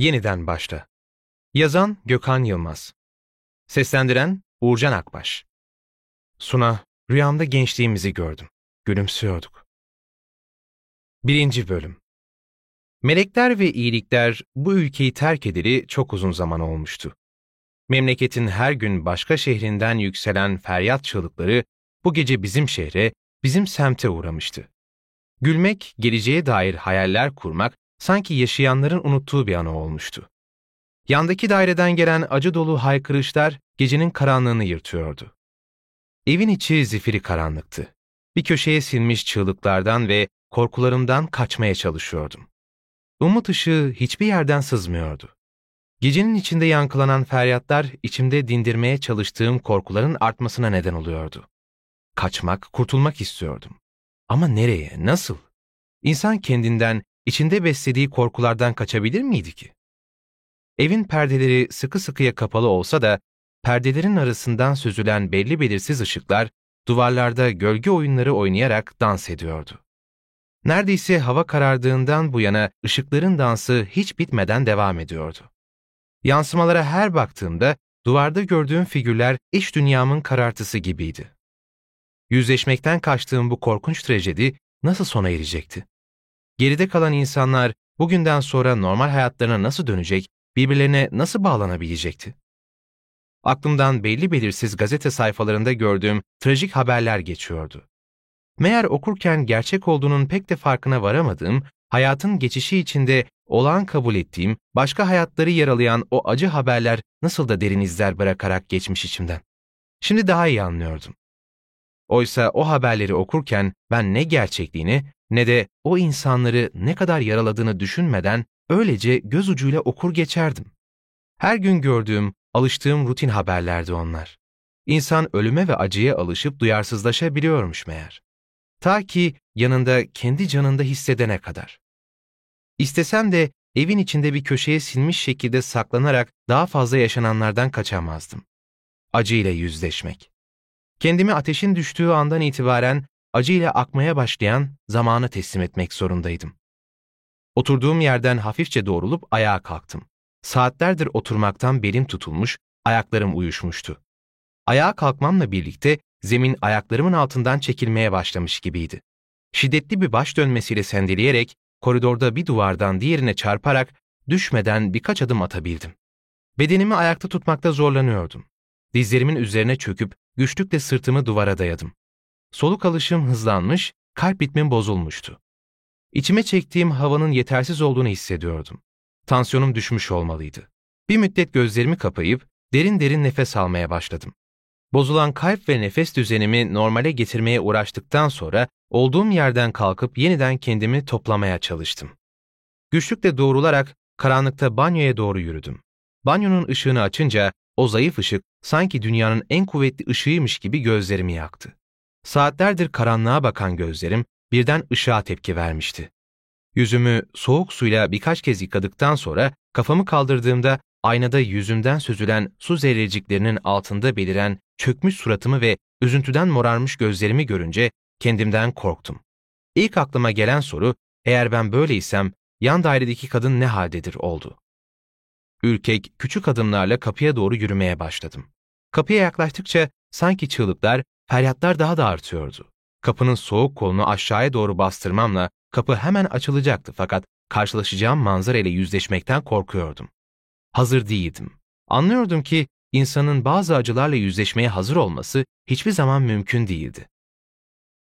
Yeniden başla. Yazan Gökhan Yılmaz. Seslendiren Uğurcan Akbaş. Suna, rüyamda gençliğimizi gördüm. Gülümsüyorduk. Birinci Bölüm Melekler ve iyilikler bu ülkeyi terk edeli çok uzun zaman olmuştu. Memleketin her gün başka şehrinden yükselen feryat çığlıkları bu gece bizim şehre, bizim semte uğramıştı. Gülmek, geleceğe dair hayaller kurmak sanki yaşayanların unuttuğu bir anı olmuştu. Yandaki daireden gelen acı dolu haykırışlar gecenin karanlığını yırtıyordu. Evin içi zifiri karanlıktı. Bir köşeye silmiş çığlıklardan ve korkularımdan kaçmaya çalışıyordum. Umut ışığı hiçbir yerden sızmıyordu. Gecenin içinde yankılanan feryatlar içimde dindirmeye çalıştığım korkuların artmasına neden oluyordu. Kaçmak, kurtulmak istiyordum. Ama nereye, nasıl? İnsan kendinden, içinde beslediği korkulardan kaçabilir miydi ki? Evin perdeleri sıkı sıkıya kapalı olsa da, perdelerin arasından süzülen belli belirsiz ışıklar, duvarlarda gölge oyunları oynayarak dans ediyordu. Neredeyse hava karardığından bu yana ışıkların dansı hiç bitmeden devam ediyordu. Yansımalara her baktığımda duvarda gördüğüm figürler iç dünyamın karartısı gibiydi. Yüzleşmekten kaçtığım bu korkunç trajedi nasıl sona erecekti? Geride kalan insanlar bugünden sonra normal hayatlarına nasıl dönecek, birbirlerine nasıl bağlanabilecekti? Aklımdan belli belirsiz gazete sayfalarında gördüğüm trajik haberler geçiyordu. Meğer okurken gerçek olduğunun pek de farkına varamadığım, hayatın geçişi içinde olağan kabul ettiğim, başka hayatları yaralayan o acı haberler nasıl da derin izler bırakarak geçmiş içimden. Şimdi daha iyi anlıyordum. Oysa o haberleri okurken ben ne gerçekliğini ne de o insanları ne kadar yaraladığını düşünmeden öylece göz ucuyla okur geçerdim. Her gün gördüğüm, alıştığım rutin haberlerdi onlar. İnsan ölüme ve acıya alışıp duyarsızlaşabiliyormuş meğer. Ta ki yanında kendi canında hissedene kadar. İstesem de evin içinde bir köşeye silmiş şekilde saklanarak daha fazla yaşananlardan kaçamazdım. Acıyla yüzleşmek. Kendimi ateşin düştüğü andan itibaren acıyla akmaya başlayan zamana teslim etmek zorundaydım. Oturduğum yerden hafifçe doğrulup ayağa kalktım. Saatlerdir oturmaktan belim tutulmuş, ayaklarım uyuşmuştu. Ayağa kalkmamla birlikte zemin ayaklarımın altından çekilmeye başlamış gibiydi. Şiddetli bir baş dönmesiyle sendeleyerek koridorda bir duvardan diğerine çarparak düşmeden birkaç adım atabildim. Bedenimi ayakta tutmakta zorlanıyordum. Dizlerimin üzerine çöküp güçlükle sırtımı duvara dayadım. Soluk alışım hızlanmış, kalp ritmim bozulmuştu. İçime çektiğim havanın yetersiz olduğunu hissediyordum. Tansiyonum düşmüş olmalıydı. Bir müddet gözlerimi kapayıp derin derin nefes almaya başladım. Bozulan kalp ve nefes düzenimi normale getirmeye uğraştıktan sonra olduğum yerden kalkıp yeniden kendimi toplamaya çalıştım. Güçlükle doğrularak karanlıkta banyoya doğru yürüdüm. Banyonun ışığını açınca o zayıf ışık sanki dünyanın en kuvvetli ışığıymış gibi gözlerimi yaktı. Saatlerdir karanlığa bakan gözlerim birden ışığa tepki vermişti. Yüzümü soğuk suyla birkaç kez yıkadıktan sonra kafamı kaldırdığımda aynada yüzümden süzülen su zerreciklerinin altında beliren çökmüş suratımı ve üzüntüden morarmış gözlerimi görünce kendimden korktum. İlk aklıma gelen soru, eğer ben böyleysem yan dairedeki kadın ne haldedir oldu. Ürkek, küçük adımlarla kapıya doğru yürümeye başladım. Kapıya yaklaştıkça sanki çığlıklar, feryatlar daha da artıyordu. Kapının soğuk kolunu aşağıya doğru bastırmamla kapı hemen açılacaktı fakat karşılaşacağım manzara ile yüzleşmekten korkuyordum. Hazır değildim. Anlıyordum ki insanın bazı acılarla yüzleşmeye hazır olması hiçbir zaman mümkün değildi.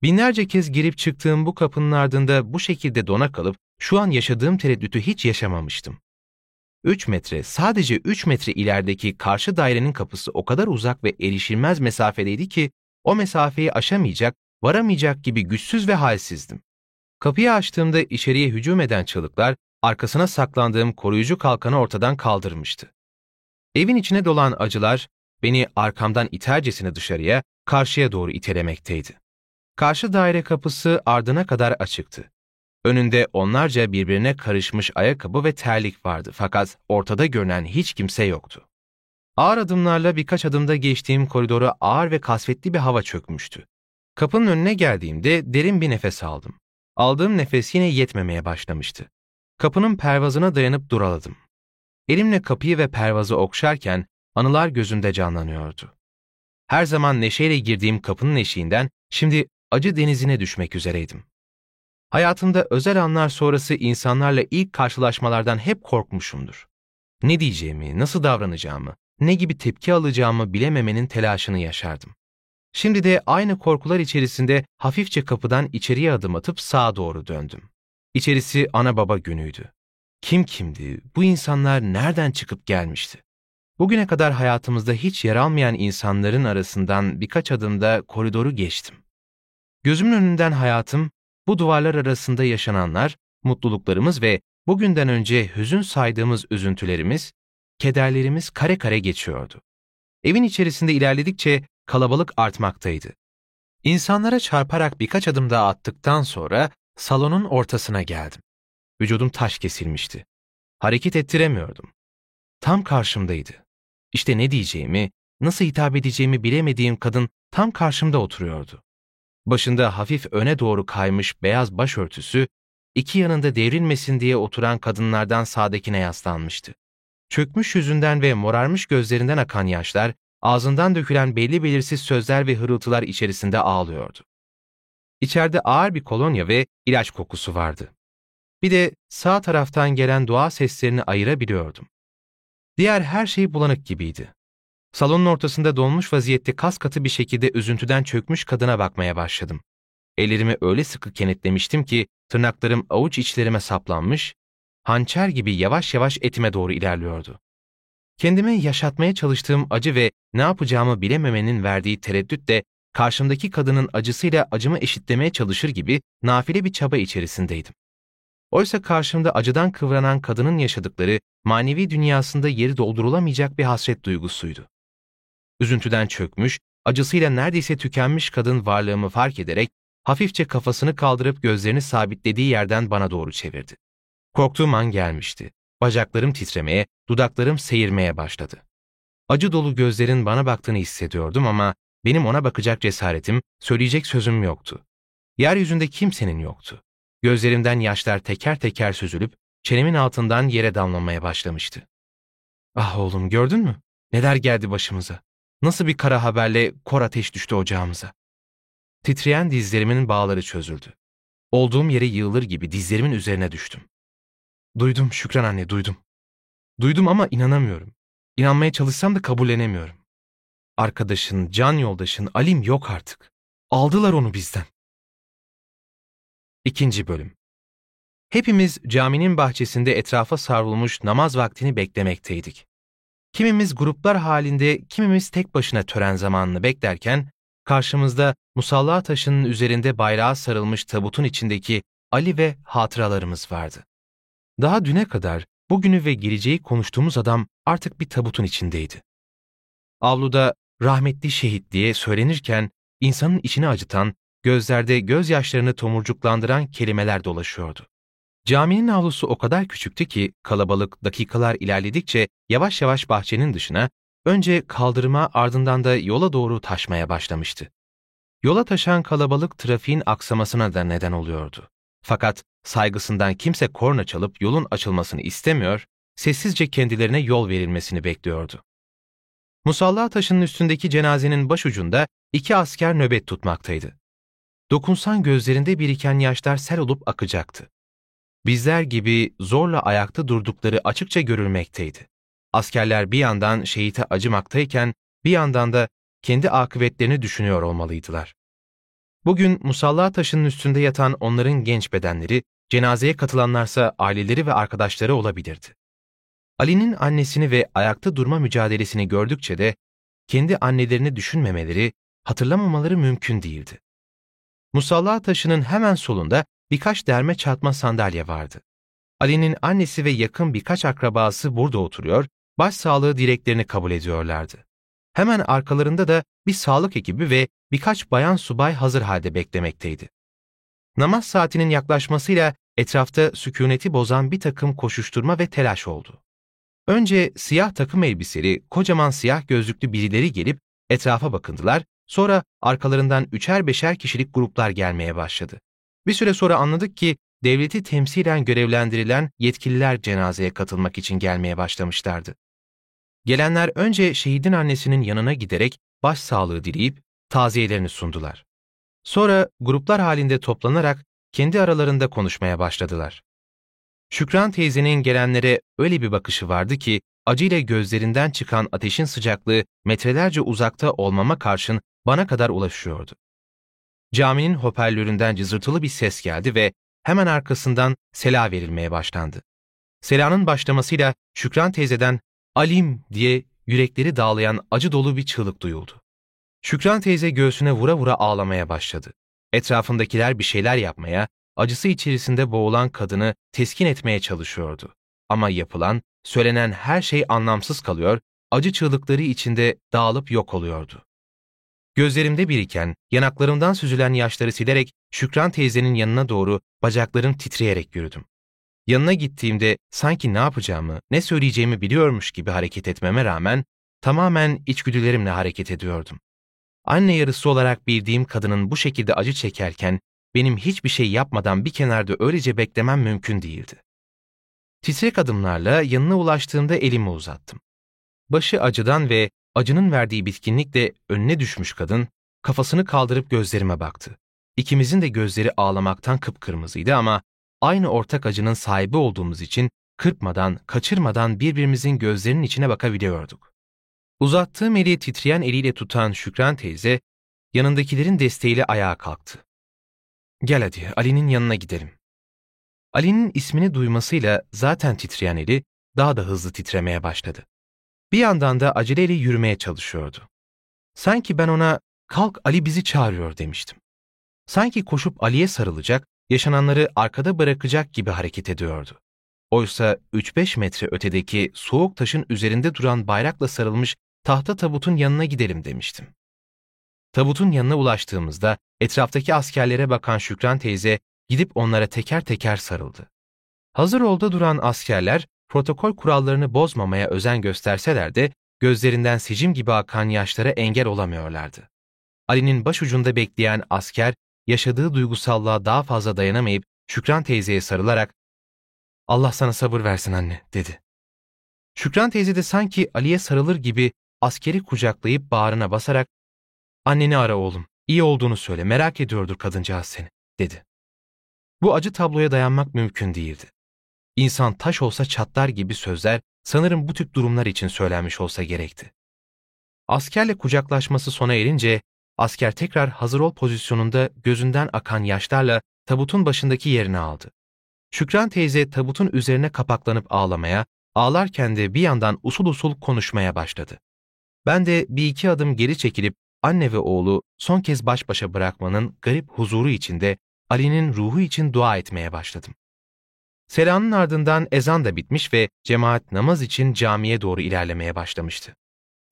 Binlerce kez girip çıktığım bu kapının ardında bu şekilde dona kalıp şu an yaşadığım tereddütü hiç yaşamamıştım. 3 metre, sadece 3 metre ilerideki karşı dairenin kapısı o kadar uzak ve erişilmez mesafedeydi ki o mesafeyi aşamayacak, varamayacak gibi güçsüz ve halsizdim. Kapıyı açtığımda içeriye hücum eden çığlıklar arkasına saklandığım koruyucu kalkanı ortadan kaldırmıştı. Evin içine dolan acılar beni arkamdan itercesine dışarıya, karşıya doğru itelemekteydi. Karşı daire kapısı ardına kadar açıktı. Önünde onlarca birbirine karışmış ayakkabı ve terlik vardı fakat ortada görünen hiç kimse yoktu. Ağır adımlarla birkaç adımda geçtiğim koridora ağır ve kasvetli bir hava çökmüştü. Kapının önüne geldiğimde derin bir nefes aldım. Aldığım nefes yine yetmemeye başlamıştı. Kapının pervazına dayanıp duraladım. Elimle kapıyı ve pervazı okşarken anılar gözümde canlanıyordu. Her zaman neşeyle girdiğim kapının eşiğinden şimdi acı denizine düşmek üzereydim. Hayatımda özel anlar sonrası insanlarla ilk karşılaşmalardan hep korkmuşumdur. Ne diyeceğimi, nasıl davranacağımı, ne gibi tepki alacağımı bilememenin telaşını yaşardım. Şimdi de aynı korkular içerisinde hafifçe kapıdan içeriye adım atıp sağa doğru döndüm. İçerisi ana baba günüydü. Kim kimdi, bu insanlar nereden çıkıp gelmişti? Bugüne kadar hayatımızda hiç yer almayan insanların arasından birkaç adımda koridoru geçtim. Gözümün önünden hayatım, bu duvarlar arasında yaşananlar, mutluluklarımız ve bugünden önce hüzün saydığımız üzüntülerimiz, kederlerimiz kare kare geçiyordu. Evin içerisinde ilerledikçe kalabalık artmaktaydı. İnsanlara çarparak birkaç adım daha attıktan sonra salonun ortasına geldim. Vücudum taş kesilmişti. Hareket ettiremiyordum. Tam karşımdaydı. İşte ne diyeceğimi, nasıl hitap edeceğimi bilemediğim kadın tam karşımda oturuyordu. Başında hafif öne doğru kaymış beyaz başörtüsü, iki yanında devrilmesin diye oturan kadınlardan sağdakine yaslanmıştı. Çökmüş yüzünden ve morarmış gözlerinden akan yaşlar, ağzından dökülen belli belirsiz sözler ve hırıltılar içerisinde ağlıyordu. İçeride ağır bir kolonya ve ilaç kokusu vardı. Bir de sağ taraftan gelen dua seslerini ayırabiliyordum. Diğer her şey bulanık gibiydi. Salonun ortasında donmuş vaziyette kas katı bir şekilde üzüntüden çökmüş kadına bakmaya başladım. Ellerimi öyle sıkı kenetlemiştim ki tırnaklarım avuç içlerime saplanmış, hançer gibi yavaş yavaş etime doğru ilerliyordu. Kendime yaşatmaya çalıştığım acı ve ne yapacağımı bilememenin verdiği tereddüt de karşımdaki kadının acısıyla acımı eşitlemeye çalışır gibi nafile bir çaba içerisindeydim. Oysa karşımda acıdan kıvranan kadının yaşadıkları manevi dünyasında yeri doldurulamayacak bir hasret duygusuydu. Üzüntüden çökmüş, acısıyla neredeyse tükenmiş kadın varlığımı fark ederek hafifçe kafasını kaldırıp gözlerini sabitlediği yerden bana doğru çevirdi. Korktuğum an gelmişti. Bacaklarım titremeye, dudaklarım seyirmeye başladı. Acı dolu gözlerin bana baktığını hissediyordum ama benim ona bakacak cesaretim, söyleyecek sözüm yoktu. Yeryüzünde kimsenin yoktu. Gözlerimden yaşlar teker teker süzülüp çenemin altından yere damlamaya başlamıştı. Ah oğlum gördün mü? Neler geldi başımıza? Nasıl bir kara haberle kor ateş düştü ocağımıza? Titreyen dizlerimin bağları çözüldü. Olduğum yere yığılır gibi dizlerimin üzerine düştüm. Duydum Şükran anne, duydum. Duydum ama inanamıyorum. İnanmaya çalışsam da kabullenemiyorum. Arkadaşın, can yoldaşın, Alim yok artık. Aldılar onu bizden. İkinci bölüm Hepimiz caminin bahçesinde etrafa sarılmış namaz vaktini beklemekteydik. Kimimiz gruplar halinde, kimimiz tek başına tören zamanını beklerken, karşımızda musalla taşının üzerinde bayrağı sarılmış tabutun içindeki Ali ve hatıralarımız vardı. Daha düne kadar bugünü ve geleceği konuştuğumuz adam artık bir tabutun içindeydi. Avluda rahmetli şehit diye söylenirken insanın içini acıtan, gözlerde gözyaşlarını tomurcuklandıran kelimeler dolaşıyordu. Caminin avlusu o kadar küçüktü ki kalabalık dakikalar ilerledikçe yavaş yavaş bahçenin dışına, önce kaldırıma ardından da yola doğru taşmaya başlamıştı. Yola taşan kalabalık trafiğin aksamasına da neden oluyordu. Fakat saygısından kimse korna çalıp yolun açılmasını istemiyor, sessizce kendilerine yol verilmesini bekliyordu. Musalla taşının üstündeki cenazenin başucunda iki asker nöbet tutmaktaydı. Dokunsan gözlerinde biriken yaşlar sel olup akacaktı. Bizler gibi zorla ayakta durdukları açıkça görülmekteydi. Askerler bir yandan şehite acımaktayken bir yandan da kendi akıbetlerini düşünüyor olmalıydılar. Bugün musalla taşının üstünde yatan onların genç bedenleri, cenazeye katılanlarsa aileleri ve arkadaşları olabilirdi. Ali'nin annesini ve ayakta durma mücadelesini gördükçe de kendi annelerini düşünmemeleri, hatırlamamaları mümkün değildi. Musalla taşının hemen solunda birkaç derme çatma sandalye vardı. Ali'nin annesi ve yakın birkaç akrabası burada oturuyor, başsağlığı dileklerini kabul ediyorlardı. Hemen arkalarında da bir sağlık ekibi ve birkaç bayan subay hazır halde beklemekteydi. Namaz saatinin yaklaşmasıyla etrafta sükuneti bozan bir takım koşuşturma ve telaş oldu. Önce siyah takım elbiseli, kocaman siyah gözlüklü birileri gelip etrafa bakındılar, sonra arkalarından üçer beşer kişilik gruplar gelmeye başladı. Bir süre sonra anladık ki devleti temsilen görevlendirilen yetkililer cenazeye katılmak için gelmeye başlamışlardı. Gelenler önce şehidin annesinin yanına giderek başsağlığı dileyip taziyelerini sundular. Sonra gruplar halinde toplanarak kendi aralarında konuşmaya başladılar. Şükran teyzenin gelenlere öyle bir bakışı vardı ki acıyla gözlerinden çıkan ateşin sıcaklığı metrelerce uzakta olmama karşın bana kadar ulaşıyordu. Caminin hoparlöründen cızırtılı bir ses geldi ve hemen arkasından sela verilmeye başlandı. Selanın başlamasıyla Şükran teyzeden Alim diye yürekleri dağlayan acı dolu bir çığlık duyuldu. Şükran teyze göğsüne vura vura ağlamaya başladı. Etrafındakiler bir şeyler yapmaya, acısı içerisinde boğulan kadını teskin etmeye çalışıyordu. Ama yapılan, söylenen her şey anlamsız kalıyor, acı çığlıkları içinde dağılıp yok oluyordu. Gözlerimde biriken, yanaklarımdan süzülen yaşları silerek Şükran teyzenin yanına doğru bacaklarım titreyerek yürüdüm. Yanına gittiğimde sanki ne yapacağımı, ne söyleyeceğimi biliyormuş gibi hareket etmeme rağmen tamamen içgüdülerimle hareket ediyordum. Anne yarısı olarak bildiğim kadının bu şekilde acı çekerken benim hiçbir şey yapmadan bir kenarda öylece beklemem mümkün değildi. Titrek adımlarla yanına ulaştığımda elimi uzattım. Başı acıdan ve acının verdiği bitkinlikle önüne düşmüş kadın kafasını kaldırıp gözlerime baktı. İkimizin de gözleri ağlamaktan kıpkırmızıydı ama aynı ortak acının sahibi olduğumuz için kırpmadan, kaçırmadan birbirimizin gözlerinin içine bakabiliyorduk. Uzattığım eli titreyen eliyle tutan Şükran teyze, yanındakilerin desteğiyle ayağa kalktı. Gel hadi, Ali'nin yanına gidelim. Ali'nin ismini duymasıyla zaten titreyen eli daha da hızlı titremeye başladı. Bir yandan da aceleyle yürümeye çalışıyordu. Sanki ben ona kalk Ali bizi çağırıyor demiştim. Sanki koşup Ali'ye sarılacak, yaşananları arkada bırakacak gibi hareket ediyordu. Oysa 3-5 metre ötedeki soğuk taşın üzerinde duran bayrakla sarılmış tahta tabutun yanına gidelim demiştim. Tabutun yanına ulaştığımızda etraftaki askerlere bakan Şükran teyze gidip onlara teker teker sarıldı. Hazır olda duran askerler protokol kurallarını bozmamaya özen gösterseler de gözlerinden sicim gibi akan yaşlara engel olamıyorlardı. Ali'nin başucunda bekleyen asker yaşadığı duygusallığa daha fazla dayanamayıp Şükran teyzeye sarılarak ''Allah sana sabır versin anne'' dedi. Şükran teyze de sanki Ali'ye sarılır gibi askeri kucaklayıp bağrına basarak ''Anneni ara oğlum, iyi olduğunu söyle, merak ediyordur kadıncağız seni'' dedi. Bu acı tabloya dayanmak mümkün değildi. İnsan taş olsa çatlar gibi sözler sanırım bu tip durumlar için söylenmiş olsa gerekti. Askerle kucaklaşması sona erince asker tekrar hazır ol pozisyonunda gözünden akan yaşlarla tabutun başındaki yerini aldı. Şükran teyze tabutun üzerine kapaklanıp ağlamaya, ağlarken de bir yandan usul usul konuşmaya başladı. Ben de bir iki adım geri çekilip anne ve oğlu son kez baş başa bırakmanın garip huzuru içinde Ali'nin ruhu için dua etmeye başladım. Selanın ardından ezan da bitmiş ve cemaat namaz için camiye doğru ilerlemeye başlamıştı.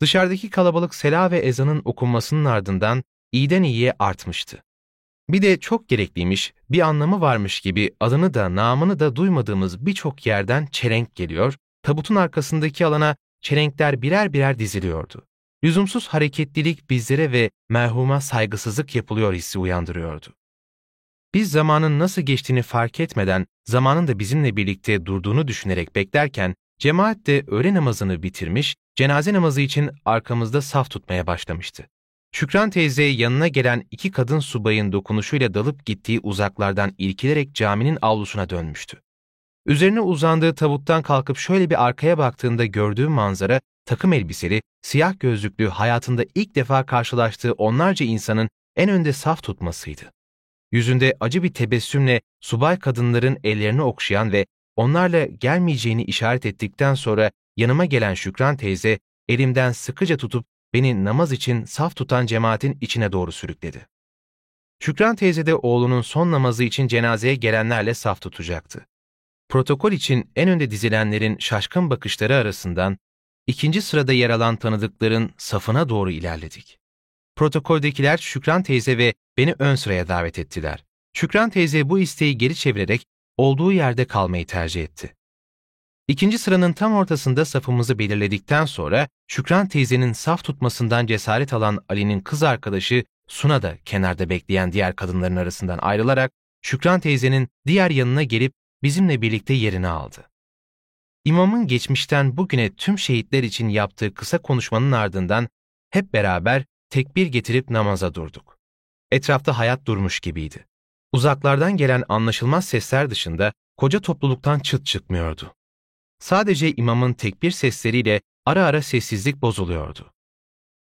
Dışarıdaki kalabalık sela ve ezanın okunmasının ardından iyiden iyiye artmıştı. Bir de çok gerekliymiş, bir anlamı varmış gibi adını da namını da duymadığımız birçok yerden çelenk geliyor, tabutun arkasındaki alana çelenkler birer birer diziliyordu. Lüzumsuz hareketlilik bizlere ve merhuma saygısızlık yapılıyor hissi uyandırıyordu. Biz zamanın nasıl geçtiğini fark etmeden zamanın da bizimle birlikte durduğunu düşünerek beklerken cemaat de öğle namazını bitirmiş, cenaze namazı için arkamızda saf tutmaya başlamıştı. Şükran teyze yanına gelen iki kadın subayın dokunuşuyla dalıp gittiği uzaklardan irkilerek caminin avlusuna dönmüştü. Üzerine uzandığı tabuttan kalkıp şöyle bir arkaya baktığında gördüğü manzara takım elbiseli, siyah gözlüklü hayatında ilk defa karşılaştığı onlarca insanın en önde saf tutmasıydı. Yüzünde acı bir tebessümle subay kadınların ellerini okşayan ve onlarla gelmeyeceğini işaret ettikten sonra yanıma gelen Şükran teyze elimden sıkıca tutup beni namaz için saf tutan cemaatin içine doğru sürükledi. Şükran teyze de oğlunun son namazı için cenazeye gelenlerle saf tutacaktı. Protokol için en önde dizilenlerin şaşkın bakışları arasından ikinci sırada yer alan tanıdıkların safına doğru ilerledik. Protokoldekiler Şükran teyze ve beni ön sıraya davet ettiler. Şükran teyze bu isteği geri çevirerek olduğu yerde kalmayı tercih etti. İkinci sıranın tam ortasında safımızı belirledikten sonra Şükran teyzenin saf tutmasından cesaret alan Ali'nin kız arkadaşı Suna da kenarda bekleyen diğer kadınların arasından ayrılarak Şükran teyzenin diğer yanına gelip bizimle birlikte yerini aldı. İmamın geçmişten bugüne tüm şehitler için yaptığı kısa konuşmanın ardından hep beraber tekbir getirip namaza durduk. Etrafta hayat durmuş gibiydi. Uzaklardan gelen anlaşılmaz sesler dışında koca topluluktan çıt çıkmıyordu. Sadece imamın tekbir sesleriyle ara ara sessizlik bozuluyordu.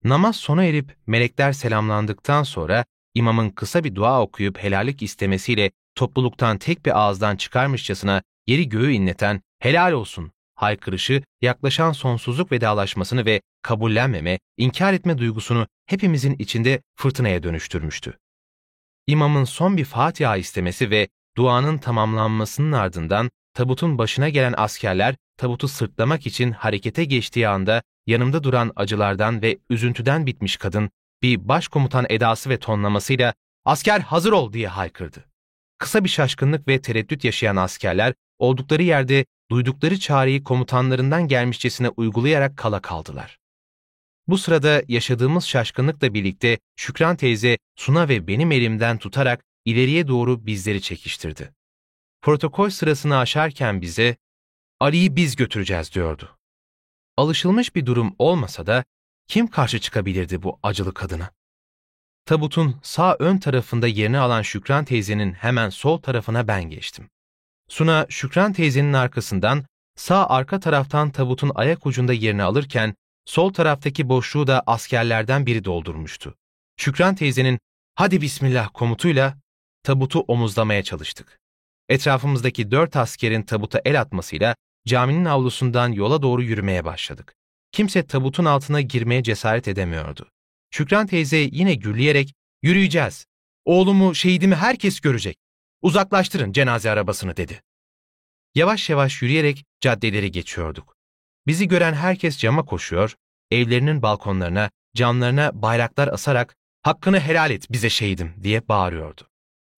Namaz sona erip melekler selamlandıktan sonra imamın kısa bir dua okuyup helallik istemesiyle topluluktan tek bir ağızdan çıkarmışçasına yeri göğü inleten helal olsun haykırışı yaklaşan sonsuzluk vedalaşmasını ve kabullenmeme, inkar etme duygusunu hepimizin içinde fırtınaya dönüştürmüştü. İmamın son bir Fatiha istemesi ve duanın tamamlanmasının ardından tabutun başına gelen askerler tabutu sırtlamak için harekete geçtiği anda yanımda duran acılardan ve üzüntüden bitmiş kadın bir başkomutan edası ve tonlamasıyla asker hazır ol diye haykırdı. Kısa bir şaşkınlık ve tereddüt yaşayan askerler oldukları yerde duydukları çağrıyı komutanlarından gelmişçesine uygulayarak kala kaldılar. Bu sırada yaşadığımız şaşkınlıkla birlikte Şükran teyze Suna ve benim elimden tutarak ileriye doğru bizleri çekiştirdi. Protokol sırasını aşarken bize Ali'yi biz götüreceğiz diyordu. Alışılmış bir durum olmasa da kim karşı çıkabilirdi bu acılı kadına? Tabutun sağ ön tarafında yerini alan Şükran teyzenin hemen sol tarafına ben geçtim. Suna Şükran teyzenin arkasından sağ arka taraftan tabutun ayak ucunda yerini alırken sol taraftaki boşluğu da askerlerden biri doldurmuştu. Şükran teyzenin hadi bismillah komutuyla tabutu omuzlamaya çalıştık. Etrafımızdaki dört askerin tabuta el atmasıyla caminin avlusundan yola doğru yürümeye başladık. Kimse tabutun altına girmeye cesaret edemiyordu. Şükran teyze yine gürleyerek yürüyeceğiz. Oğlumu, şehidimi herkes görecek. Uzaklaştırın cenaze arabasını dedi. Yavaş yavaş yürüyerek caddeleri geçiyorduk. Bizi gören herkes cama koşuyor, evlerinin balkonlarına, camlarına bayraklar asarak hakkını helal et bize şehidim diye bağırıyordu.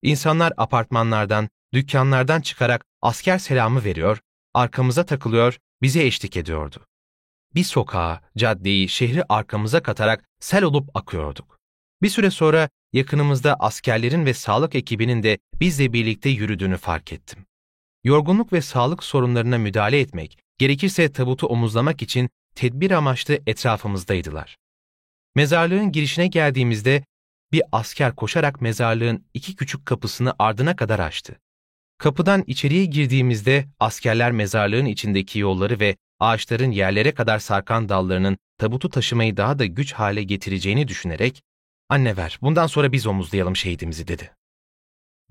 İnsanlar apartmanlardan, dükkanlardan çıkarak asker selamı veriyor, arkamıza takılıyor, bize eşlik ediyordu. Bir sokağı, caddeyi, şehri arkamıza katarak sel olup akıyorduk. Bir süre sonra yakınımızda askerlerin ve sağlık ekibinin de bizle birlikte yürüdüğünü fark ettim. Yorgunluk ve sağlık sorunlarına müdahale etmek, gerekirse tabutu omuzlamak için tedbir amaçlı etrafımızdaydılar. Mezarlığın girişine geldiğimizde bir asker koşarak mezarlığın iki küçük kapısını ardına kadar açtı. Kapıdan içeriye girdiğimizde askerler mezarlığın içindeki yolları ve ağaçların yerlere kadar sarkan dallarının tabutu taşımayı daha da güç hale getireceğini düşünerek ''Anne ver, bundan sonra biz omuzlayalım şehidimizi.'' dedi.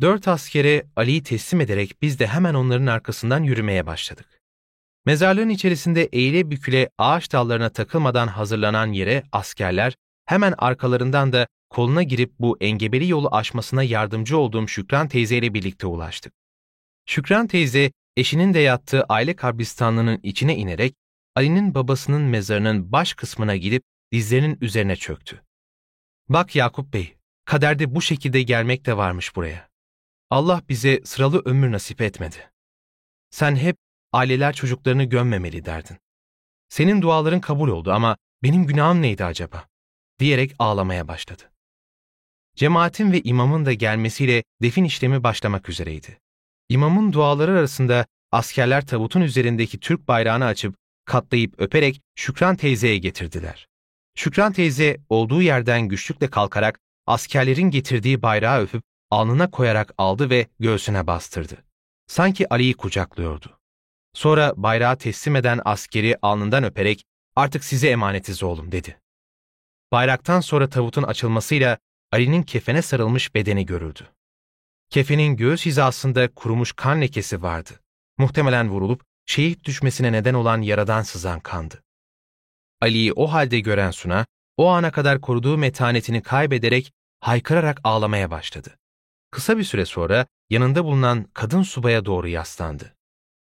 Dört askere Ali'yi teslim ederek biz de hemen onların arkasından yürümeye başladık. Mezarlığın içerisinde eğile büküle ağaç dallarına takılmadan hazırlanan yere askerler hemen arkalarından da koluna girip bu engebeli yolu aşmasına yardımcı olduğum Şükran teyzeyle birlikte ulaştık. Şükran teyze eşinin de yattığı aile kabristanlığının içine inerek Ali'nin babasının mezarının baş kısmına gidip dizlerinin üzerine çöktü. Bak Yakup Bey, kaderde bu şekilde gelmek de varmış buraya. Allah bize sıralı ömür nasip etmedi. Sen hep aileler çocuklarını gömmemeli derdin. Senin duaların kabul oldu ama benim günahım neydi acaba? diyerek ağlamaya başladı. Cemaatin ve imamın da gelmesiyle defin işlemi başlamak üzereydi. İmamın duaları arasında askerler tabutun üzerindeki Türk bayrağını açıp katlayıp öperek Şükran teyzeye getirdiler. Şükran teyze olduğu yerden güçlükle kalkarak askerlerin getirdiği bayrağı öpüp alnına koyarak aldı ve göğsüne bastırdı. Sanki Ali'yi kucaklıyordu. Sonra bayrağı teslim eden askeri alnından öperek artık size emanetiz oğlum dedi. Bayraktan sonra tabutun açılmasıyla Ali'nin kefene sarılmış bedeni görüldü. Kefenin göğüs hizasında kurumuş kan lekesi vardı. Muhtemelen vurulup şehit düşmesine neden olan yaradan sızan kandı. Ali'yi o halde gören Suna, o ana kadar koruduğu metanetini kaybederek haykırarak ağlamaya başladı. Kısa bir süre sonra yanında bulunan kadın subaya doğru yaslandı.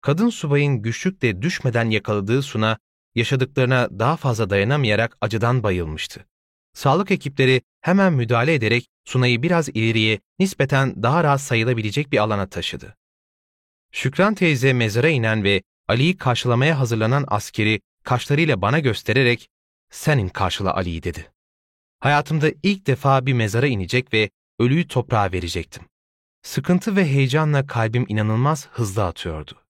Kadın subayın güçlükle düşmeden yakaladığı Suna, yaşadıklarına daha fazla dayanamayarak acıdan bayılmıştı. Sağlık ekipleri hemen müdahale ederek Suna'yı biraz ileriye, nispeten daha rahat sayılabilecek bir alana taşıdı. Şükran teyze mezara inen ve Ali'yi karşılamaya hazırlanan askeri kaşlarıyla bana göstererek ''Senin karşıla Ali'yi'' dedi. Hayatımda ilk defa bir mezara inecek ve ölüyü toprağa verecektim. Sıkıntı ve heyecanla kalbim inanılmaz hızlı atıyordu.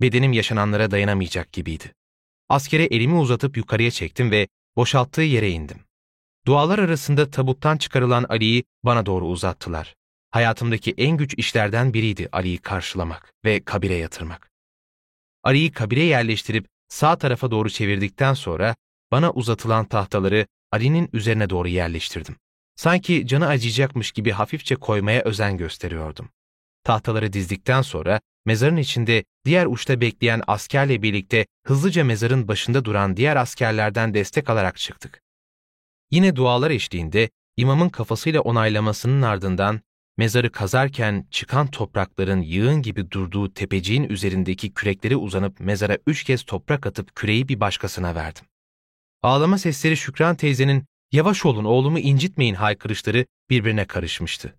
Bedenim yaşananlara dayanamayacak gibiydi. Askere elimi uzatıp yukarıya çektim ve boşalttığı yere indim. Dualar arasında tabuttan çıkarılan Ali'yi bana doğru uzattılar. Hayatımdaki en güç işlerden biriydi Ali'yi karşılamak ve kabire yatırmak. Ali'yi kabire yerleştirip sağ tarafa doğru çevirdikten sonra bana uzatılan tahtaları Ali'nin üzerine doğru yerleştirdim. Sanki canı acıyacakmış gibi hafifçe koymaya özen gösteriyordum. Tahtaları dizdikten sonra mezarın içinde diğer uçta bekleyen askerle birlikte hızlıca mezarın başında duran diğer askerlerden destek alarak çıktık. Yine dualar eşliğinde imamın kafasıyla onaylamasının ardından mezarı kazarken çıkan toprakların yığın gibi durduğu tepeciğin üzerindeki kürekleri uzanıp mezara üç kez toprak atıp küreği bir başkasına verdim. Ağlama sesleri Şükran teyzenin yavaş olun oğlumu incitmeyin haykırışları birbirine karışmıştı.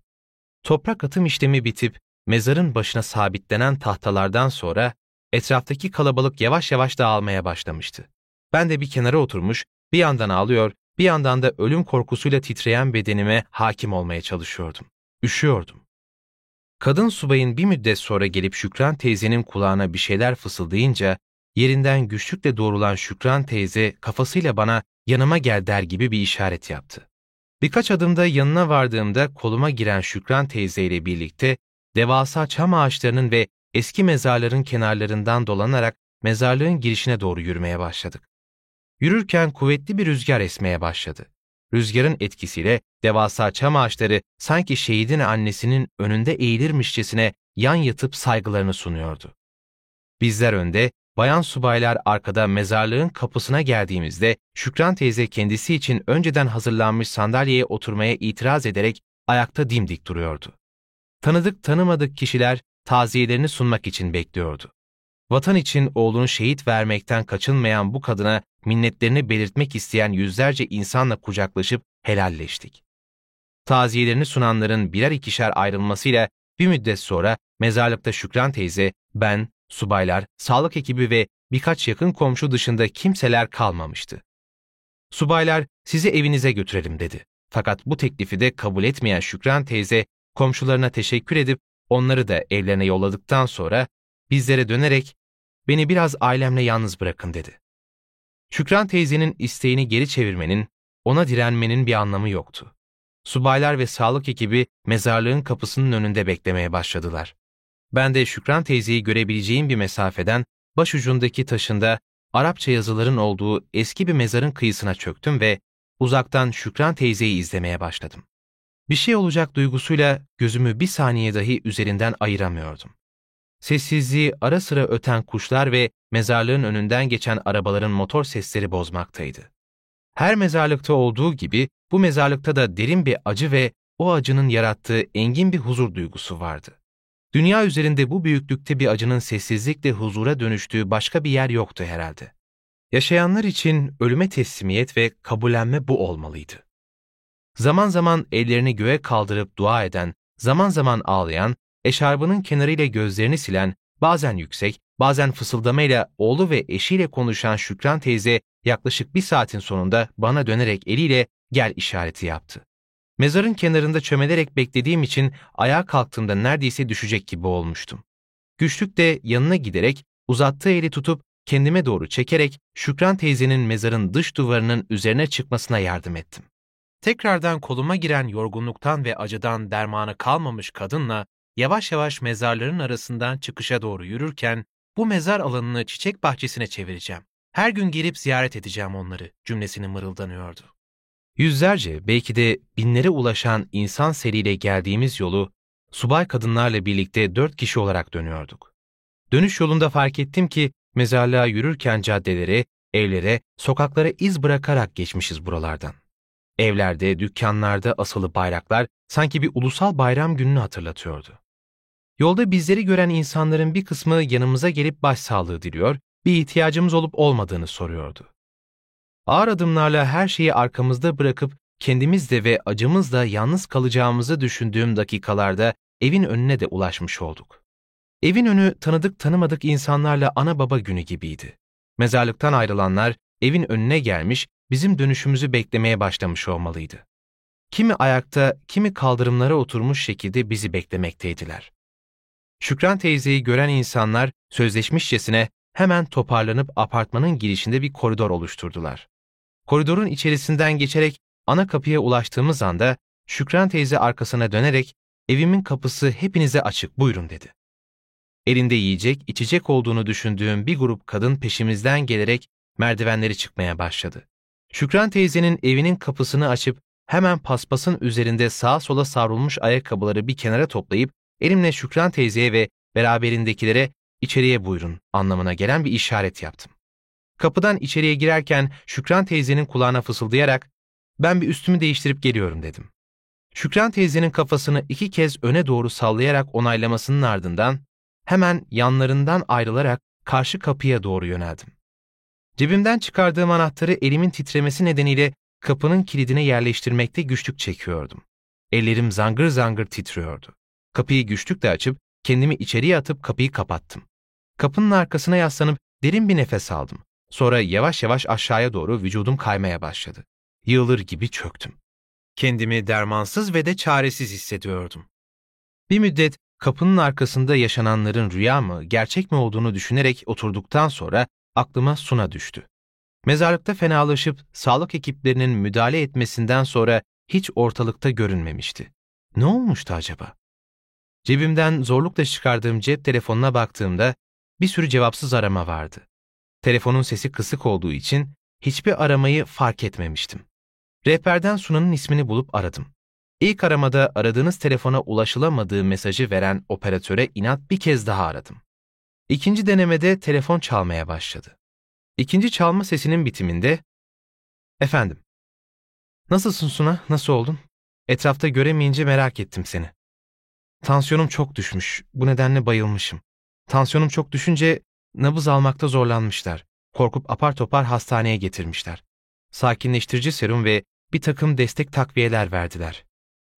Toprak atım işlemi bitip mezarın başına sabitlenen tahtalardan sonra etraftaki kalabalık yavaş yavaş dağılmaya başlamıştı. Ben de bir kenara oturmuş, bir yandan ağlıyor, bir yandan da ölüm korkusuyla titreyen bedenime hakim olmaya çalışıyordum. Üşüyordum. Kadın subayın bir müddet sonra gelip Şükran teyzenin kulağına bir şeyler fısıldayınca, yerinden güçlükle doğrulan Şükran teyze kafasıyla bana yanıma gel der gibi bir işaret yaptı. Birkaç adımda yanına vardığımda koluma giren Şükran teyzeyle birlikte devasa çam ağaçlarının ve eski mezarların kenarlarından dolanarak mezarlığın girişine doğru yürümeye başladık. Yürürken kuvvetli bir rüzgar esmeye başladı. Rüzgarın etkisiyle devasa çam ağaçları sanki şehidin annesinin önünde eğilirmişçesine yan yatıp saygılarını sunuyordu. Bizler önde, bayan subaylar arkada mezarlığın kapısına geldiğimizde Şükran teyze kendisi için önceden hazırlanmış sandalyeye oturmaya itiraz ederek ayakta dimdik duruyordu. Tanıdık tanımadık kişiler taziyelerini sunmak için bekliyordu. Vatan için oğlunu şehit vermekten kaçınmayan bu kadına minnetlerini belirtmek isteyen yüzlerce insanla kucaklaşıp helalleştik. Taziyelerini sunanların birer ikişer ayrılmasıyla bir müddet sonra mezarlıkta Şükran teyze, ben, subaylar, sağlık ekibi ve birkaç yakın komşu dışında kimseler kalmamıştı. Subaylar sizi evinize götürelim dedi. Fakat bu teklifi de kabul etmeyen Şükran teyze komşularına teşekkür edip onları da evlerine yolladıktan sonra bizlere dönerek beni biraz ailemle yalnız bırakın dedi. Şükran teyzenin isteğini geri çevirmenin, ona direnmenin bir anlamı yoktu. Subaylar ve sağlık ekibi mezarlığın kapısının önünde beklemeye başladılar. Ben de Şükran teyzeyi görebileceğim bir mesafeden başucundaki taşında Arapça yazıların olduğu eski bir mezarın kıyısına çöktüm ve uzaktan Şükran teyzeyi izlemeye başladım. Bir şey olacak duygusuyla gözümü bir saniye dahi üzerinden ayıramıyordum. Sessizliği ara sıra öten kuşlar ve mezarlığın önünden geçen arabaların motor sesleri bozmaktaydı. Her mezarlıkta olduğu gibi bu mezarlıkta da derin bir acı ve o acının yarattığı engin bir huzur duygusu vardı. Dünya üzerinde bu büyüklükte bir acının sessizlikle huzura dönüştüğü başka bir yer yoktu herhalde. Yaşayanlar için ölüme teslimiyet ve kabullenme bu olmalıydı. Zaman zaman ellerini göğe kaldırıp dua eden, zaman zaman ağlayan, eşarbının kenarıyla gözlerini silen, bazen yüksek, bazen fısıldamayla oğlu ve eşiyle konuşan Şükran teyze yaklaşık bir saatin sonunda bana dönerek eliyle gel işareti yaptı. Mezarın kenarında çömelerek beklediğim için ayağa kalktığımda neredeyse düşecek gibi olmuştum. Güçlük de yanına giderek uzattığı eli tutup kendime doğru çekerek Şükran teyzenin mezarın dış duvarının üzerine çıkmasına yardım ettim. Tekrardan koluma giren yorgunluktan ve acıdan dermanı kalmamış kadınla yavaş yavaş mezarların arasından çıkışa doğru yürürken bu mezar alanını çiçek bahçesine çevireceğim. Her gün gelip ziyaret edeceğim onları cümlesini mırıldanıyordu. Yüzlerce, belki de binlere ulaşan insan seriyle geldiğimiz yolu subay kadınlarla birlikte dört kişi olarak dönüyorduk. Dönüş yolunda fark ettim ki mezarlığa yürürken caddelere, evlere, sokaklara iz bırakarak geçmişiz buralardan. Evlerde, dükkanlarda asılı bayraklar sanki bir ulusal bayram gününü hatırlatıyordu. Yolda bizleri gören insanların bir kısmı yanımıza gelip başsağlığı diliyor, bir ihtiyacımız olup olmadığını soruyordu. Ağır adımlarla her şeyi arkamızda bırakıp kendimizle ve acımızla yalnız kalacağımızı düşündüğüm dakikalarda evin önüne de ulaşmış olduk. Evin önü tanıdık tanımadık insanlarla ana baba günü gibiydi. Mezarlıktan ayrılanlar evin önüne gelmiş, bizim dönüşümüzü beklemeye başlamış olmalıydı. kimi ayakta, kimi kaldırımlara oturmuş şekilde bizi beklemekteydiler. Şükran teyzeyi gören insanlar sözleşmişçesine hemen toparlanıp apartmanın girişinde bir koridor oluşturdular. Koridorun içerisinden geçerek ana kapıya ulaştığımız anda Şükran teyze arkasına dönerek evimin kapısı hepinize açık buyurun dedi. Elinde yiyecek, içecek olduğunu düşündüğüm bir grup kadın peşimizden gelerek merdivenleri çıkmaya başladı. Şükran teyzenin evinin kapısını açıp hemen paspasın üzerinde sağa sola savrulmuş ayakkabıları bir kenara toplayıp elimle Şükran teyzeye ve beraberindekilere içeriye buyurun anlamına gelen bir işaret yaptım. Kapıdan içeriye girerken Şükran teyzenin kulağına fısıldayarak ben bir üstümü değiştirip geliyorum dedim. Şükran teyzenin kafasını iki kez öne doğru sallayarak onaylamasının ardından hemen yanlarından ayrılarak karşı kapıya doğru yöneldim. Cebimden çıkardığım anahtarı elimin titremesi nedeniyle kapının kilidine yerleştirmekte güçlük çekiyordum. Ellerim zangır zangır titriyordu. Kapıyı güçlükle açıp kendimi içeriye atıp kapıyı kapattım. Kapının arkasına yaslanıp derin bir nefes aldım. Sonra yavaş yavaş aşağıya doğru vücudum kaymaya başladı. Yığılır gibi çöktüm. Kendimi dermansız ve de çaresiz hissediyordum. Bir müddet kapının arkasında yaşananların rüya mı, gerçek mi olduğunu düşünerek oturduktan sonra aklıma Suna düştü. Mezarlıkta fenalaşıp sağlık ekiplerinin müdahale etmesinden sonra hiç ortalıkta görünmemişti. Ne olmuştu acaba? Cebimden zorlukla çıkardığım cep telefonuna baktığımda bir sürü cevapsız arama vardı. Telefonun sesi kısık olduğu için hiçbir aramayı fark etmemiştim. Rehberden Suna'nın ismini bulup aradım. İlk aramada aradığınız telefona ulaşılamadığı mesajı veren operatöre inat bir kez daha aradım. İkinci denemede telefon çalmaya başladı. İkinci çalma sesinin bitiminde, ''Efendim, nasılsın Suna, nasıl oldun? Etrafta göremeyince merak ettim seni. Tansiyonum çok düşmüş, bu nedenle bayılmışım. Tansiyonum çok düşünce nabız almakta zorlanmışlar. Korkup apar topar hastaneye getirmişler. Sakinleştirici serum ve bir takım destek takviyeler verdiler.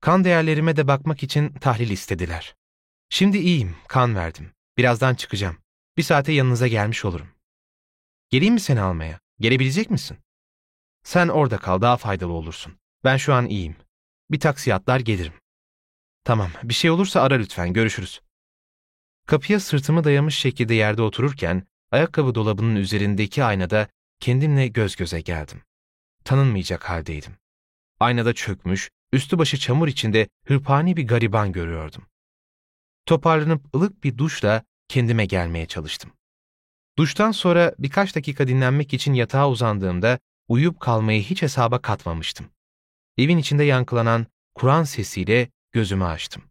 Kan değerlerime de bakmak için tahlil istediler. Şimdi iyiyim, kan verdim. Birazdan çıkacağım. Bir saate yanınıza gelmiş olurum. Geleyim mi seni almaya? Gelebilecek misin? Sen orada kal, daha faydalı olursun. Ben şu an iyiyim. Bir taksi atlar gelirim. Tamam, bir şey olursa ara lütfen, görüşürüz. Kapıya sırtımı dayamış şekilde yerde otururken, ayakkabı dolabının üzerindeki aynada kendimle göz göze geldim. Tanınmayacak haldeydim. Aynada çökmüş, üstü başı çamur içinde hırpani bir gariban görüyordum. Toparlanıp ılık bir duşla kendime gelmeye çalıştım. Duştan sonra birkaç dakika dinlenmek için yatağa uzandığımda uyuyup kalmayı hiç hesaba katmamıştım. Evin içinde yankılanan Kur'an sesiyle gözümü açtım.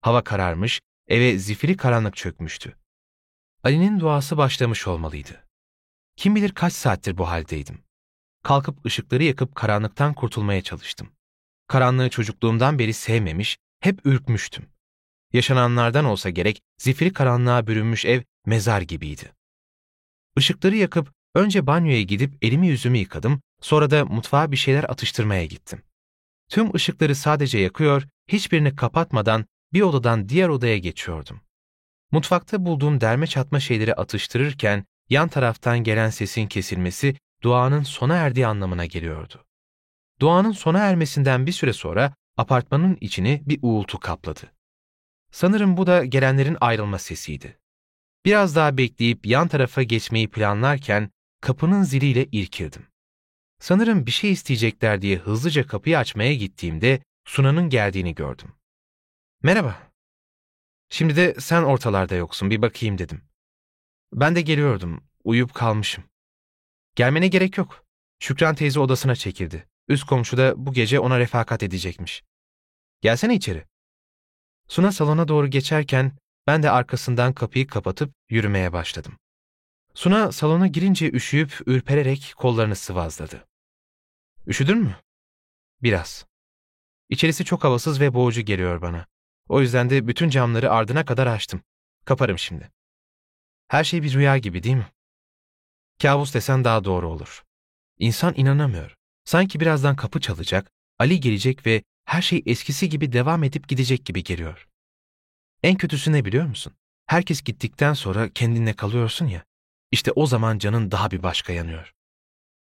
Hava kararmış, eve zifiri karanlık çökmüştü. Ali'nin duası başlamış olmalıydı. Kim bilir kaç saattir bu haldeydim. Kalkıp ışıkları yakıp karanlıktan kurtulmaya çalıştım. Karanlığı çocukluğumdan beri sevmemiş, hep ürkmüştüm. Yaşananlardan olsa gerek zifiri karanlığa bürünmüş ev mezar gibiydi. Işıkları yakıp önce banyoya gidip elimi yüzümü yıkadım, sonra da mutfağa bir şeyler atıştırmaya gittim. Tüm ışıkları sadece yakıyor, hiçbirini kapatmadan bir odadan diğer odaya geçiyordum. Mutfakta bulduğum derme çatma şeyleri atıştırırken yan taraftan gelen sesin kesilmesi duanın sona erdiği anlamına geliyordu. Duanın sona ermesinden bir süre sonra apartmanın içini bir uğultu kapladı. Sanırım bu da gelenlerin ayrılma sesiydi. Biraz daha bekleyip yan tarafa geçmeyi planlarken kapının ziliyle irkildim. Sanırım bir şey isteyecekler diye hızlıca kapıyı açmaya gittiğimde Suna'nın geldiğini gördüm. Merhaba. Şimdi de sen ortalarda yoksun bir bakayım dedim. Ben de geliyordum, uyuyup kalmışım. Gelmene gerek yok. Şükran teyze odasına çekildi. Üst komşu da bu gece ona refakat edecekmiş. Gelsene içeri. Suna salona doğru geçerken ben de arkasından kapıyı kapatıp yürümeye başladım. Suna salona girince üşüyüp ürpererek kollarını sıvazladı. Üşüdün mü? Biraz. İçerisi çok havasız ve boğucu geliyor bana. O yüzden de bütün camları ardına kadar açtım. Kaparım şimdi. Her şey bir rüya gibi değil mi? Kabus desen daha doğru olur. İnsan inanamıyor. Sanki birazdan kapı çalacak, Ali gelecek ve her şey eskisi gibi devam edip gidecek gibi geliyor. En kötüsü ne biliyor musun? Herkes gittikten sonra kendinle kalıyorsun ya, işte o zaman canın daha bir başka yanıyor.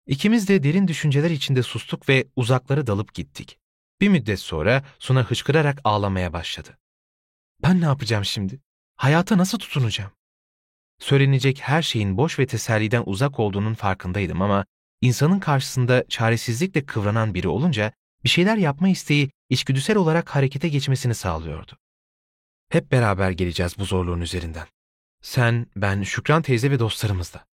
İkimiz de derin düşünceler içinde sustuk ve uzaklara dalıp gittik. Bir müddet sonra Suna hıçkırarak ağlamaya başladı. Ben ne yapacağım şimdi? Hayata nasıl tutunacağım? Söylenecek her şeyin boş ve teselliden uzak olduğunun farkındaydım ama insanın karşısında çaresizlikle kıvranan biri olunca bir şeyler yapma isteği içgüdüsel olarak harekete geçmesini sağlıyordu. Hep beraber geleceğiz bu zorluğun üzerinden. Sen, ben, Şükran teyze ve dostlarımızla.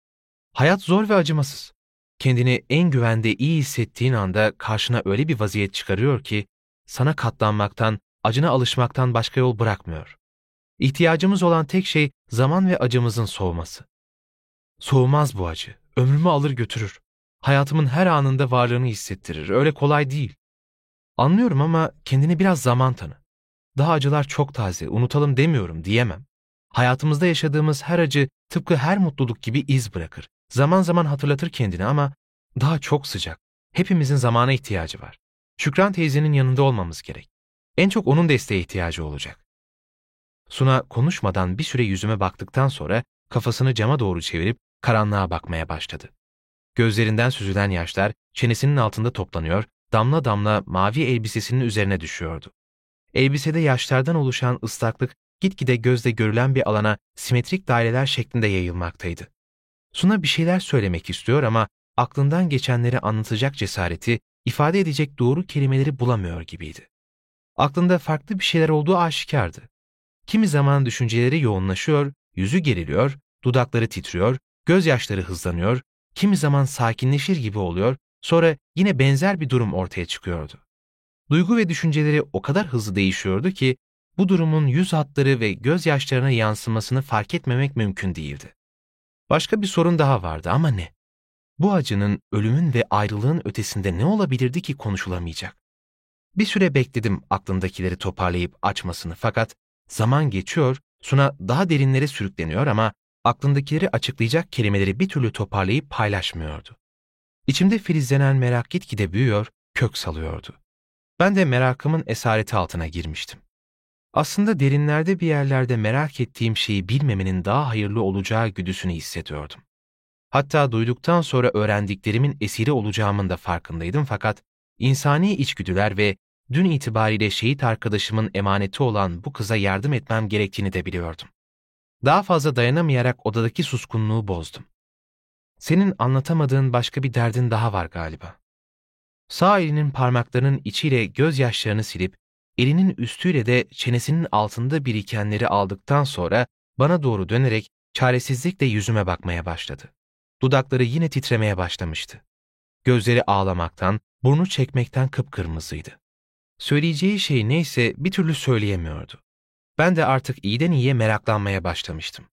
Hayat zor ve acımasız. Kendini en güvende iyi hissettiğin anda karşına öyle bir vaziyet çıkarıyor ki sana katlanmaktan, acına alışmaktan başka yol bırakmıyor. İhtiyacımız olan tek şey zaman ve acımızın soğuması. Soğumaz bu acı. Ömrümü alır götürür. Hayatımın her anında varlığını hissettirir. Öyle kolay değil. Anlıyorum ama kendini biraz zaman tanı. Daha acılar çok taze, unutalım demiyorum diyemem. Hayatımızda yaşadığımız her acı tıpkı her mutluluk gibi iz bırakır. Zaman zaman hatırlatır kendini ama daha çok sıcak. Hepimizin zamana ihtiyacı var. Şükran teyzenin yanında olmamız gerek. En çok onun desteğe ihtiyacı olacak. Suna konuşmadan bir süre yüzüme baktıktan sonra kafasını cama doğru çevirip karanlığa bakmaya başladı. Gözlerinden süzülen yaşlar çenesinin altında toplanıyor, damla damla mavi elbisesinin üzerine düşüyordu. Elbisede yaşlardan oluşan ıslaklık gitgide gözde görülen bir alana simetrik daireler şeklinde yayılmaktaydı. Suna bir şeyler söylemek istiyor ama aklından geçenleri anlatacak cesareti, ifade edecek doğru kelimeleri bulamıyor gibiydi. Aklında farklı bir şeyler olduğu aşikardı. Kimi zaman düşünceleri yoğunlaşıyor, yüzü geriliyor, dudakları titriyor, gözyaşları hızlanıyor, kimi zaman sakinleşir gibi oluyor, sonra yine benzer bir durum ortaya çıkıyordu. Duygu ve düşünceleri o kadar hızlı değişiyordu ki bu durumun yüz hatları ve gözyaşlarına yansımasını fark etmemek mümkün değildi. Başka bir sorun daha vardı ama ne? Bu acının, ölümün ve ayrılığın ötesinde ne olabilirdi ki konuşulamayacak? Bir süre bekledim aklındakileri toparlayıp açmasını fakat zaman geçiyor, Suna daha derinlere sürükleniyor ama aklındakileri açıklayacak kelimeleri bir türlü toparlayıp paylaşmıyordu. İçimde filizlenen merak gitgide büyüyor, kök salıyordu. Ben de merakımın esareti altına girmiştim. Aslında derinlerde bir yerlerde merak ettiğim şeyi bilmemenin daha hayırlı olacağı güdüsünü hissediyordum. Hatta duyduktan sonra öğrendiklerimin esiri olacağımın da farkındaydım fakat insani içgüdüler ve dün itibariyle şehit arkadaşımın emaneti olan bu kıza yardım etmem gerektiğini de biliyordum. Daha fazla dayanamayarak odadaki suskunluğu bozdum. Senin anlatamadığın başka bir derdin daha var galiba. Sağ elinin parmaklarının içiyle gözyaşlarını silip, elinin üstüyle de çenesinin altında birikenleri aldıktan sonra bana doğru dönerek çaresizlikle yüzüme bakmaya başladı. Dudakları yine titremeye başlamıştı. Gözleri ağlamaktan, burnu çekmekten kıpkırmızıydı. Söyleyeceği şey neyse bir türlü söyleyemiyordu. Ben de artık iyiden iyiye meraklanmaya başlamıştım.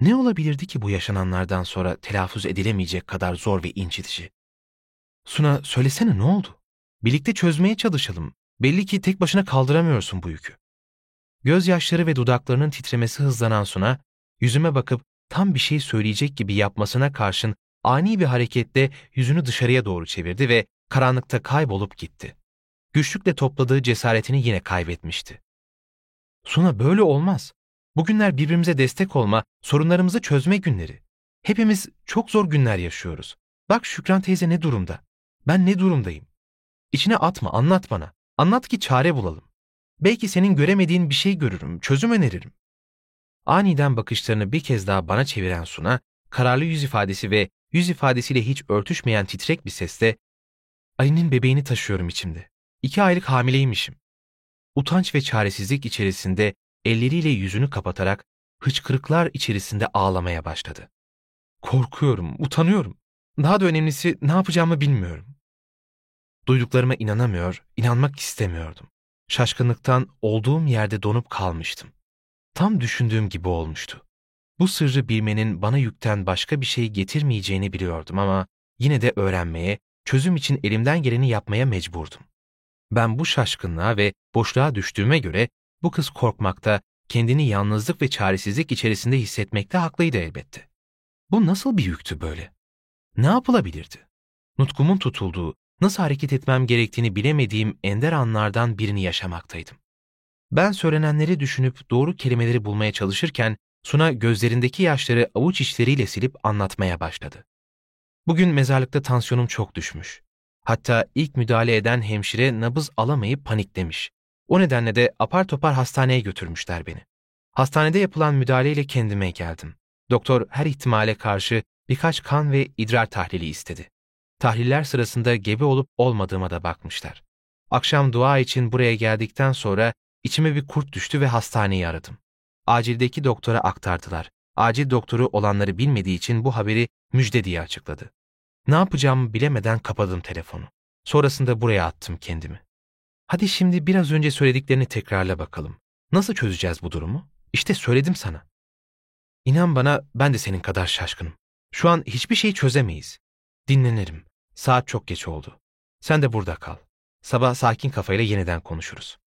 Ne olabilirdi ki bu yaşananlardan sonra telaffuz edilemeyecek kadar zor ve incitici? Suna söylesene ne oldu? Birlikte çözmeye çalışalım. Belli ki tek başına kaldıramıyorsun bu yükü. Gözyaşları ve dudaklarının titremesi hızlanan Suna, yüzüme bakıp tam bir şey söyleyecek gibi yapmasına karşın ani bir hareketle yüzünü dışarıya doğru çevirdi ve karanlıkta kaybolup gitti. Güçlükle topladığı cesaretini yine kaybetmişti. Suna böyle olmaz. Bugünler birbirimize destek olma, sorunlarımızı çözme günleri. Hepimiz çok zor günler yaşıyoruz. Bak Şükran teyze ne durumda? Ben ne durumdayım? İçine atma, anlat bana. Anlat ki çare bulalım. Belki senin göremediğin bir şey görürüm, çözüm öneririm. Aniden bakışlarını bir kez daha bana çeviren Suna, kararlı yüz ifadesi ve yüz ifadesiyle hiç örtüşmeyen titrek bir sesle Ali'nin bebeğini taşıyorum içimde. İki aylık hamileymişim. Utanç ve çaresizlik içerisinde elleriyle yüzünü kapatarak hıçkırıklar içerisinde ağlamaya başladı. Korkuyorum, utanıyorum. Daha da önemlisi ne yapacağımı bilmiyorum. Duyduklarıma inanamıyor, inanmak istemiyordum. Şaşkınlıktan olduğum yerde donup kalmıştım. Tam düşündüğüm gibi olmuştu. Bu sırrı bilmenin bana yükten başka bir şey getirmeyeceğini biliyordum ama yine de öğrenmeye, çözüm için elimden geleni yapmaya mecburdum. Ben bu şaşkınlığa ve boşluğa düştüğüme göre bu kız korkmakta, kendini yalnızlık ve çaresizlik içerisinde hissetmekte haklıydı elbette. Bu nasıl bir yüktü böyle? Ne yapılabilirdi? Nutkumun tutulduğu, nasıl hareket etmem gerektiğini bilemediğim ender anlardan birini yaşamaktaydım. Ben söylenenleri düşünüp doğru kelimeleri bulmaya çalışırken Suna gözlerindeki yaşları avuç içleriyle silip anlatmaya başladı. Bugün mezarlıkta tansiyonum çok düşmüş. Hatta ilk müdahale eden hemşire nabız alamayıp paniklemiş. O nedenle de apar topar hastaneye götürmüşler beni. Hastanede yapılan müdahaleyle kendime geldim. Doktor her ihtimale karşı birkaç kan ve idrar tahlili istedi. Tahliller sırasında gebe olup olmadığıma da bakmışlar. Akşam dua için buraya geldikten sonra içime bir kurt düştü ve hastaneyi aradım. Acildeki doktora aktardılar. Acil doktoru olanları bilmediği için bu haberi müjde diye açıkladı. Ne yapacağımı bilemeden kapadım telefonu. Sonrasında buraya attım kendimi. Hadi şimdi biraz önce söylediklerini tekrarla bakalım. Nasıl çözeceğiz bu durumu? İşte söyledim sana. İnan bana ben de senin kadar şaşkınım. Şu an hiçbir şey çözemeyiz. Dinlenirim. Saat çok geç oldu. Sen de burada kal. Sabah sakin kafayla yeniden konuşuruz.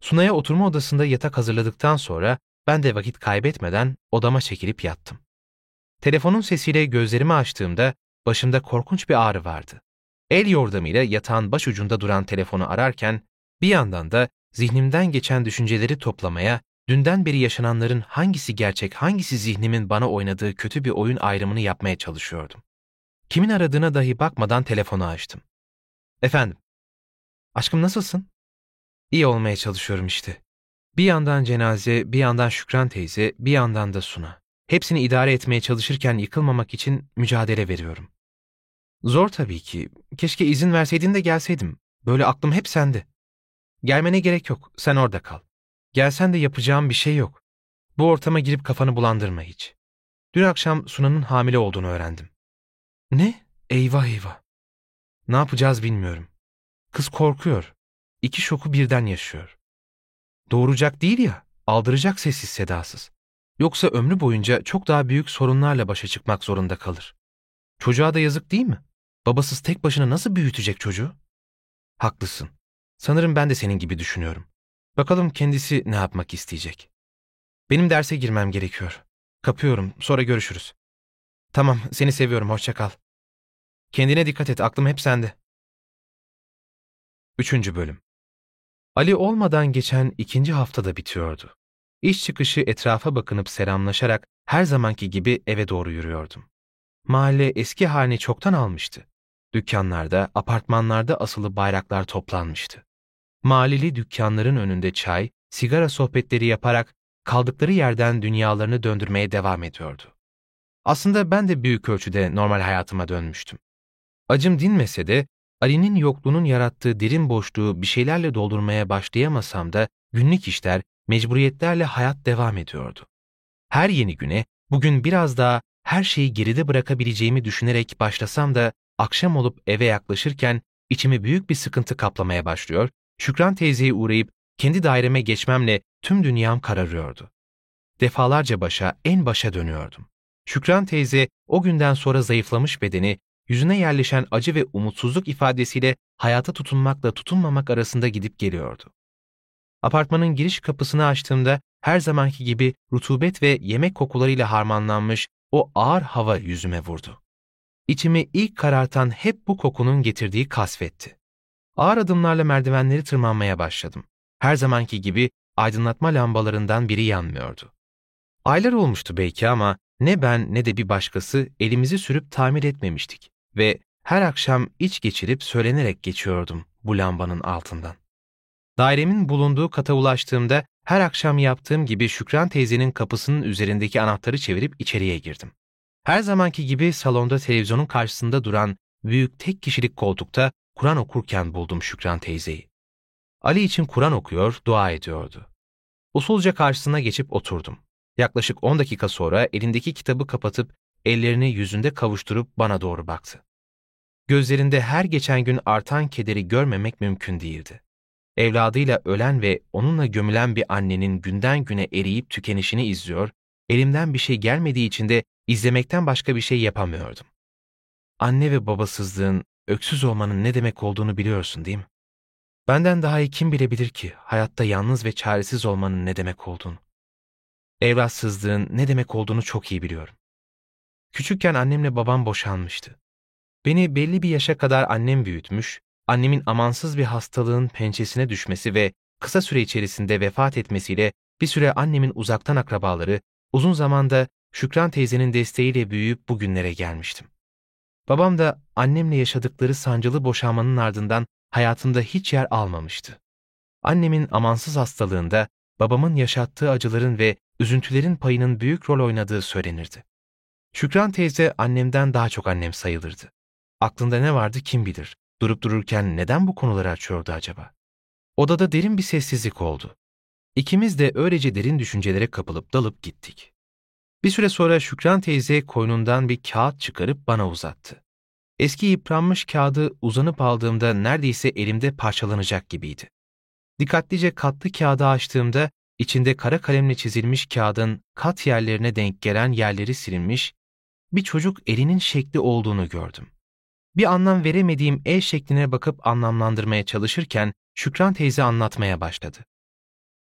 Sunay'a oturma odasında yatak hazırladıktan sonra ben de vakit kaybetmeden odama çekilip yattım. Telefonun sesiyle gözlerimi açtığımda başımda korkunç bir ağrı vardı. El yordamıyla yatağın baş ucunda duran telefonu ararken bir yandan da zihnimden geçen düşünceleri toplamaya, dünden beri yaşananların hangisi gerçek, hangisi zihnimin bana oynadığı kötü bir oyun ayrımını yapmaya çalışıyordum. Kimin aradığına dahi bakmadan telefonu açtım. Efendim, aşkım nasılsın? İyi olmaya çalışıyorum işte. Bir yandan cenaze, bir yandan Şükran teyze, bir yandan da Suna. Hepsini idare etmeye çalışırken yıkılmamak için mücadele veriyorum. Zor tabii ki. Keşke izin verseydin de gelseydim. Böyle aklım hep sende. Gelmene gerek yok. Sen orada kal. Gelsen de yapacağım bir şey yok. Bu ortama girip kafanı bulandırma hiç. Dün akşam Suna'nın hamile olduğunu öğrendim. Ne? Eyvah eyvah. Ne yapacağız bilmiyorum. Kız korkuyor. İki şoku birden yaşıyor. Doğuracak değil ya, aldıracak sessiz sedasız. Yoksa ömrü boyunca çok daha büyük sorunlarla başa çıkmak zorunda kalır. Çocuğa da yazık değil mi? Babasız tek başına nasıl büyütecek çocuğu? Haklısın. Sanırım ben de senin gibi düşünüyorum. Bakalım kendisi ne yapmak isteyecek. Benim derse girmem gerekiyor. Kapıyorum, sonra görüşürüz. Tamam, seni seviyorum, hoşça kal. Kendine dikkat et, aklım hep sende. Üçüncü bölüm Ali olmadan geçen ikinci haftada bitiyordu. İş çıkışı etrafa bakınıp selamlaşarak her zamanki gibi eve doğru yürüyordum. Mahalle eski halini çoktan almıştı. Dükkanlarda, apartmanlarda asılı bayraklar toplanmıştı. Mahalleli dükkanların önünde çay, sigara sohbetleri yaparak kaldıkları yerden dünyalarını döndürmeye devam ediyordu. Aslında ben de büyük ölçüde normal hayatıma dönmüştüm. Acım dinmese de Ali'nin yokluğunun yarattığı derin boşluğu bir şeylerle doldurmaya başlayamasam da günlük işler, mecburiyetlerle hayat devam ediyordu. Her yeni güne bugün biraz daha her şeyi geride bırakabileceğimi düşünerek başlasam da akşam olup eve yaklaşırken içimi büyük bir sıkıntı kaplamaya başlıyor, Şükran teyzeye uğrayıp kendi daireme geçmemle tüm dünyam kararıyordu. Defalarca başa, en başa dönüyordum. Şükran teyze o günden sonra zayıflamış bedeni, yüzüne yerleşen acı ve umutsuzluk ifadesiyle hayata tutunmakla tutunmamak arasında gidip geliyordu. Apartmanın giriş kapısını açtığımda her zamanki gibi rutubet ve yemek kokularıyla harmanlanmış o ağır hava yüzüme vurdu. İçimi ilk karartan hep bu kokunun getirdiği kasvetti. Ağır adımlarla merdivenleri tırmanmaya başladım. Her zamanki gibi aydınlatma lambalarından biri yanmıyordu. Aylar olmuştu belki ama ne ben ne de bir başkası elimizi sürüp tamir etmemiştik ve her akşam iç geçirip söylenerek geçiyordum bu lambanın altından. Dairemin bulunduğu kata ulaştığımda her akşam yaptığım gibi Şükran teyzenin kapısının üzerindeki anahtarı çevirip içeriye girdim. Her zamanki gibi salonda televizyonun karşısında duran büyük tek kişilik koltukta Kur'an okurken buldum Şükran teyzeyi. Ali için Kur'an okuyor, dua ediyordu. Usulca karşısına geçip oturdum. Yaklaşık 10 dakika sonra elindeki kitabı kapatıp ellerini yüzünde kavuşturup bana doğru baktı. Gözlerinde her geçen gün artan kederi görmemek mümkün değildi. Evladıyla ölen ve onunla gömülen bir annenin günden güne eriyip tükenişini izliyor, elimden bir şey gelmediği için de izlemekten başka bir şey yapamıyordum. Anne ve babasızlığın, öksüz olmanın ne demek olduğunu biliyorsun değil mi? Benden daha iyi kim bilebilir ki hayatta yalnız ve çaresiz olmanın ne demek olduğunu? Evlatsızlığın ne demek olduğunu çok iyi biliyorum. Küçükken annemle babam boşanmıştı. Beni belli bir yaşa kadar annem büyütmüş, annemin amansız bir hastalığın pençesine düşmesi ve kısa süre içerisinde vefat etmesiyle bir süre annemin uzaktan akrabaları, uzun zamanda Şükran teyzenin desteğiyle büyüyüp bugünlere gelmiştim. Babam da annemle yaşadıkları sancılı boşanmanın ardından hayatımda hiç yer almamıştı. Annemin amansız hastalığında babamın yaşattığı acıların ve üzüntülerin payının büyük rol oynadığı söylenirdi. Şükran teyze annemden daha çok annem sayılırdı. Aklında ne vardı kim bilir. Durup dururken neden bu konuları açıyordu acaba? Odada derin bir sessizlik oldu. İkimiz de öylece derin düşüncelere kapılıp dalıp gittik. Bir süre sonra Şükran teyze koynundan bir kağıt çıkarıp bana uzattı. Eski yıpranmış kağıdı uzanıp aldığımda neredeyse elimde parçalanacak gibiydi. Dikkatlice katlı kağıdı açtığımda içinde kara kalemle çizilmiş kağıdın kat yerlerine denk gelen yerleri silinmiş, bir çocuk elinin şekli olduğunu gördüm. Bir anlam veremediğim el şekline bakıp anlamlandırmaya çalışırken Şükran teyze anlatmaya başladı.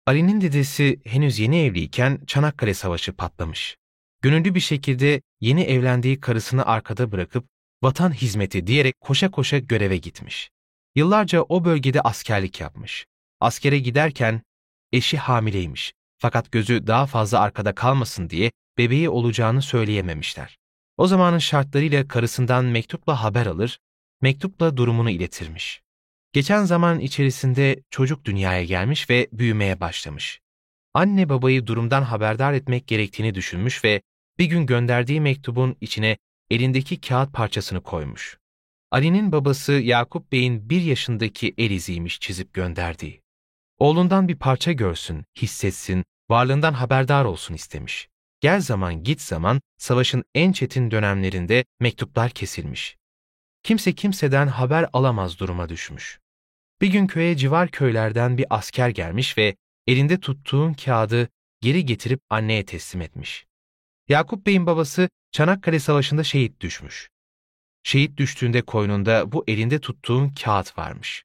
Ali'nin dedesi henüz yeni evliyken Çanakkale Savaşı patlamış. Gönüllü bir şekilde yeni evlendiği karısını arkada bırakıp vatan hizmeti diyerek koşa koşa göreve gitmiş. Yıllarca o bölgede askerlik yapmış. Askere giderken eşi hamileymiş. Fakat gözü daha fazla arkada kalmasın diye bebeği olacağını söyleyememişler. O zamanın şartlarıyla karısından mektupla haber alır, mektupla durumunu iletirmiş. Geçen zaman içerisinde çocuk dünyaya gelmiş ve büyümeye başlamış. Anne babayı durumdan haberdar etmek gerektiğini düşünmüş ve bir gün gönderdiği mektubun içine elindeki kağıt parçasını koymuş. Ali'nin babası Yakup Bey'in bir yaşındaki el iziymiş çizip gönderdiği. Oğlundan bir parça görsün, hissetsin, varlığından haberdar olsun istemiş. Gel zaman git zaman savaşın en çetin dönemlerinde mektuplar kesilmiş. Kimse kimseden haber alamaz duruma düşmüş. Bir gün köye civar köylerden bir asker gelmiş ve elinde tuttuğun kağıdı geri getirip anneye teslim etmiş. Yakup Bey'in babası Çanakkale Savaşı'nda şehit düşmüş. Şehit düştüğünde koynunda bu elinde tuttuğun kağıt varmış.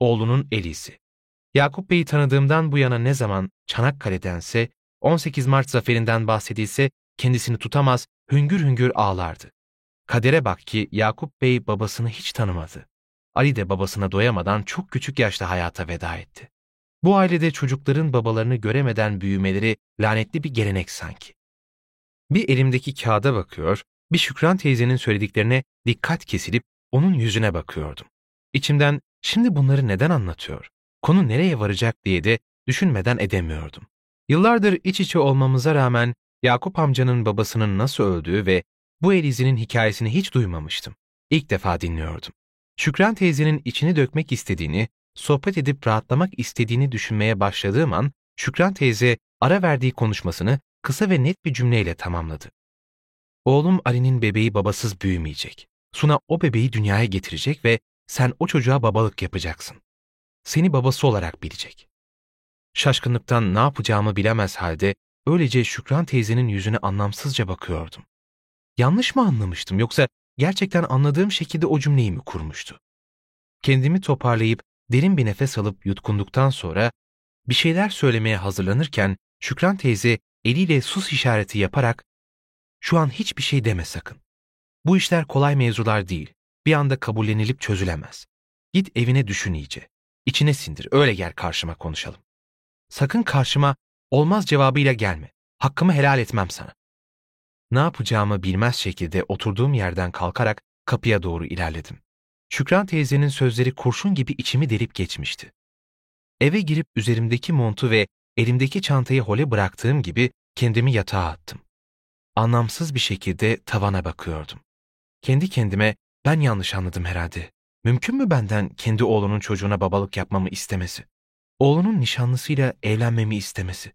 Oğlunun elisi. Yakup Bey'i tanıdığımdan bu yana ne zaman Çanakkale'dense, 18 Mart zaferinden bahsedilse kendisini tutamaz, hüngür hüngür ağlardı. Kadere bak ki Yakup Bey babasını hiç tanımadı. Ali de babasına doyamadan çok küçük yaşta hayata veda etti. Bu ailede çocukların babalarını göremeden büyümeleri lanetli bir gelenek sanki. Bir elimdeki kağıda bakıyor, bir Şükran teyzenin söylediklerine dikkat kesilip onun yüzüne bakıyordum. İçimden şimdi bunları neden anlatıyor, konu nereye varacak diye de düşünmeden edemiyordum. Yıllardır iç içe olmamıza rağmen Yakup amcanın babasının nasıl öldüğü ve bu Elizi'nin hikayesini hiç duymamıştım. İlk defa dinliyordum. Şükran teyzenin içini dökmek istediğini, sohbet edip rahatlamak istediğini düşünmeye başladığım an Şükran teyze ara verdiği konuşmasını kısa ve net bir cümleyle tamamladı. Oğlum Ali'nin bebeği babasız büyümeyecek. Suna o bebeği dünyaya getirecek ve sen o çocuğa babalık yapacaksın. Seni babası olarak bilecek. Şaşkınlıktan ne yapacağımı bilemez halde öylece Şükran teyzenin yüzüne anlamsızca bakıyordum. Yanlış mı anlamıştım yoksa gerçekten anladığım şekilde o cümleyi mi kurmuştu? Kendimi toparlayıp derin bir nefes alıp yutkunduktan sonra bir şeyler söylemeye hazırlanırken Şükran teyze eliyle sus işareti yaparak ''Şu an hiçbir şey deme sakın. Bu işler kolay mevzular değil. Bir anda kabullenilip çözülemez. Git evine düşün iyice. İçine sindir, öyle gel karşıma konuşalım. Sakın karşıma olmaz cevabıyla gelme. Hakkımı helal etmem sana. Ne yapacağımı bilmez şekilde oturduğum yerden kalkarak kapıya doğru ilerledim. Şükran teyzenin sözleri kurşun gibi içimi delip geçmişti. Eve girip üzerimdeki montu ve elimdeki çantayı hole bıraktığım gibi kendimi yatağa attım. Anlamsız bir şekilde tavana bakıyordum. Kendi kendime ben yanlış anladım herhalde. Mümkün mü benden kendi oğlunun çocuğuna babalık yapmamı istemesi? Oğlunun nişanlısıyla evlenmemi istemesi?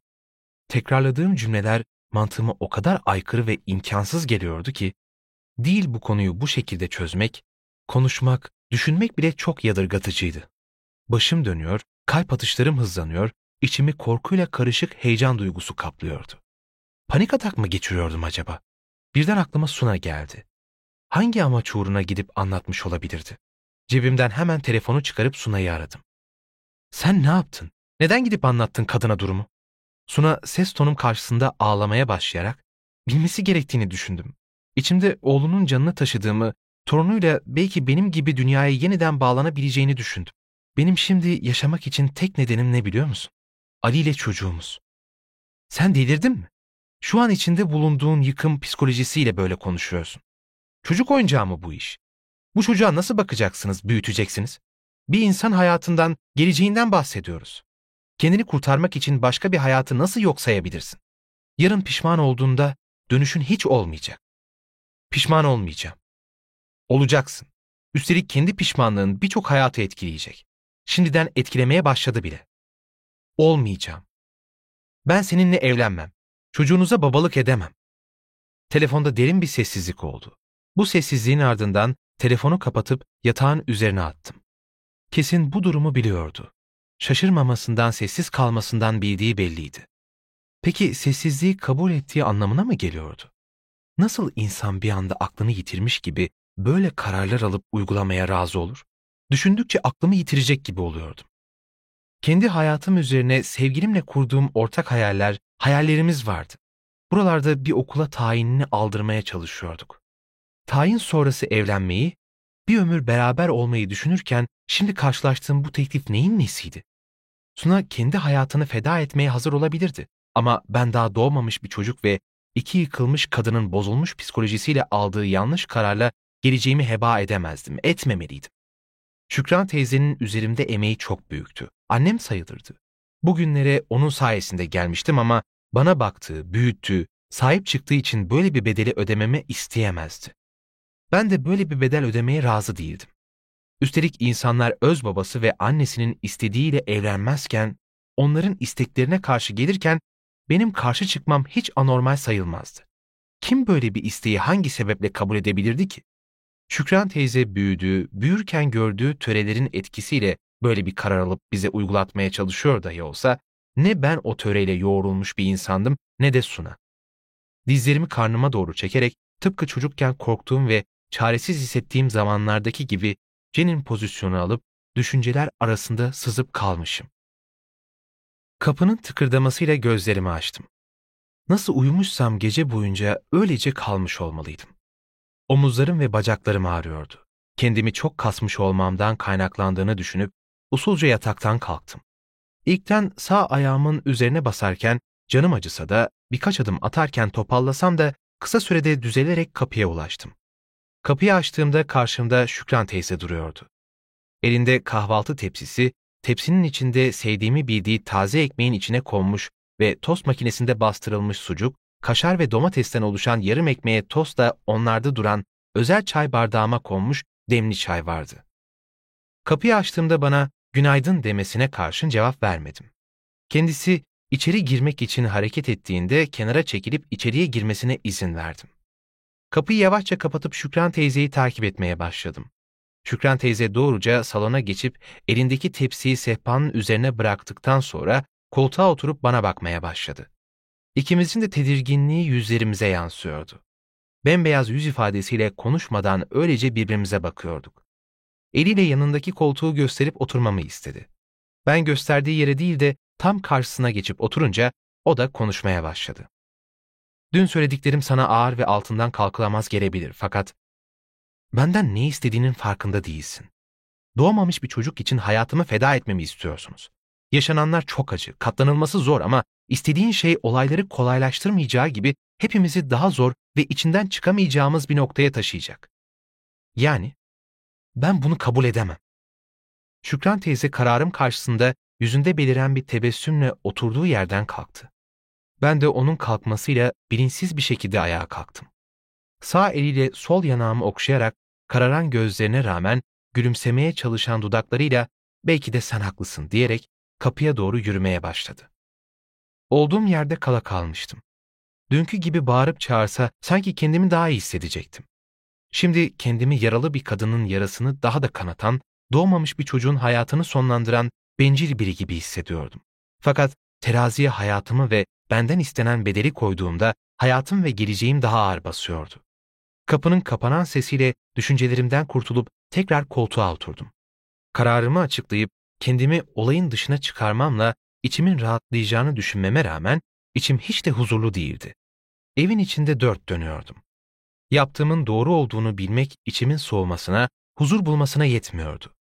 Tekrarladığım cümleler mantığıma o kadar aykırı ve imkansız geliyordu ki, değil bu konuyu bu şekilde çözmek, konuşmak, düşünmek bile çok yadırgatıcıydı. Başım dönüyor, kalp atışlarım hızlanıyor, içimi korkuyla karışık heyecan duygusu kaplıyordu. Panik atak mı geçiriyordum acaba? Birden aklıma Suna geldi. Hangi amaç uğruna gidip anlatmış olabilirdi? Cebimden hemen telefonu çıkarıp Suna'yı aradım. Sen ne yaptın? Neden gidip anlattın kadına durumu? Suna ses tonum karşısında ağlamaya başlayarak bilmesi gerektiğini düşündüm. İçimde oğlunun canını taşıdığımı, torunuyla belki benim gibi dünyaya yeniden bağlanabileceğini düşündüm. Benim şimdi yaşamak için tek nedenim ne biliyor musun? Ali ile çocuğumuz. Sen delirdin mi? Şu an içinde bulunduğun yıkım psikolojisiyle böyle konuşuyorsun. Çocuk oyuncağı mı bu iş? Bu çocuğa nasıl bakacaksınız, büyüteceksiniz? Bir insan hayatından, geleceğinden bahsediyoruz. Kendini kurtarmak için başka bir hayatı nasıl yok sayabilirsin? Yarın pişman olduğunda dönüşün hiç olmayacak. Pişman olmayacağım. Olacaksın. Üstelik kendi pişmanlığın birçok hayatı etkileyecek. Şimdiden etkilemeye başladı bile. Olmayacağım. Ben seninle evlenmem. Çocuğunuza babalık edemem. Telefonda derin bir sessizlik oldu. Bu sessizliğin ardından telefonu kapatıp yatağın üzerine attım. Kesin bu durumu biliyordu. Şaşırmamasından, sessiz kalmasından bildiği belliydi. Peki sessizliği kabul ettiği anlamına mı geliyordu? Nasıl insan bir anda aklını yitirmiş gibi böyle kararlar alıp uygulamaya razı olur? Düşündükçe aklımı yitirecek gibi oluyordum. Kendi hayatım üzerine sevgilimle kurduğum ortak hayaller, hayallerimiz vardı. Buralarda bir okula tayinini aldırmaya çalışıyorduk. Tayin sonrası evlenmeyi, bir ömür beraber olmayı düşünürken şimdi karşılaştığım bu teklif neyin nesiydi? Suna kendi hayatını feda etmeye hazır olabilirdi. Ama ben daha doğmamış bir çocuk ve iki yıkılmış kadının bozulmuş psikolojisiyle aldığı yanlış kararla geleceğimi heba edemezdim, etmemeliydim. Şükran teyzenin üzerimde emeği çok büyüktü. Annem sayılırdı. Bugünlere onun sayesinde gelmiştim ama bana baktığı, büyüttüğü, sahip çıktığı için böyle bir bedeli ödememi isteyemezdi. Ben de böyle bir bedel ödemeye razı değildim. Üstelik insanlar öz babası ve annesinin istediğiyle evlenmezken, onların isteklerine karşı gelirken benim karşı çıkmam hiç anormal sayılmazdı. Kim böyle bir isteği hangi sebeple kabul edebilirdi ki? Şükran teyze büyüdüğü, büyürken gördüğü törelerin etkisiyle böyle bir karar alıp bize uygulatmaya çalışıyor dahi olsa, ne ben o töreyle yoğrulmuş bir insandım ne de Suna. Dizlerimi karnıma doğru çekerek tıpkı çocukken korktuğum ve çaresiz hissettiğim zamanlardaki gibi Cenin pozisyonu alıp düşünceler arasında sızıp kalmışım. Kapının tıkırdamasıyla gözlerimi açtım. Nasıl uyumuşsam gece boyunca öylece kalmış olmalıydım. Omuzlarım ve bacaklarım ağrıyordu. Kendimi çok kasmış olmamdan kaynaklandığını düşünüp usulca yataktan kalktım. İlkten sağ ayağımın üzerine basarken canım acısa da birkaç adım atarken topallasam da kısa sürede düzelerek kapıya ulaştım. Kapıyı açtığımda karşımda Şükran teyze duruyordu. Elinde kahvaltı tepsisi, tepsinin içinde sevdiğimi bildiği taze ekmeğin içine konmuş ve tost makinesinde bastırılmış sucuk, kaşar ve domatesten oluşan yarım ekmeğe tost da onlarda duran özel çay bardağıma konmuş demli çay vardı. Kapıyı açtığımda bana günaydın demesine karşın cevap vermedim. Kendisi içeri girmek için hareket ettiğinde kenara çekilip içeriye girmesine izin verdim. Kapıyı yavaşça kapatıp Şükran teyzeyi takip etmeye başladım. Şükran teyze doğruca salona geçip elindeki tepsiyi sehpanın üzerine bıraktıktan sonra koltuğa oturup bana bakmaya başladı. İkimizin de tedirginliği yüzlerimize yansıyordu. Bembeyaz yüz ifadesiyle konuşmadan öylece birbirimize bakıyorduk. Eliyle yanındaki koltuğu gösterip oturmamı istedi. Ben gösterdiği yere değil de tam karşısına geçip oturunca o da konuşmaya başladı. Dün söylediklerim sana ağır ve altından kalkılamaz gelebilir fakat benden ne istediğinin farkında değilsin. Doğmamış bir çocuk için hayatımı feda etmemi istiyorsunuz. Yaşananlar çok acı, katlanılması zor ama istediğin şey olayları kolaylaştırmayacağı gibi hepimizi daha zor ve içinden çıkamayacağımız bir noktaya taşıyacak. Yani ben bunu kabul edemem. Şükran teyze kararım karşısında yüzünde beliren bir tebessümle oturduğu yerden kalktı. Ben de onun kalkmasıyla bilinçsiz bir şekilde ayağa kalktım. Sağ eliyle sol yanağımı okşayarak kararan gözlerine rağmen gülümsemeye çalışan dudaklarıyla belki de sen haklısın diyerek kapıya doğru yürümeye başladı. Olduğum yerde kala kalmıştım. Dünkü gibi bağırıp çağırsa sanki kendimi daha iyi hissedecektim. Şimdi kendimi yaralı bir kadının yarasını daha da kanatan, doğmamış bir çocuğun hayatını sonlandıran bencil biri gibi hissediyordum. Fakat teraziye hayatımı ve benden istenen bedeli koyduğumda hayatım ve geleceğim daha ağır basıyordu. Kapının kapanan sesiyle düşüncelerimden kurtulup tekrar koltuğa oturdum. Kararımı açıklayıp kendimi olayın dışına çıkarmamla içimin rahatlayacağını düşünmeme rağmen içim hiç de huzurlu değildi. Evin içinde dört dönüyordum. Yaptığımın doğru olduğunu bilmek içimin soğumasına, huzur bulmasına yetmiyordu.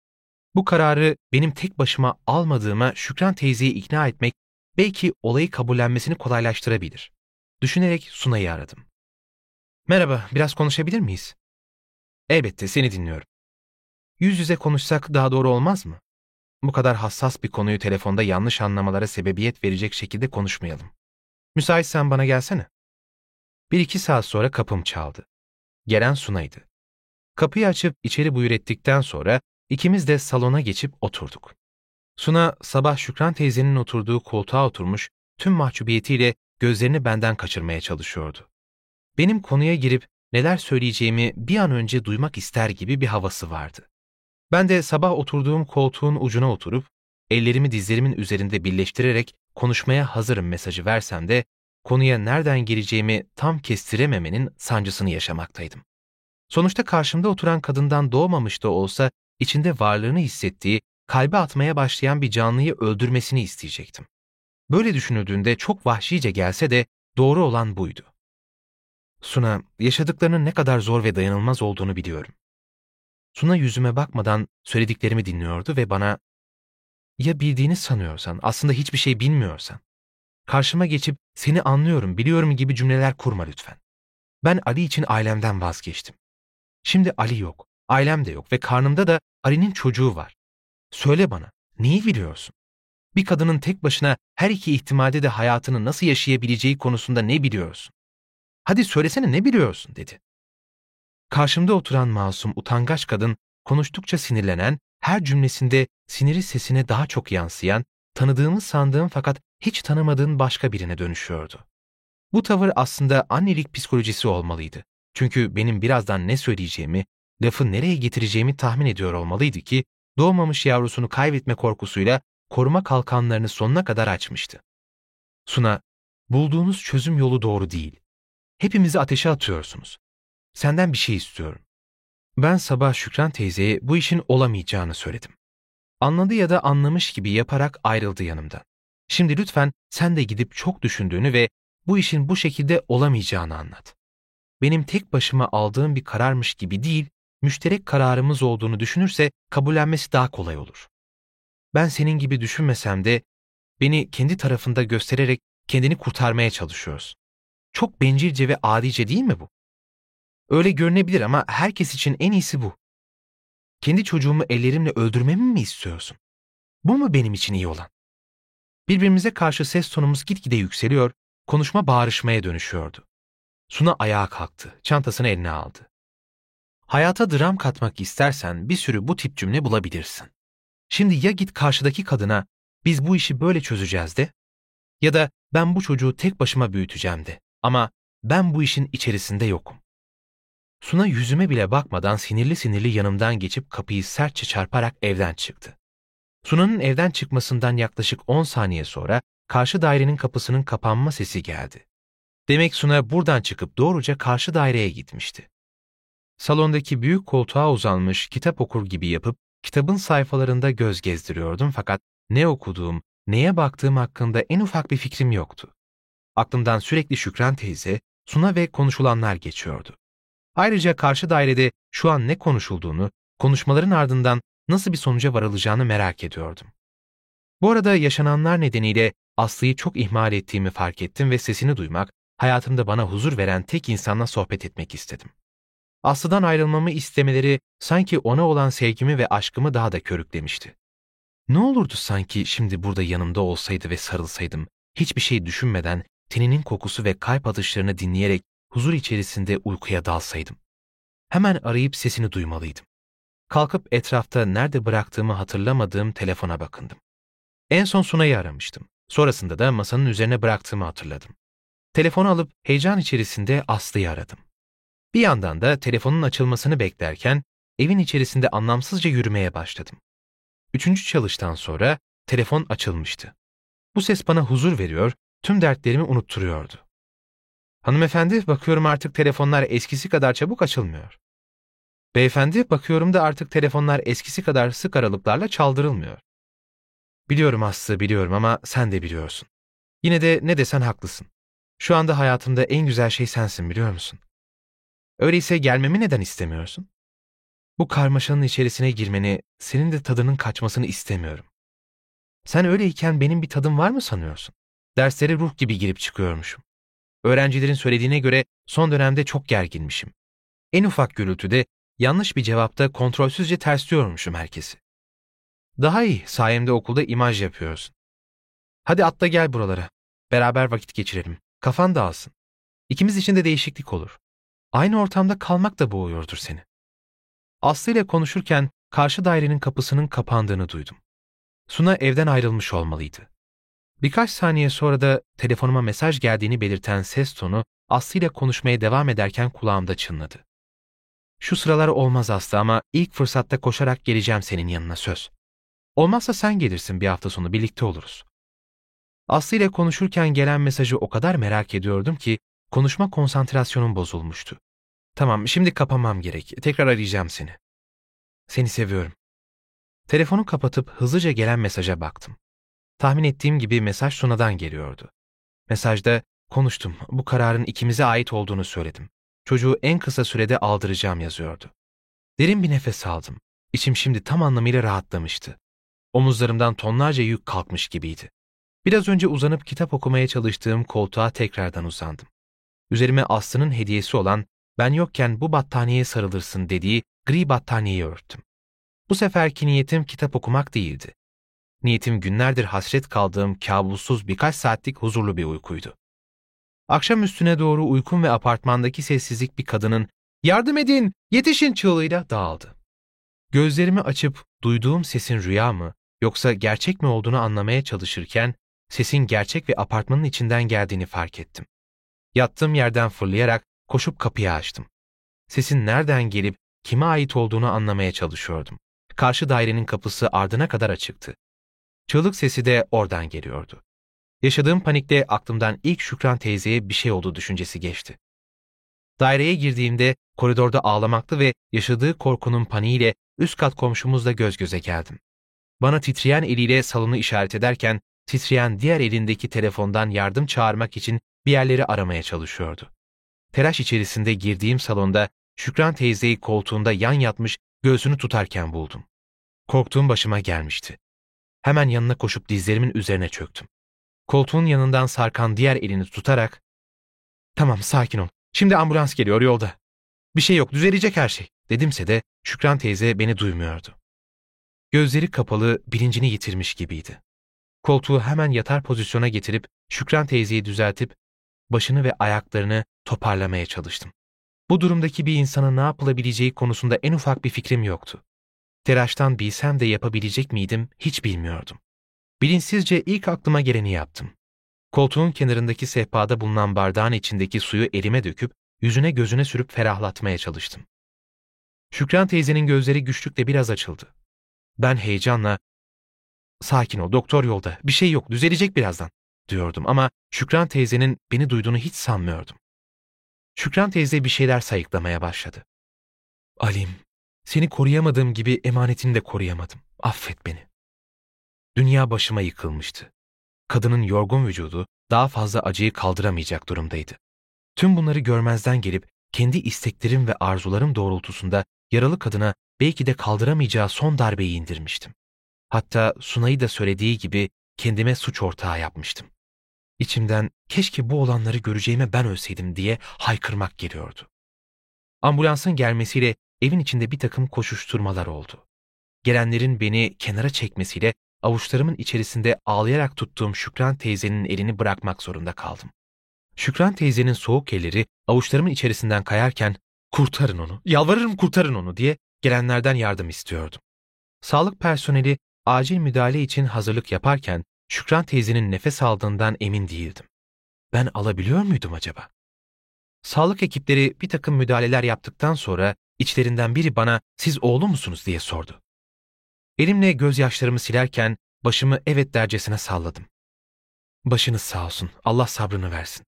Bu kararı benim tek başıma almadığıma Şükran teyzeyi ikna etmek belki olayı kabullenmesini kolaylaştırabilir. Düşünerek Sunay'ı aradım. Merhaba, biraz konuşabilir miyiz? Elbette seni dinliyorum. Yüz yüze konuşsak daha doğru olmaz mı? Bu kadar hassas bir konuyu telefonda yanlış anlamalara sebebiyet verecek şekilde konuşmayalım. Müsaitsen bana gelsene. Bir iki saat sonra kapım çaldı. Gelen Suna'ydı. Kapıyı açıp içeri buyur ettikten sonra ikimiz de salona geçip oturduk. Suna sabah Şükran teyzenin oturduğu koltuğa oturmuş, tüm mahcubiyetiyle gözlerini benden kaçırmaya çalışıyordu. Benim konuya girip neler söyleyeceğimi bir an önce duymak ister gibi bir havası vardı. Ben de sabah oturduğum koltuğun ucuna oturup, ellerimi dizlerimin üzerinde birleştirerek konuşmaya hazırım mesajı versem de, konuya nereden gireceğimi tam kestirememenin sancısını yaşamaktaydım. Sonuçta karşımda oturan kadından doğmamış da olsa içinde varlığını hissettiği, kalbe atmaya başlayan bir canlıyı öldürmesini isteyecektim. Böyle düşünüldüğünde çok vahşice gelse de doğru olan buydu. Suna, yaşadıklarının ne kadar zor ve dayanılmaz olduğunu biliyorum. Suna yüzüme bakmadan söylediklerimi dinliyordu ve bana ya bildiğini sanıyorsan, aslında hiçbir şey bilmiyorsan, karşıma geçip seni anlıyorum, biliyorum gibi cümleler kurma lütfen. Ben Ali için ailemden vazgeçtim. Şimdi Ali yok, ailem de yok ve karnımda da Ali'nin çocuğu var. Söyle bana, neyi biliyorsun? Bir kadının tek başına her iki ihtimalde de hayatını nasıl yaşayabileceği konusunda ne biliyorsun? Hadi söylesene ne biliyorsun dedi. Karşımda oturan masum, utangaç kadın konuştukça sinirlenen, her cümlesinde siniri sesine daha çok yansıyan, tanıdığımı sandığım fakat hiç tanımadığın başka birine dönüşüyordu. Bu tavır aslında annelik psikolojisi olmalıydı. Çünkü benim birazdan ne söyleyeceğimi, lafı nereye getireceğimi tahmin ediyor olmalıydı ki, doğmamış yavrusunu kaybetme korkusuyla koruma kalkanlarını sonuna kadar açmıştı. Suna, bulduğunuz çözüm yolu doğru değil. Hepimizi ateşe atıyorsunuz. Senden bir şey istiyorum. Ben sabah Şükran teyzeye bu işin olamayacağını söyledim. Anladı ya da anlamış gibi yaparak ayrıldı yanımdan. Şimdi lütfen sen de gidip çok düşündüğünü ve bu işin bu şekilde olamayacağını anlat. Benim tek başıma aldığım bir kararmış gibi değil, müşterek kararımız olduğunu düşünürse kabullenmesi daha kolay olur. Ben senin gibi düşünmesem de beni kendi tarafında göstererek kendini kurtarmaya çalışıyoruz. Çok bencilce ve adice değil mi bu? Öyle görünebilir ama herkes için en iyisi bu. Kendi çocuğumu ellerimle öldürmemi mi istiyorsun? Bu mu benim için iyi olan? Birbirimize karşı ses tonumuz gitgide yükseliyor, konuşma bağırışmaya dönüşüyordu. Suna ayağa kalktı, çantasını eline aldı. Hayata dram katmak istersen bir sürü bu tip cümle bulabilirsin. Şimdi ya git karşıdaki kadına biz bu işi böyle çözeceğiz de ya da ben bu çocuğu tek başıma büyüteceğim de ama ben bu işin içerisinde yokum. Suna yüzüme bile bakmadan sinirli sinirli yanımdan geçip kapıyı sertçe çarparak evden çıktı. Suna'nın evden çıkmasından yaklaşık 10 saniye sonra karşı dairenin kapısının kapanma sesi geldi. Demek Suna buradan çıkıp doğruca karşı daireye gitmişti. Salondaki büyük koltuğa uzanmış kitap okur gibi yapıp kitabın sayfalarında göz gezdiriyordum fakat ne okuduğum, neye baktığım hakkında en ufak bir fikrim yoktu. Aklımdan sürekli Şükran teyze, Suna ve konuşulanlar geçiyordu. Ayrıca karşı dairede şu an ne konuşulduğunu, konuşmaların ardından nasıl bir sonuca varılacağını merak ediyordum. Bu arada yaşananlar nedeniyle Aslı'yı çok ihmal ettiğimi fark ettim ve sesini duymak, hayatımda bana huzur veren tek insanla sohbet etmek istedim. Aslı'dan ayrılmamı istemeleri sanki ona olan sevgimi ve aşkımı daha da körüklemişti. Ne olurdu sanki şimdi burada yanımda olsaydı ve sarılsaydım, hiçbir şey düşünmeden teninin kokusu ve kalp atışlarını dinleyerek huzur içerisinde uykuya dalsaydım. Hemen arayıp sesini duymalıydım. Kalkıp etrafta nerede bıraktığımı hatırlamadığım telefona bakındım. En son Sunay'ı aramıştım. Sonrasında da masanın üzerine bıraktığımı hatırladım. Telefonu alıp heyecan içerisinde Aslı'yı aradım. Bir yandan da telefonun açılmasını beklerken evin içerisinde anlamsızca yürümeye başladım. Üçüncü çalıştan sonra telefon açılmıştı. Bu ses bana huzur veriyor, tüm dertlerimi unutturuyordu. Hanımefendi, bakıyorum artık telefonlar eskisi kadar çabuk açılmıyor. Beyefendi, bakıyorum da artık telefonlar eskisi kadar sık aralıklarla çaldırılmıyor. Biliyorum Aslı, biliyorum ama sen de biliyorsun. Yine de ne desen haklısın. Şu anda hayatımda en güzel şey sensin biliyor musun? Öyleyse gelmemi neden istemiyorsun? Bu karmaşanın içerisine girmeni, senin de tadının kaçmasını istemiyorum. Sen öyleyken benim bir tadım var mı sanıyorsun? Derslere ruh gibi girip çıkıyormuşum. Öğrencilerin söylediğine göre son dönemde çok gerginmişim. En ufak gürültüde yanlış bir cevapta kontrolsüzce tersliyormuşum herkesi. Daha iyi, sayemde okulda imaj yapıyorsun. Hadi atla gel buralara. Beraber vakit geçirelim. Kafan dağılsın. İkimiz için de değişiklik olur. Aynı ortamda kalmak da boğuyordur seni. Aslı ile konuşurken karşı dairenin kapısının kapandığını duydum. Suna evden ayrılmış olmalıydı. Birkaç saniye sonra da telefonuma mesaj geldiğini belirten ses tonu Aslı ile konuşmaya devam ederken kulağımda çınladı. Şu sıralar olmaz Aslı ama ilk fırsatta koşarak geleceğim senin yanına söz. Olmazsa sen gelirsin bir hafta sonu birlikte oluruz. Aslı ile konuşurken gelen mesajı o kadar merak ediyordum ki konuşma konsantrasyonum bozulmuştu. Tamam şimdi kapamam gerek. Tekrar arayacağım seni. Seni seviyorum. Telefonu kapatıp hızlıca gelen mesaja baktım. Tahmin ettiğim gibi mesaj Suna'dan geliyordu. Mesajda konuştum, bu kararın ikimize ait olduğunu söyledim. Çocuğu en kısa sürede aldıracağım yazıyordu. Derin bir nefes aldım. İçim şimdi tam anlamıyla rahatlamıştı. Omuzlarımdan tonlarca yük kalkmış gibiydi. Biraz önce uzanıp kitap okumaya çalıştığım koltuğa tekrardan uzandım. Üzerime Aslı'nın hediyesi olan ben yokken bu battaniyeye sarılırsın dediği gri battaniyeyi örttüm. Bu seferki niyetim kitap okumak değildi. Niyetim günlerdir hasret kaldığım kabussuz birkaç saatlik huzurlu bir uykuydu. Akşam üstüne doğru uykum ve apartmandaki sessizlik bir kadının ''Yardım edin, yetişin!'' çığlığıyla dağıldı. Gözlerimi açıp duyduğum sesin rüya mı yoksa gerçek mi olduğunu anlamaya çalışırken sesin gerçek ve apartmanın içinden geldiğini fark ettim. Yattığım yerden fırlayarak koşup kapıyı açtım. Sesin nereden gelip kime ait olduğunu anlamaya çalışıyordum. Karşı dairenin kapısı ardına kadar açıktı. Çığlık sesi de oradan geliyordu. Yaşadığım panikte aklımdan ilk Şükran teyzeye bir şey oldu düşüncesi geçti. Daireye girdiğimde koridorda ağlamaklı ve yaşadığı korkunun paniğiyle üst kat komşumuzla göz göze geldim. Bana titreyen eliyle salonu işaret ederken titreyen diğer elindeki telefondan yardım çağırmak için bir yerleri aramaya çalışıyordu. Telaş içerisinde girdiğim salonda Şükran teyzeyi koltuğunda yan yatmış göğsünü tutarken buldum. Korktuğum başıma gelmişti. Hemen yanına koşup dizlerimin üzerine çöktüm. Koltuğun yanından sarkan diğer elini tutarak ''Tamam sakin ol. Şimdi ambulans geliyor yolda. Bir şey yok düzelecek her şey.'' dedimse de Şükran teyze beni duymuyordu. Gözleri kapalı, bilincini yitirmiş gibiydi. Koltuğu hemen yatar pozisyona getirip Şükran teyzeyi düzeltip başını ve ayaklarını toparlamaya çalıştım. Bu durumdaki bir insana ne yapılabileceği konusunda en ufak bir fikrim yoktu. Telaştan bilsem de yapabilecek miydim hiç bilmiyordum. Bilinçsizce ilk aklıma geleni yaptım. Koltuğun kenarındaki sehpada bulunan bardağın içindeki suyu elime döküp yüzüne gözüne sürüp ferahlatmaya çalıştım. Şükran teyzenin gözleri güçlükle biraz açıldı. Ben heyecanla ''Sakin ol, doktor yolda, bir şey yok, düzelecek birazdan.'' Diyordum ama Şükran teyzenin beni duyduğunu hiç sanmıyordum. Şükran teyze bir şeyler sayıklamaya başladı. Alim, seni koruyamadığım gibi emanetini de koruyamadım. Affet beni. Dünya başıma yıkılmıştı. Kadının yorgun vücudu daha fazla acıyı kaldıramayacak durumdaydı. Tüm bunları görmezden gelip kendi isteklerim ve arzularım doğrultusunda yaralı kadına belki de kaldıramayacağı son darbeyi indirmiştim. Hatta Sunay'ı da söylediği gibi kendime suç ortağı yapmıştım. İçimden keşke bu olanları göreceğime ben ölseydim diye haykırmak geliyordu. Ambulansın gelmesiyle evin içinde bir takım koşuşturmalar oldu. Gelenlerin beni kenara çekmesiyle avuçlarımın içerisinde ağlayarak tuttuğum Şükran teyzenin elini bırakmak zorunda kaldım. Şükran teyzenin soğuk elleri avuçlarımın içerisinden kayarken kurtarın onu, yalvarırım kurtarın onu diye gelenlerden yardım istiyordum. Sağlık personeli acil müdahale için hazırlık yaparken Şükran teyzenin nefes aldığından emin değildim. Ben alabiliyor muydum acaba? Sağlık ekipleri bir takım müdahaleler yaptıktan sonra içlerinden biri bana siz oğlu musunuz diye sordu. Elimle gözyaşlarımı silerken başımı evet dercesine salladım. Başınız sağ olsun, Allah sabrını versin.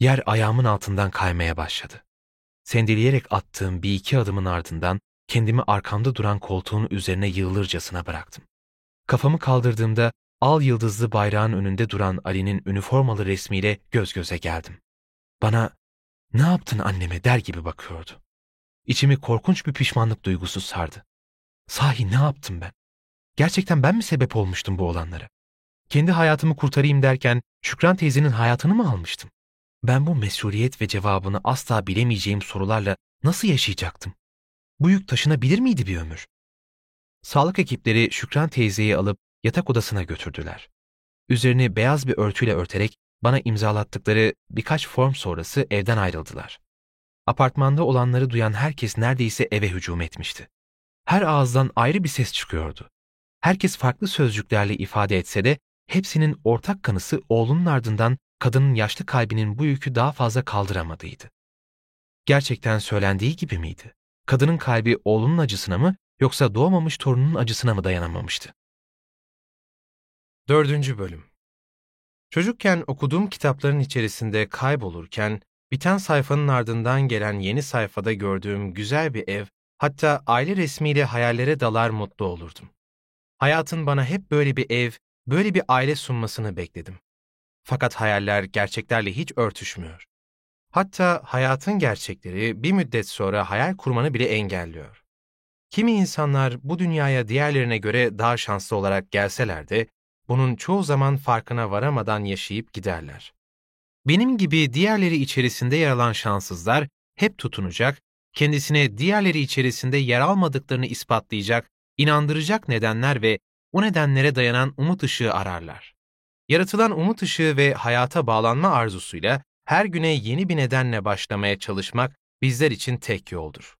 Yer ayağımın altından kaymaya başladı. Sendeleyerek attığım bir iki adımın ardından kendimi arkamda duran koltuğun üzerine yığılırcasına bıraktım. Kafamı kaldırdığımda al yıldızlı bayrağın önünde duran Ali'nin üniformalı resmiyle göz göze geldim. Bana ne yaptın anneme der gibi bakıyordu. İçimi korkunç bir pişmanlık duygusu sardı. Sahi ne yaptım ben? Gerçekten ben mi sebep olmuştum bu olanlara? Kendi hayatımı kurtarayım derken Şükran teyzenin hayatını mı almıştım? Ben bu mesuliyet ve cevabını asla bilemeyeceğim sorularla nasıl yaşayacaktım? Bu yük taşınabilir miydi bir ömür? Sağlık ekipleri Şükran teyzeyi alıp yatak odasına götürdüler. Üzerini beyaz bir örtüyle örterek bana imzalattıkları birkaç form sonrası evden ayrıldılar. Apartmanda olanları duyan herkes neredeyse eve hücum etmişti. Her ağızdan ayrı bir ses çıkıyordu. Herkes farklı sözcüklerle ifade etse de hepsinin ortak kanısı oğlunun ardından kadının yaşlı kalbinin bu yükü daha fazla kaldıramadığıydı. Gerçekten söylendiği gibi miydi? Kadının kalbi oğlunun acısına mı yoksa doğmamış torununun acısına mı dayanamamıştı? Dördüncü Bölüm Çocukken okuduğum kitapların içerisinde kaybolurken, biten sayfanın ardından gelen yeni sayfada gördüğüm güzel bir ev, hatta aile resmiyle hayallere dalar mutlu olurdum. Hayatın bana hep böyle bir ev, böyle bir aile sunmasını bekledim. Fakat hayaller gerçeklerle hiç örtüşmüyor. Hatta hayatın gerçekleri bir müddet sonra hayal kurmanı bile engelliyor. Kimi insanlar bu dünyaya diğerlerine göre daha şanslı olarak gelseler de bunun çoğu zaman farkına varamadan yaşayıp giderler. Benim gibi diğerleri içerisinde yer alan şanssızlar hep tutunacak, kendisine diğerleri içerisinde yer almadıklarını ispatlayacak, inandıracak nedenler ve o nedenlere dayanan umut ışığı ararlar. Yaratılan umut ışığı ve hayata bağlanma arzusuyla her güne yeni bir nedenle başlamaya çalışmak bizler için tek yoldur.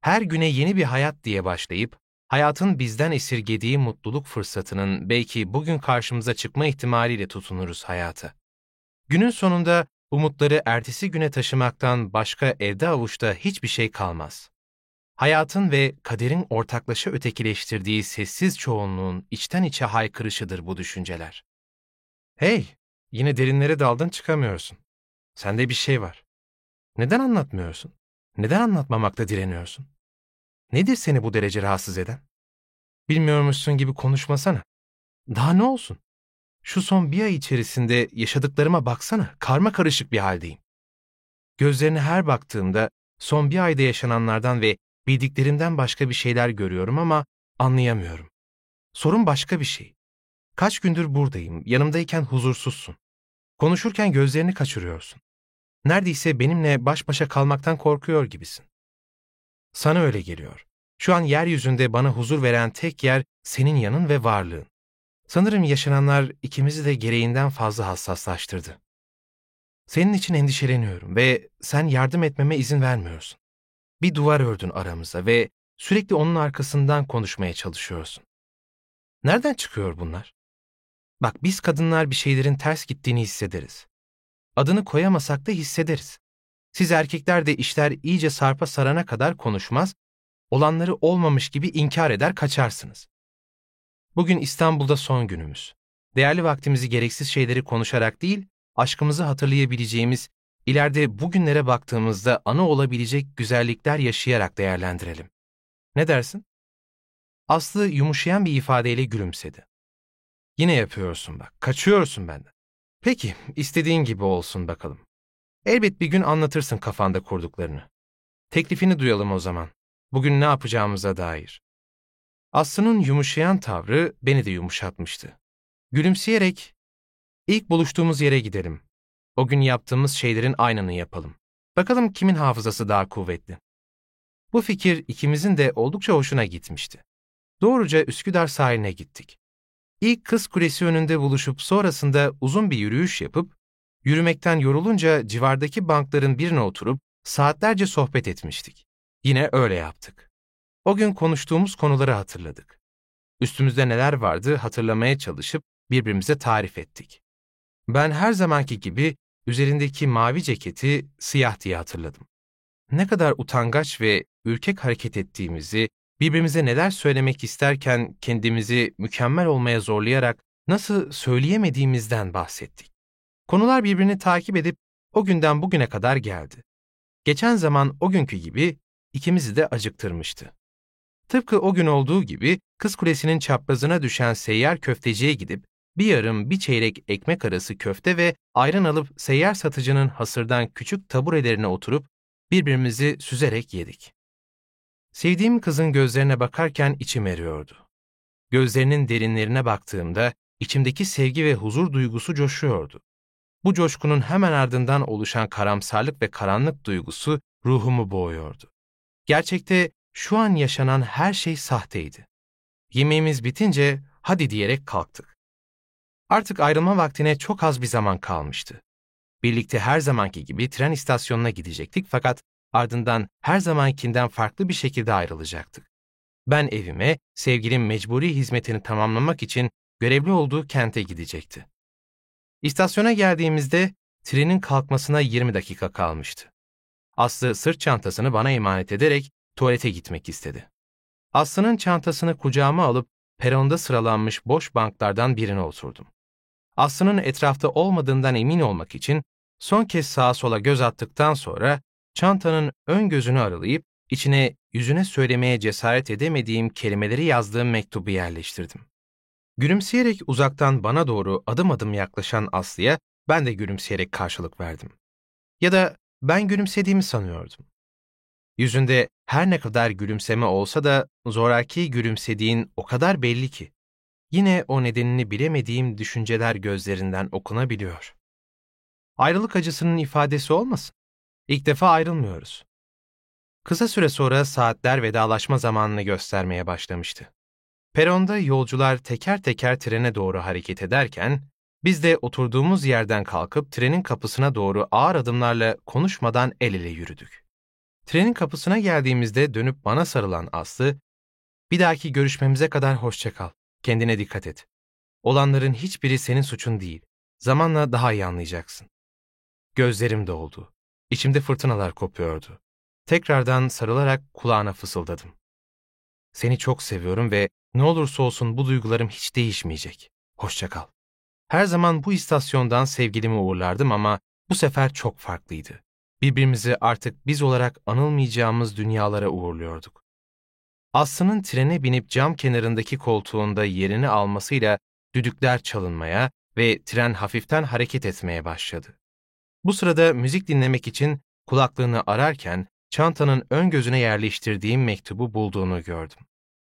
Her güne yeni bir hayat diye başlayıp, hayatın bizden esirgediği mutluluk fırsatının belki bugün karşımıza çıkma ihtimaliyle tutunuruz hayata. Günün sonunda umutları ertesi güne taşımaktan başka evde avuçta hiçbir şey kalmaz. Hayatın ve kaderin ortaklaşa ötekileştirdiği sessiz çoğunluğun içten içe haykırışıdır bu düşünceler. Hey, yine derinlere daldın çıkamıyorsun. Sende bir şey var. Neden anlatmıyorsun? Neden anlatmamakta direniyorsun? Nedir seni bu derece rahatsız eden? Bilmiyormuşsun gibi konuşmasana. Daha ne olsun? Şu son bir ay içerisinde yaşadıklarıma baksana, karma karışık bir haldeyim. Gözlerine her baktığımda son bir ayda yaşananlardan ve bildiklerimden başka bir şeyler görüyorum ama anlayamıyorum. Sorun başka bir şey. Kaç gündür buradayım, yanımdayken huzursuzsun. Konuşurken gözlerini kaçırıyorsun. Neredeyse benimle baş başa kalmaktan korkuyor gibisin. Sana öyle geliyor. Şu an yeryüzünde bana huzur veren tek yer senin yanın ve varlığın. Sanırım yaşananlar ikimizi de gereğinden fazla hassaslaştırdı. Senin için endişeleniyorum ve sen yardım etmeme izin vermiyorsun. Bir duvar ördün aramıza ve sürekli onun arkasından konuşmaya çalışıyorsun. Nereden çıkıyor bunlar? Bak biz kadınlar bir şeylerin ters gittiğini hissederiz. Adını koyamasak da hissederiz. Siz erkekler de işler iyice sarpa sarana kadar konuşmaz, olanları olmamış gibi inkar eder kaçarsınız. Bugün İstanbul'da son günümüz. Değerli vaktimizi gereksiz şeyleri konuşarak değil, aşkımızı hatırlayabileceğimiz, ileride bugünlere baktığımızda anı olabilecek güzellikler yaşayarak değerlendirelim. Ne dersin? Aslı yumuşayan bir ifadeyle gülümsedi. Yine yapıyorsun bak, kaçıyorsun benden. Peki, istediğin gibi olsun bakalım. Elbet bir gün anlatırsın kafanda kurduklarını. Teklifini duyalım o zaman. Bugün ne yapacağımıza dair. Aslı'nın yumuşayan tavrı beni de yumuşatmıştı. Gülümseyerek, ilk buluştuğumuz yere gidelim. O gün yaptığımız şeylerin aynını yapalım. Bakalım kimin hafızası daha kuvvetli. Bu fikir ikimizin de oldukça hoşuna gitmişti. Doğruca Üsküdar sahiline gittik. İlk Kız Kulesi önünde buluşup sonrasında uzun bir yürüyüş yapıp, yürümekten yorulunca civardaki bankların birine oturup saatlerce sohbet etmiştik. Yine öyle yaptık. O gün konuştuğumuz konuları hatırladık. Üstümüzde neler vardı hatırlamaya çalışıp birbirimize tarif ettik. Ben her zamanki gibi üzerindeki mavi ceketi siyah diye hatırladım. Ne kadar utangaç ve ürkek hareket ettiğimizi, birbirimize neler söylemek isterken kendimizi mükemmel olmaya zorlayarak nasıl söyleyemediğimizden bahsettik. Konular birbirini takip edip o günden bugüne kadar geldi. Geçen zaman o günkü gibi ikimizi de acıktırmıştı. Tıpkı o gün olduğu gibi Kız Kulesi'nin çaprazına düşen seyyar köfteciye gidip bir yarım bir çeyrek ekmek arası köfte ve ayran alıp seyyar satıcının hasırdan küçük taburelerine oturup birbirimizi süzerek yedik. Sevdiğim kızın gözlerine bakarken içim eriyordu. Gözlerinin derinlerine baktığımda içimdeki sevgi ve huzur duygusu coşuyordu. Bu coşkunun hemen ardından oluşan karamsarlık ve karanlık duygusu ruhumu boğuyordu. Gerçekte şu an yaşanan her şey sahteydi. Yemeğimiz bitince hadi diyerek kalktık. Artık ayrılma vaktine çok az bir zaman kalmıştı. Birlikte her zamanki gibi tren istasyonuna gidecektik fakat ardından her zamankinden farklı bir şekilde ayrılacaktık. Ben evime, sevgilim mecburi hizmetini tamamlamak için görevli olduğu kente gidecekti. İstasyona geldiğimizde trenin kalkmasına 20 dakika kalmıştı. Aslı sırt çantasını bana emanet ederek tuvalete gitmek istedi. Aslı'nın çantasını kucağıma alıp peronda sıralanmış boş banklardan birine oturdum. Aslı'nın etrafta olmadığından emin olmak için son kez sağa sola göz attıktan sonra çantanın ön gözünü aralayıp içine yüzüne söylemeye cesaret edemediğim kelimeleri yazdığım mektubu yerleştirdim. Gülümseyerek uzaktan bana doğru adım adım yaklaşan Aslı'ya ben de gülümseyerek karşılık verdim. Ya da ben gülümsediğimi sanıyordum. Yüzünde her ne kadar gülümseme olsa da zoraki gülümsediğin o kadar belli ki. Yine o nedenini bilemediğim düşünceler gözlerinden okunabiliyor. Ayrılık acısının ifadesi olmasın. İlk defa ayrılmıyoruz. Kısa süre sonra saatler vedalaşma zamanını göstermeye başlamıştı. Peronda yolcular teker teker trene doğru hareket ederken, biz de oturduğumuz yerden kalkıp trenin kapısına doğru ağır adımlarla konuşmadan el ele yürüdük. Trenin kapısına geldiğimizde dönüp bana sarılan Aslı, ''Bir dahaki görüşmemize kadar hoşça kal, kendine dikkat et. Olanların hiçbiri senin suçun değil, zamanla daha iyi anlayacaksın.'' Gözlerim doldu, içimde fırtınalar kopuyordu. Tekrardan sarılarak kulağına fısıldadım. Seni çok seviyorum ve ne olursa olsun bu duygularım hiç değişmeyecek. Hoşça kal. Her zaman bu istasyondan sevgilimi uğurlardım ama bu sefer çok farklıydı. Birbirimizi artık biz olarak anılmayacağımız dünyalara uğurluyorduk. Aslı'nın trene binip cam kenarındaki koltuğunda yerini almasıyla düdükler çalınmaya ve tren hafiften hareket etmeye başladı. Bu sırada müzik dinlemek için kulaklığını ararken çantanın ön gözüne yerleştirdiğim mektubu bulduğunu gördüm.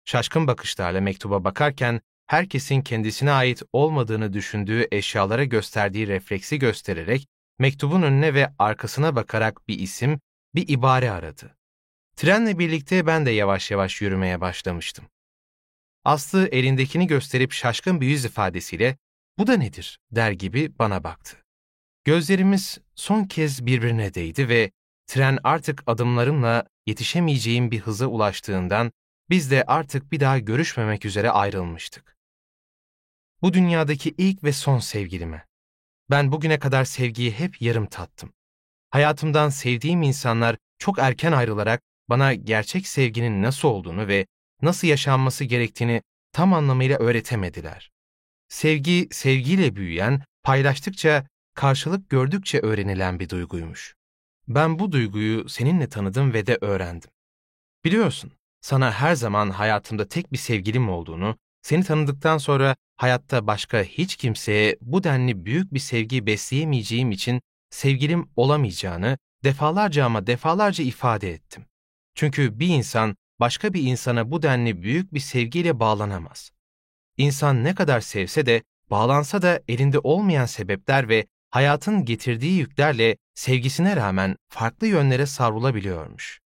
Şaşkın bakışlarla mektuba bakarken herkesin kendisine ait olmadığını düşündüğü eşyalara gösterdiği refleksi göstererek mektubun önüne ve arkasına bakarak bir isim, bir ibare aradı. Trenle birlikte ben de yavaş yavaş yürümeye başlamıştım. Aslı elindekini gösterip şaşkın bir yüz ifadesiyle ''Bu da nedir?'' der gibi bana baktı. Gözlerimiz son kez birbirine değdi ve tren artık adımlarımla yetişemeyeceğim bir hıza ulaştığından biz de artık bir daha görüşmemek üzere ayrılmıştık. Bu dünyadaki ilk ve son sevgilime. Ben bugüne kadar sevgiyi hep yarım tattım. Hayatımdan sevdiğim insanlar çok erken ayrılarak bana gerçek sevginin nasıl olduğunu ve nasıl yaşanması gerektiğini tam anlamıyla öğretemediler. Sevgi, sevgiyle büyüyen, paylaştıkça, karşılık gördükçe öğrenilen bir duyguymuş. Ben bu duyguyu seninle tanıdım ve de öğrendim. Biliyorsun, sana her zaman hayatımda tek bir sevgilim olduğunu, seni tanıdıktan sonra hayatta başka hiç kimseye bu denli büyük bir sevgi besleyemeyeceğim için sevgilim olamayacağını defalarca ama defalarca ifade ettim. Çünkü bir insan başka bir insana bu denli büyük bir sevgiyle bağlanamaz. İnsan ne kadar sevse de, bağlansa da elinde olmayan sebepler ve hayatın getirdiği yüklerle sevgisine rağmen farklı yönlere savrulabiliyormuş.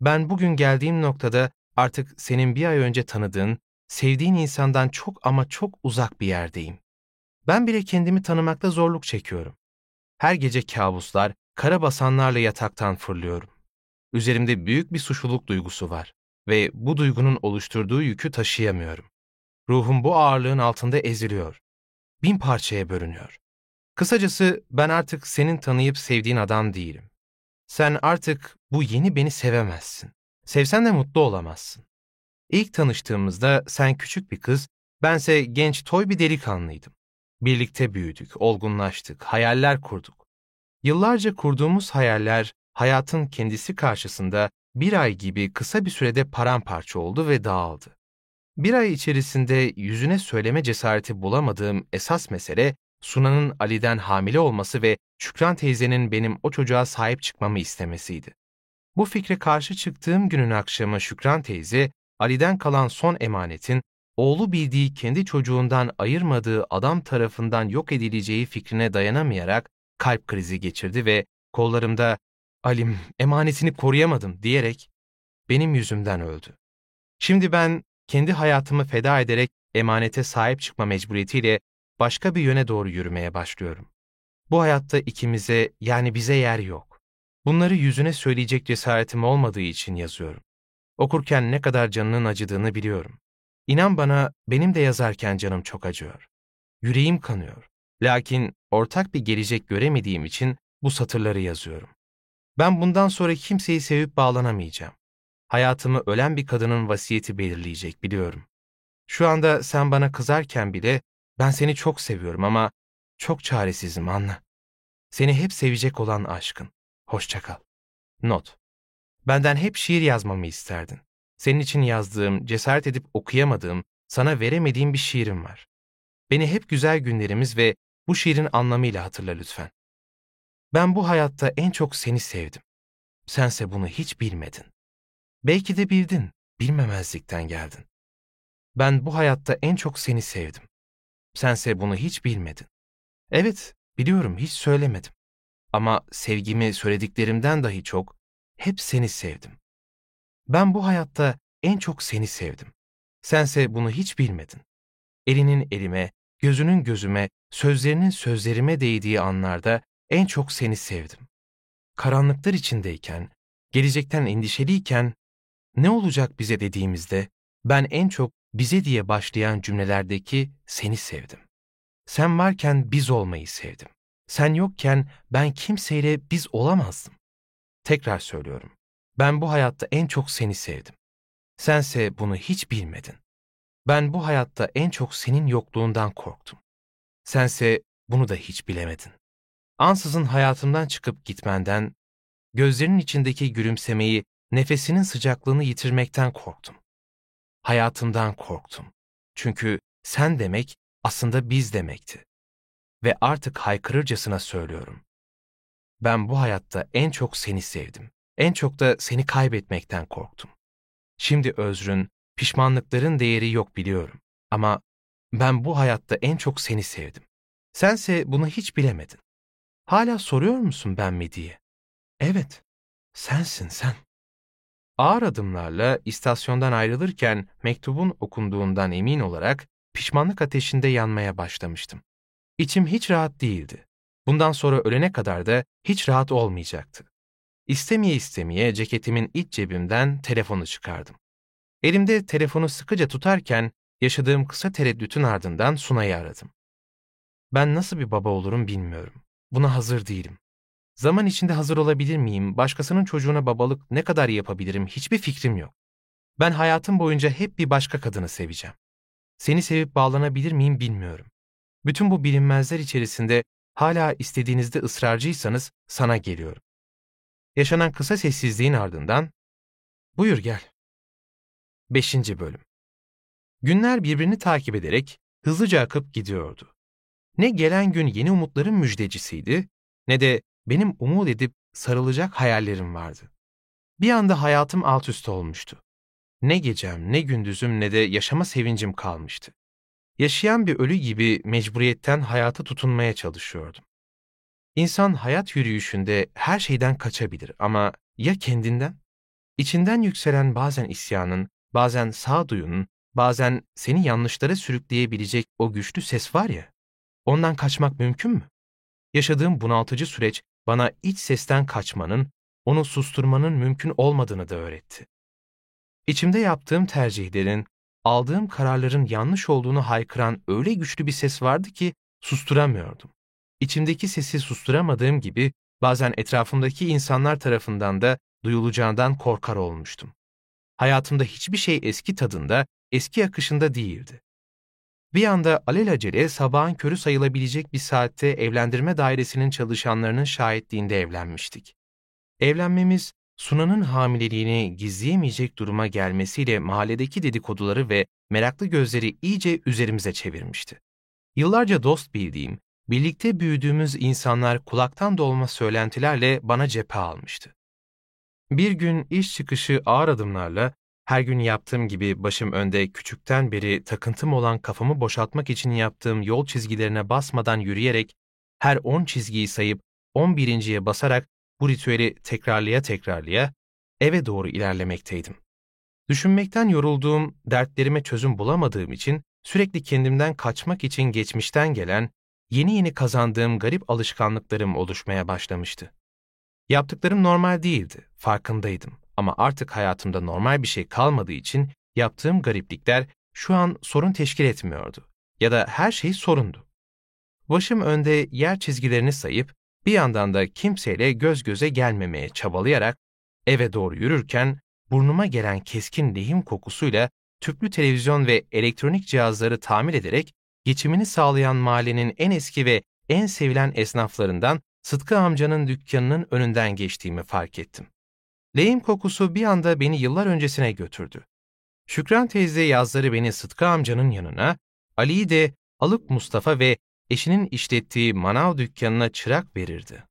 Ben bugün geldiğim noktada artık senin bir ay önce tanıdığın, sevdiğin insandan çok ama çok uzak bir yerdeyim. Ben bile kendimi tanımakta zorluk çekiyorum. Her gece kabuslar, kara basanlarla yataktan fırlıyorum. Üzerimde büyük bir suçluluk duygusu var ve bu duygunun oluşturduğu yükü taşıyamıyorum. Ruhum bu ağırlığın altında eziliyor. Bin parçaya bölünüyor. Kısacası ben artık senin tanıyıp sevdiğin adam değilim. Sen artık bu yeni beni sevemezsin. Sevsen de mutlu olamazsın. İlk tanıştığımızda sen küçük bir kız, bense genç toy bir delikanlıydım. Birlikte büyüdük, olgunlaştık, hayaller kurduk. Yıllarca kurduğumuz hayaller hayatın kendisi karşısında bir ay gibi kısa bir sürede paramparça oldu ve dağıldı. Bir ay içerisinde yüzüne söyleme cesareti bulamadığım esas mesele Suna'nın Ali'den hamile olması ve Şükran teyzenin benim o çocuğa sahip çıkmamı istemesiydi. Bu fikre karşı çıktığım günün akşamı Şükran teyze, Ali'den kalan son emanetin, oğlu bildiği kendi çocuğundan ayırmadığı adam tarafından yok edileceği fikrine dayanamayarak kalp krizi geçirdi ve kollarımda ''Alim, emanetini koruyamadım.'' diyerek benim yüzümden öldü. Şimdi ben kendi hayatımı feda ederek emanete sahip çıkma mecburiyetiyle başka bir yöne doğru yürümeye başlıyorum. Bu hayatta ikimize yani bize yer yok. Bunları yüzüne söyleyecek cesaretim olmadığı için yazıyorum. Okurken ne kadar canının acıdığını biliyorum. İnan bana benim de yazarken canım çok acıyor. Yüreğim kanıyor. Lakin ortak bir gelecek göremediğim için bu satırları yazıyorum. Ben bundan sonra kimseyi sevip bağlanamayacağım. Hayatımı ölen bir kadının vasiyeti belirleyecek biliyorum. Şu anda sen bana kızarken bile ben seni çok seviyorum ama çok çaresizim anla. Seni hep sevecek olan aşkın. Hoşça kal. Not. Benden hep şiir yazmamı isterdin. Senin için yazdığım, cesaret edip okuyamadığım, sana veremediğim bir şiirim var. Beni hep güzel günlerimiz ve bu şiirin anlamıyla hatırla lütfen. Ben bu hayatta en çok seni sevdim. Sense bunu hiç bilmedin. Belki de bildin, bilmemezlikten geldin. Ben bu hayatta en çok seni sevdim. Sense bunu hiç bilmedin. Evet, biliyorum hiç söylemedim. Ama sevgimi söylediklerimden dahi çok, hep seni sevdim. Ben bu hayatta en çok seni sevdim. Sense bunu hiç bilmedin. Elinin elime, gözünün gözüme, sözlerinin sözlerime değdiği anlarda en çok seni sevdim. Karanlıklar içindeyken, gelecekten endişeliyken, ne olacak bize dediğimizde ben en çok bize diye başlayan cümlelerdeki seni sevdim. Sen varken biz olmayı sevdim. Sen yokken ben kimseyle biz olamazdım. Tekrar söylüyorum. Ben bu hayatta en çok seni sevdim. Sense bunu hiç bilmedin. Ben bu hayatta en çok senin yokluğundan korktum. Sense bunu da hiç bilemedin. Ansızın hayatımdan çıkıp gitmenden, gözlerinin içindeki gülümsemeyi, nefesinin sıcaklığını yitirmekten korktum. Hayatımdan korktum. Çünkü sen demek aslında biz demekti. Ve artık haykırırcasına söylüyorum. Ben bu hayatta en çok seni sevdim. En çok da seni kaybetmekten korktum. Şimdi özrün, pişmanlıkların değeri yok biliyorum. Ama ben bu hayatta en çok seni sevdim. Sense bunu hiç bilemedin. Hala soruyor musun ben mi diye? Evet, sensin sen. Ağır adımlarla istasyondan ayrılırken mektubun okunduğundan emin olarak pişmanlık ateşinde yanmaya başlamıştım. İçim hiç rahat değildi. Bundan sonra ölene kadar da hiç rahat olmayacaktı. İstemeye istemeye ceketimin iç cebimden telefonu çıkardım. Elimde telefonu sıkıca tutarken yaşadığım kısa tereddütün ardından Sunay'ı aradım. Ben nasıl bir baba olurum bilmiyorum. Buna hazır değilim. Zaman içinde hazır olabilir miyim, başkasının çocuğuna babalık ne kadar yapabilirim hiçbir fikrim yok. Ben hayatım boyunca hep bir başka kadını seveceğim. Seni sevip bağlanabilir miyim bilmiyorum. Bütün bu bilinmezler içerisinde hala istediğinizde ısrarcıysanız sana geliyorum. Yaşanan kısa sessizliğin ardından, buyur gel. 5. Bölüm Günler birbirini takip ederek hızlıca akıp gidiyordu. Ne gelen gün yeni umutların müjdecisiydi, ne de benim umut edip sarılacak hayallerim vardı. Bir anda hayatım alt üst olmuştu. Ne gecem, ne gündüzüm ne de yaşama sevincim kalmıştı. Yaşayan bir ölü gibi mecburiyetten hayata tutunmaya çalışıyordum. İnsan hayat yürüyüşünde her şeyden kaçabilir ama ya kendinden? İçinden yükselen bazen isyanın, bazen sağduyunun, bazen seni yanlışlara sürükleyebilecek o güçlü ses var ya, ondan kaçmak mümkün mü? Yaşadığım bunaltıcı süreç bana iç sesten kaçmanın, onu susturmanın mümkün olmadığını da öğretti. İçimde yaptığım tercihlerin, aldığım kararların yanlış olduğunu haykıran öyle güçlü bir ses vardı ki susturamıyordum. İçimdeki sesi susturamadığım gibi bazen etrafımdaki insanlar tarafından da duyulacağından korkar olmuştum. Hayatımda hiçbir şey eski tadında, eski akışında değildi. Bir anda alelacele sabahın körü sayılabilecek bir saatte evlendirme dairesinin çalışanlarının şahitliğinde evlenmiştik. Evlenmemiz, Sunan'ın hamileliğini gizleyemeyecek duruma gelmesiyle mahalledeki dedikoduları ve meraklı gözleri iyice üzerimize çevirmişti. Yıllarca dost bildiğim, birlikte büyüdüğümüz insanlar kulaktan dolma söylentilerle bana cephe almıştı. Bir gün iş çıkışı ağır adımlarla her gün yaptığım gibi başım önde küçükten beri takıntım olan kafamı boşaltmak için yaptığım yol çizgilerine basmadan yürüyerek her 10 çizgiyi sayıp 11.ye basarak bu ritüeli tekrarlaya tekrarlaya eve doğru ilerlemekteydim. Düşünmekten yorulduğum, dertlerime çözüm bulamadığım için sürekli kendimden kaçmak için geçmişten gelen, yeni yeni kazandığım garip alışkanlıklarım oluşmaya başlamıştı. Yaptıklarım normal değildi, farkındaydım ama artık hayatımda normal bir şey kalmadığı için yaptığım gariplikler şu an sorun teşkil etmiyordu ya da her şey sorundu. Başım önde yer çizgilerini sayıp bir yandan da kimseyle göz göze gelmemeye çabalayarak eve doğru yürürken burnuma gelen keskin lehim kokusuyla tüplü televizyon ve elektronik cihazları tamir ederek geçimini sağlayan mahallenin en eski ve en sevilen esnaflarından Sıtkı amcanın dükkanının önünden geçtiğimi fark ettim. Lehim kokusu bir anda beni yıllar öncesine götürdü. Şükran teyze yazları beni Sıtkı amcanın yanına, Ali'yi de alıp Mustafa ve eşinin işlettiği manav dükkanına çırak verirdi.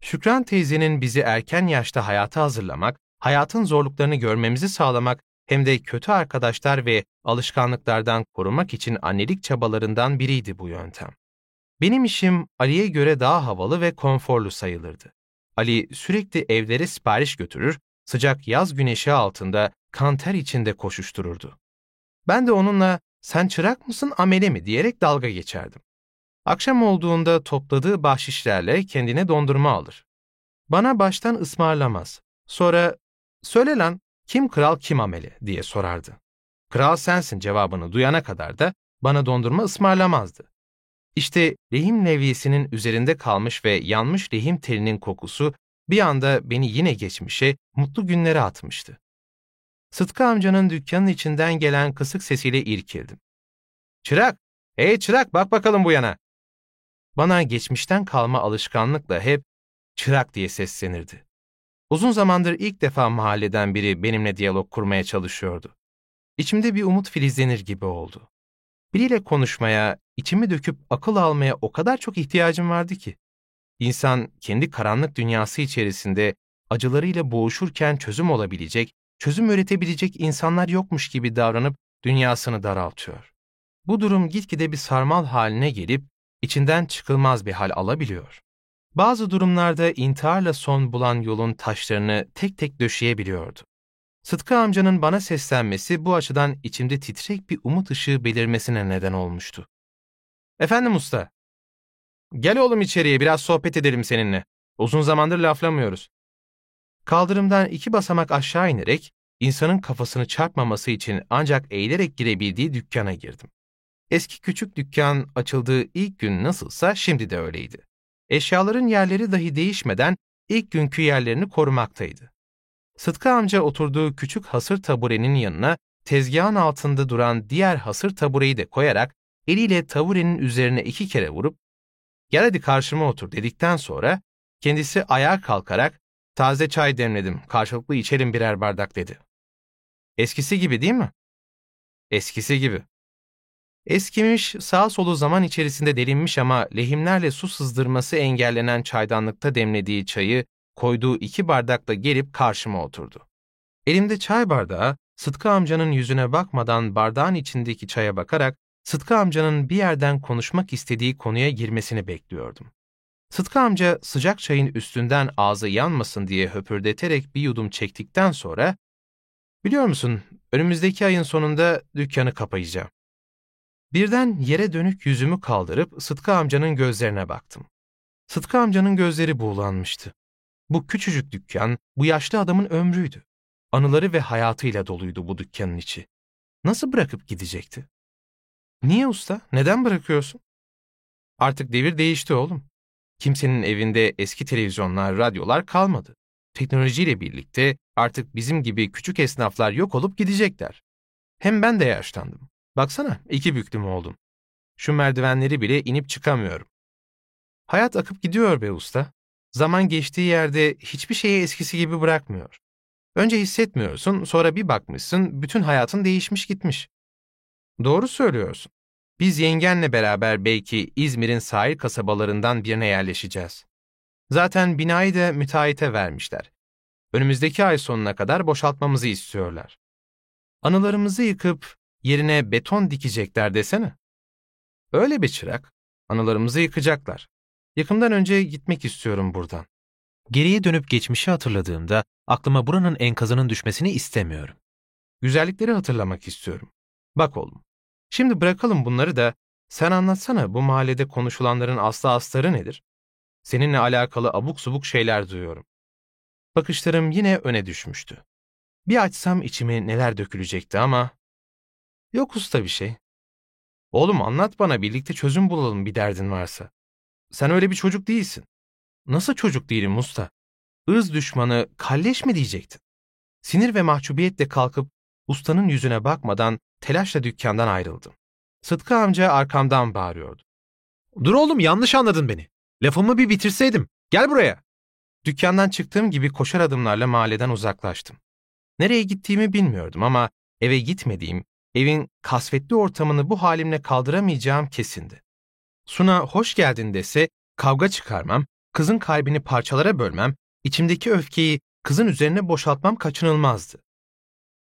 Şükran teyzenin bizi erken yaşta hayata hazırlamak, hayatın zorluklarını görmemizi sağlamak hem de kötü arkadaşlar ve alışkanlıklardan korumak için annelik çabalarından biriydi bu yöntem. Benim işim Ali'ye göre daha havalı ve konforlu sayılırdı. Ali sürekli evlere sipariş götürür, sıcak yaz güneşi altında kanter içinde koşuştururdu. Ben de onunla sen çırak mısın amele mi diyerek dalga geçerdim. Akşam olduğunda topladığı bahşişlerle kendine dondurma alır. Bana baştan ısmarlamaz. Sonra söyle lan kim kral kim amele diye sorardı. Kral sensin cevabını duyana kadar da bana dondurma ısmarlamazdı. İşte lehim levyesinin üzerinde kalmış ve yanmış lehim telinin kokusu bir anda beni yine geçmişe, mutlu günlere atmıştı. Sıtkı amcanın dükkanın içinden gelen kısık sesiyle irkildim. Çırak! Hey çırak bak bakalım bu yana! Bana geçmişten kalma alışkanlıkla hep çırak diye seslenirdi. Uzun zamandır ilk defa mahalleden biri benimle diyalog kurmaya çalışıyordu. İçimde bir umut filizlenir gibi oldu. Biriyle konuşmaya, içimi döküp akıl almaya o kadar çok ihtiyacım vardı ki. İnsan kendi karanlık dünyası içerisinde acılarıyla boğuşurken çözüm olabilecek, çözüm üretebilecek insanlar yokmuş gibi davranıp dünyasını daraltıyor. Bu durum gitgide bir sarmal haline gelip içinden çıkılmaz bir hal alabiliyor. Bazı durumlarda intiharla son bulan yolun taşlarını tek tek döşeyebiliyordu. Sıtkı amcanın bana seslenmesi bu açıdan içimde titrek bir umut ışığı belirmesine neden olmuştu. Efendim usta. Gel oğlum içeriye biraz sohbet edelim seninle. Uzun zamandır laflamıyoruz. Kaldırımdan iki basamak aşağı inerek insanın kafasını çarpmaması için ancak eğilerek girebildiği dükkana girdim. Eski küçük dükkan açıldığı ilk gün nasılsa şimdi de öyleydi. Eşyaların yerleri dahi değişmeden ilk günkü yerlerini korumaktaydı. Sıtkı amca oturduğu küçük hasır taburenin yanına tezgahın altında duran diğer hasır tabureyi de koyarak eliyle taburenin üzerine iki kere vurup gel hadi karşıma otur dedikten sonra kendisi ayağa kalkarak taze çay demledim karşılıklı içelim birer bardak dedi. Eskisi gibi değil mi? Eskisi gibi. Eskimiş, sağ solu zaman içerisinde delinmiş ama lehimlerle su sızdırması engellenen çaydanlıkta demlediği çayı koyduğu iki bardakla gelip karşıma oturdu. Elimde çay bardağı, Sıtkı amcanın yüzüne bakmadan bardağın içindeki çaya bakarak Sıtkı amcanın bir yerden konuşmak istediği konuya girmesini bekliyordum. Sıtkı amca sıcak çayın üstünden ağzı yanmasın diye höpürdeterek bir yudum çektikten sonra ''Biliyor musun, önümüzdeki ayın sonunda dükkanı kapayacağım. Birden yere dönük yüzümü kaldırıp Sıtkı amcanın gözlerine baktım. Sıtkı amcanın gözleri buğulanmıştı. Bu küçücük dükkan, bu yaşlı adamın ömrüydü. Anıları ve hayatıyla doluydu bu dükkanın içi. Nasıl bırakıp gidecekti? Niye usta? Neden bırakıyorsun? Artık devir değişti oğlum. Kimsenin evinde eski televizyonlar, radyolar kalmadı. Teknolojiyle birlikte artık bizim gibi küçük esnaflar yok olup gidecekler. Hem ben de yaşlandım. Baksana iki büklüm oldum. Şu merdivenleri bile inip çıkamıyorum. Hayat akıp gidiyor be usta. Zaman geçtiği yerde hiçbir şeyi eskisi gibi bırakmıyor. Önce hissetmiyorsun, sonra bir bakmışsın bütün hayatın değişmiş gitmiş. Doğru söylüyorsun. Biz yengenle beraber belki İzmir'in sahil kasabalarından birine yerleşeceğiz. Zaten binayı da müteahhite vermişler. Önümüzdeki ay sonuna kadar boşaltmamızı istiyorlar. Anılarımızı yıkıp yerine beton dikecekler desene. Öyle bir çırak. Anılarımızı yıkacaklar. Yakımdan önce gitmek istiyorum buradan. Geriye dönüp geçmişi hatırladığımda aklıma buranın enkazının düşmesini istemiyorum. Güzellikleri hatırlamak istiyorum. Bak oğlum, şimdi bırakalım bunları da sen anlatsana bu mahallede konuşulanların aslı astarı nedir? Seninle alakalı abuk subuk şeyler duyuyorum. Bakışlarım yine öne düşmüştü. Bir açsam içime neler dökülecekti ama... Yok usta bir şey. Oğlum anlat bana birlikte çözüm bulalım bir derdin varsa. Sen öyle bir çocuk değilsin. Nasıl çocuk değilim usta? Irz düşmanı kalleş mi diyecektin? Sinir ve mahcubiyetle kalkıp ustanın yüzüne bakmadan telaşla dükkandan ayrıldım. Sıtkı amca arkamdan bağırıyordu. Dur oğlum yanlış anladın beni. Lafımı bir bitirseydim. Gel buraya. Dükkandan çıktığım gibi koşar adımlarla mahalleden uzaklaştım. Nereye gittiğimi bilmiyordum ama eve gitmediğim, evin kasvetli ortamını bu halimle kaldıramayacağım kesindi. Suna hoş geldin dese kavga çıkarmam, kızın kalbini parçalara bölmem, içimdeki öfkeyi kızın üzerine boşaltmam kaçınılmazdı.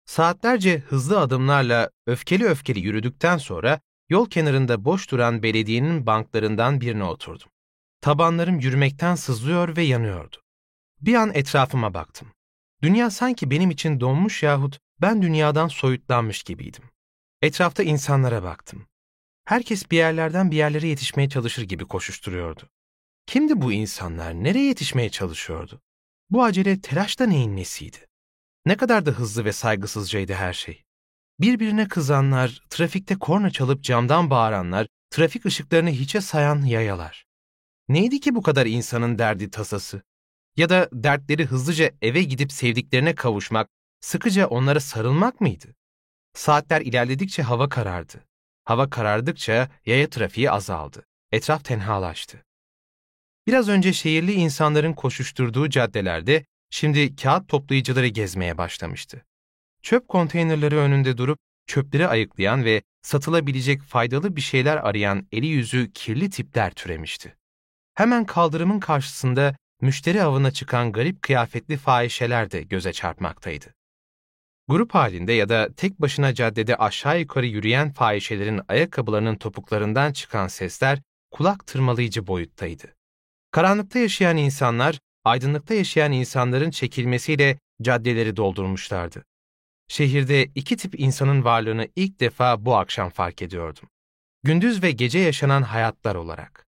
Saatlerce hızlı adımlarla öfkeli öfkeli yürüdükten sonra yol kenarında boş duran belediyenin banklarından birine oturdum. Tabanlarım yürümekten sızlıyor ve yanıyordu. Bir an etrafıma baktım. Dünya sanki benim için donmuş yahut ben dünyadan soyutlanmış gibiydim. Etrafta insanlara baktım. Herkes bir yerlerden bir yerlere yetişmeye çalışır gibi koşuşturuyordu. Kimdi bu insanlar? Nereye yetişmeye çalışıyordu? Bu acele telaş da neyin nesiydi? Ne kadar da hızlı ve saygısızcaydı her şey. Birbirine kızanlar, trafikte korna çalıp camdan bağıranlar, trafik ışıklarını hiçe sayan yayalar. Neydi ki bu kadar insanın derdi tasası? Ya da dertleri hızlıca eve gidip sevdiklerine kavuşmak, sıkıca onlara sarılmak mıydı? Saatler ilerledikçe hava karardı. Hava karardıkça yaya trafiği azaldı. Etraf tenhalaştı. Biraz önce şehirli insanların koşuşturduğu caddelerde şimdi kağıt toplayıcıları gezmeye başlamıştı. Çöp konteynerleri önünde durup çöpleri ayıklayan ve satılabilecek faydalı bir şeyler arayan eli yüzü kirli tipler türemişti. Hemen kaldırımın karşısında müşteri avına çıkan garip kıyafetli fahişeler de göze çarpmaktaydı. Grup halinde ya da tek başına caddede aşağı yukarı yürüyen fahişelerin ayakkabılarının topuklarından çıkan sesler kulak tırmalayıcı boyuttaydı. Karanlıkta yaşayan insanlar, aydınlıkta yaşayan insanların çekilmesiyle caddeleri doldurmuşlardı. Şehirde iki tip insanın varlığını ilk defa bu akşam fark ediyordum. Gündüz ve gece yaşanan hayatlar olarak.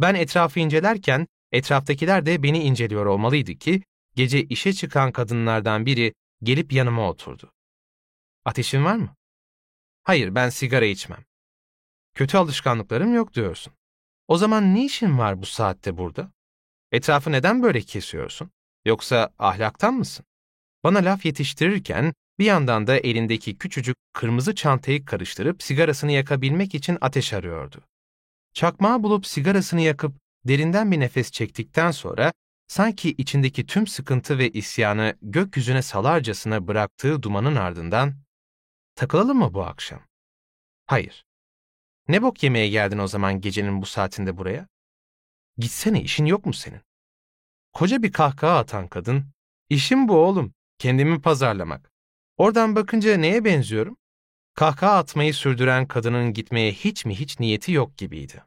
Ben etrafı incelerken etraftakiler de beni inceliyor olmalıydı ki gece işe çıkan kadınlardan biri gelip yanıma oturdu. Ateşin var mı? Hayır, ben sigara içmem. Kötü alışkanlıklarım yok diyorsun. O zaman ne işin var bu saatte burada? Etrafı neden böyle kesiyorsun? Yoksa ahlaktan mısın? Bana laf yetiştirirken bir yandan da elindeki küçücük kırmızı çantayı karıştırıp sigarasını yakabilmek için ateş arıyordu. Çakmağı bulup sigarasını yakıp derinden bir nefes çektikten sonra sanki içindeki tüm sıkıntı ve isyanı gökyüzüne salarcasına bıraktığı dumanın ardından takılalım mı bu akşam? Hayır. Ne bok yemeye geldin o zaman gecenin bu saatinde buraya? Gitsene işin yok mu senin? Koca bir kahkaha atan kadın, işim bu oğlum, kendimi pazarlamak. Oradan bakınca neye benziyorum? Kahkaha atmayı sürdüren kadının gitmeye hiç mi hiç niyeti yok gibiydi.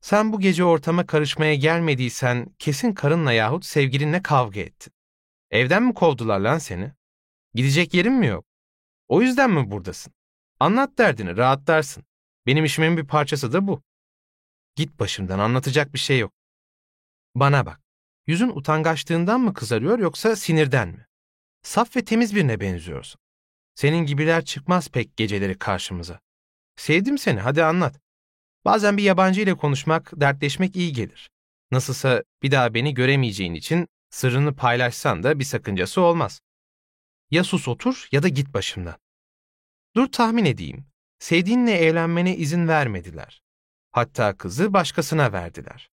Sen bu gece ortama karışmaya gelmediysen kesin karınla yahut sevgilinle kavga ettin. Evden mi kovdular lan seni? Gidecek yerin mi yok? O yüzden mi buradasın? Anlat derdini, rahatlarsın. Benim işimin bir parçası da bu. Git başımdan, anlatacak bir şey yok. Bana bak, yüzün utangaçlığından mı kızarıyor yoksa sinirden mi? Saf ve temiz birine benziyorsun. Senin gibiler çıkmaz pek geceleri karşımıza. Sevdim seni, hadi anlat. Bazen bir yabancı ile konuşmak, dertleşmek iyi gelir. Nasılsa bir daha beni göremeyeceğin için sırrını paylaşsan da bir sakıncası olmaz. Ya sus otur ya da git başımdan. Dur tahmin edeyim. Sevdiğinle evlenmene izin vermediler. Hatta kızı başkasına verdiler.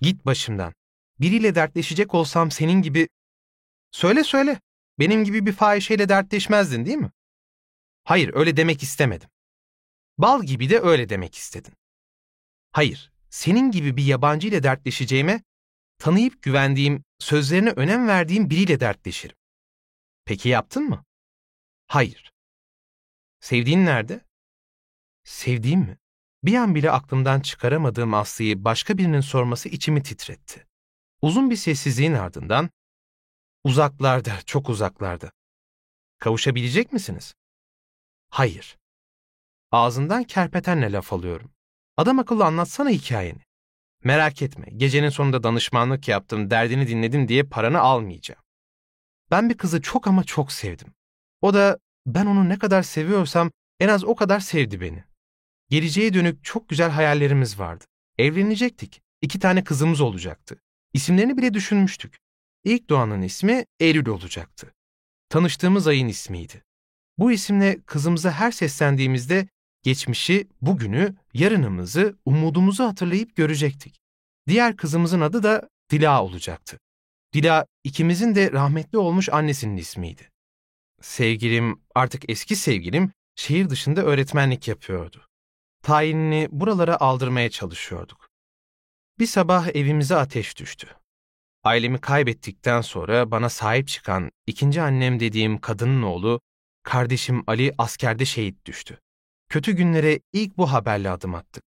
Git başımdan. Biriyle dertleşecek olsam senin gibi... Söyle söyle. Benim gibi bir fahişeyle dertleşmezdin değil mi? Hayır, öyle demek istemedim. Bal gibi de öyle demek istedin. Hayır, senin gibi bir yabancı ile dertleşeceğime, tanıyıp güvendiğim, sözlerine önem verdiğim biriyle dertleşirim. Peki yaptın mı? Hayır. Sevdiğin nerede? Sevdiğim mi? Bir an bile aklımdan çıkaramadığım Aslı'yı başka birinin sorması içimi titretti. Uzun bir sessizliğin ardından, uzaklarda, çok uzaklarda. Kavuşabilecek misiniz? Hayır. Ağzından kerpetenle laf alıyorum. Adam akıllı anlatsana hikayeni. Merak etme, gecenin sonunda danışmanlık yaptım, derdini dinledim diye paranı almayacağım. Ben bir kızı çok ama çok sevdim. O da ben onu ne kadar seviyorsam en az o kadar sevdi beni. Geleceğe dönük çok güzel hayallerimiz vardı. Evlenecektik. İki tane kızımız olacaktı. İsimlerini bile düşünmüştük. İlk doğanın ismi Eylül olacaktı. Tanıştığımız ayın ismiydi. Bu isimle kızımıza her seslendiğimizde geçmişi, bugünü, yarınımızı, umudumuzu hatırlayıp görecektik. Diğer kızımızın adı da Dila olacaktı. Dila ikimizin de rahmetli olmuş annesinin ismiydi. Sevgilim, artık eski sevgilim, şehir dışında öğretmenlik yapıyordu. Tayinini buralara aldırmaya çalışıyorduk. Bir sabah evimize ateş düştü. Ailemi kaybettikten sonra bana sahip çıkan ikinci annem dediğim kadının oğlu, kardeşim Ali askerde şehit düştü. Kötü günlere ilk bu haberle adım attık.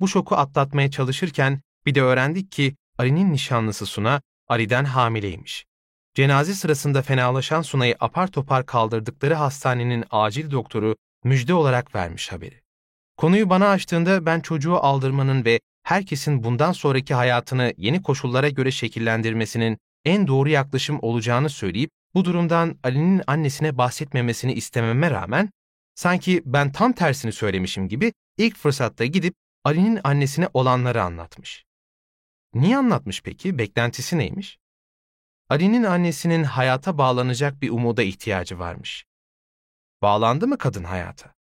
Bu şoku atlatmaya çalışırken bir de öğrendik ki Ali'nin nişanlısı Suna Ali'den hamileymiş. Cenaze sırasında fenalaşan Suna'yı apar topar kaldırdıkları hastanenin acil doktoru müjde olarak vermiş haberi. Konuyu bana açtığında ben çocuğu aldırmanın ve herkesin bundan sonraki hayatını yeni koşullara göre şekillendirmesinin en doğru yaklaşım olacağını söyleyip bu durumdan Ali'nin annesine bahsetmemesini istememe rağmen sanki ben tam tersini söylemişim gibi ilk fırsatta gidip Ali'nin annesine olanları anlatmış. Niye anlatmış peki? Beklentisi neymiş? Ali'nin annesinin hayata bağlanacak bir umuda ihtiyacı varmış. Bağlandı mı kadın hayata?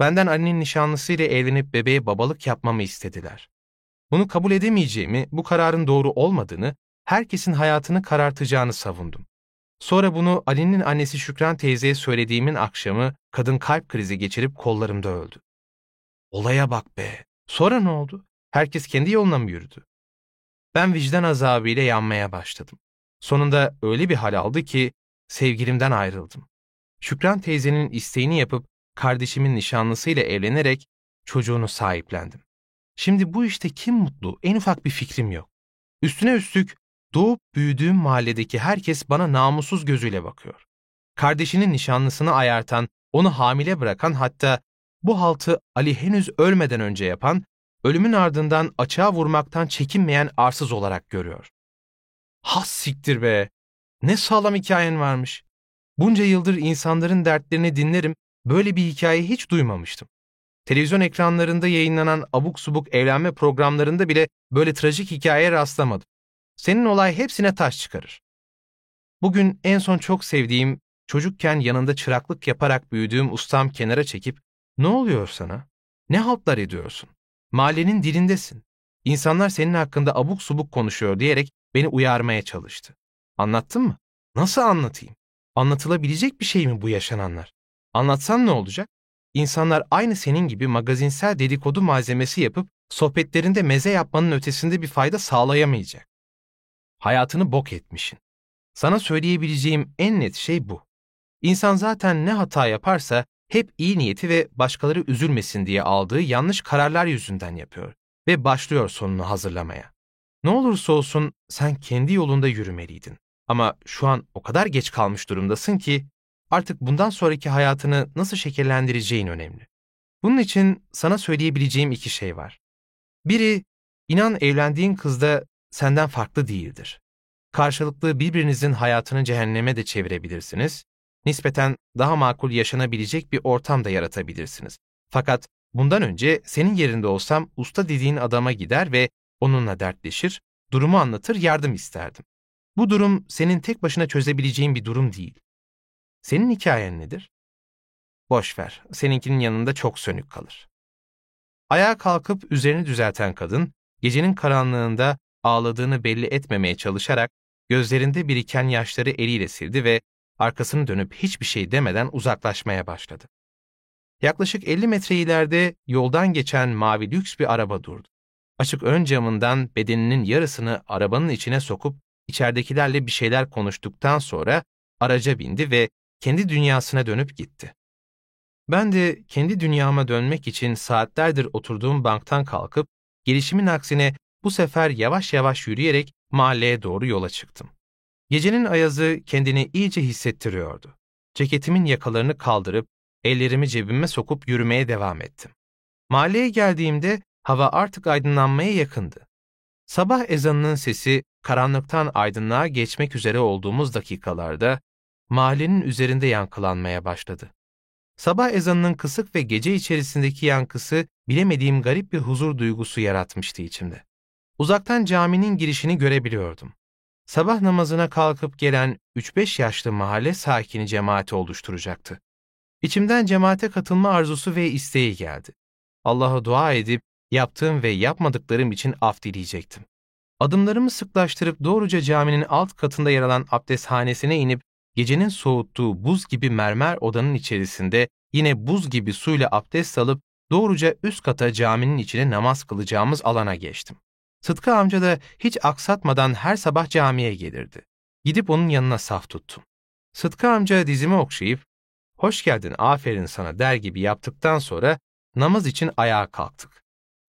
Benden Ali'nin nişanlısıyla evlenip bebeğe babalık yapmamı istediler. Bunu kabul edemeyeceğimi, bu kararın doğru olmadığını, herkesin hayatını karartacağını savundum. Sonra bunu Ali'nin annesi Şükran teyzeye söylediğimin akşamı kadın kalp krizi geçirip kollarımda öldü. Olaya bak be. Sonra ne oldu? Herkes kendi yoluna mı yürüdü? Ben vicdan azabıyla yanmaya başladım. Sonunda öyle bir hal aldı ki sevgilimden ayrıldım. Şükran teyzenin isteğini yapıp kardeşimin nişanlısıyla evlenerek çocuğunu sahiplendim. Şimdi bu işte kim mutlu en ufak bir fikrim yok. Üstüne üstlük doğup büyüdüğüm mahalledeki herkes bana namussuz gözüyle bakıyor. Kardeşinin nişanlısını ayartan, onu hamile bırakan hatta bu haltı Ali henüz ölmeden önce yapan, ölümün ardından açığa vurmaktan çekinmeyen arsız olarak görüyor. Has siktir be! Ne sağlam hikayen varmış. Bunca yıldır insanların dertlerini dinlerim, böyle bir hikaye hiç duymamıştım. Televizyon ekranlarında yayınlanan abuk subuk evlenme programlarında bile böyle trajik hikayeye rastlamadım. Senin olay hepsine taş çıkarır. Bugün en son çok sevdiğim, çocukken yanında çıraklık yaparak büyüdüğüm ustam kenara çekip, ne oluyor sana? Ne haltlar ediyorsun? Mahallenin dilindesin. İnsanlar senin hakkında abuk subuk konuşuyor diyerek beni uyarmaya çalıştı. Anlattın mı? Nasıl anlatayım? Anlatılabilecek bir şey mi bu yaşananlar? Anlatsan ne olacak? İnsanlar aynı senin gibi magazinsel dedikodu malzemesi yapıp sohbetlerinde meze yapmanın ötesinde bir fayda sağlayamayacak. Hayatını bok etmişin. Sana söyleyebileceğim en net şey bu. İnsan zaten ne hata yaparsa hep iyi niyeti ve başkaları üzülmesin diye aldığı yanlış kararlar yüzünden yapıyor ve başlıyor sonunu hazırlamaya. Ne olursa olsun sen kendi yolunda yürümeliydin. Ama şu an o kadar geç kalmış durumdasın ki artık bundan sonraki hayatını nasıl şekillendireceğin önemli. Bunun için sana söyleyebileceğim iki şey var. Biri, inan evlendiğin kız da senden farklı değildir. Karşılıklı birbirinizin hayatını cehenneme de çevirebilirsiniz. Nispeten daha makul yaşanabilecek bir ortam da yaratabilirsiniz. Fakat bundan önce senin yerinde olsam usta dediğin adama gider ve onunla dertleşir, durumu anlatır, yardım isterdim. Bu durum senin tek başına çözebileceğin bir durum değil. Senin hikayen nedir? Boş ver, seninkinin yanında çok sönük kalır. Ayağa kalkıp üzerini düzelten kadın, gecenin karanlığında ağladığını belli etmemeye çalışarak gözlerinde biriken yaşları eliyle sildi ve arkasını dönüp hiçbir şey demeden uzaklaşmaya başladı. Yaklaşık 50 metre ileride yoldan geçen mavi lüks bir araba durdu. Açık ön camından bedeninin yarısını arabanın içine sokup içeridekilerle bir şeyler konuştuktan sonra araca bindi ve kendi dünyasına dönüp gitti. Ben de kendi dünyama dönmek için saatlerdir oturduğum banktan kalkıp gelişimin aksine bu sefer yavaş yavaş yürüyerek mahalleye doğru yola çıktım. Gecenin ayazı kendini iyice hissettiriyordu. Ceketimin yakalarını kaldırıp ellerimi cebime sokup yürümeye devam ettim. Mahalleye geldiğimde hava artık aydınlanmaya yakındı. Sabah ezanının sesi karanlıktan aydınlığa geçmek üzere olduğumuz dakikalarda mahallenin üzerinde yankılanmaya başladı. Sabah ezanının kısık ve gece içerisindeki yankısı bilemediğim garip bir huzur duygusu yaratmıştı içimde. Uzaktan caminin girişini görebiliyordum. Sabah namazına kalkıp gelen 3-5 yaşlı mahalle sakini cemaati oluşturacaktı. İçimden cemaate katılma arzusu ve isteği geldi. Allah'a dua edip yaptığım ve yapmadıklarım için af dileyecektim. Adımlarımı sıklaştırıp doğruca caminin alt katında yer alan abdesthanesine inip gecenin soğuttuğu buz gibi mermer odanın içerisinde yine buz gibi suyla abdest alıp doğruca üst kata caminin içine namaz kılacağımız alana geçtim. Sıtkı amca da hiç aksatmadan her sabah camiye gelirdi. Gidip onun yanına saf tuttum. Sıtkı amca dizimi okşayıp, hoş geldin aferin sana der gibi yaptıktan sonra namaz için ayağa kalktık.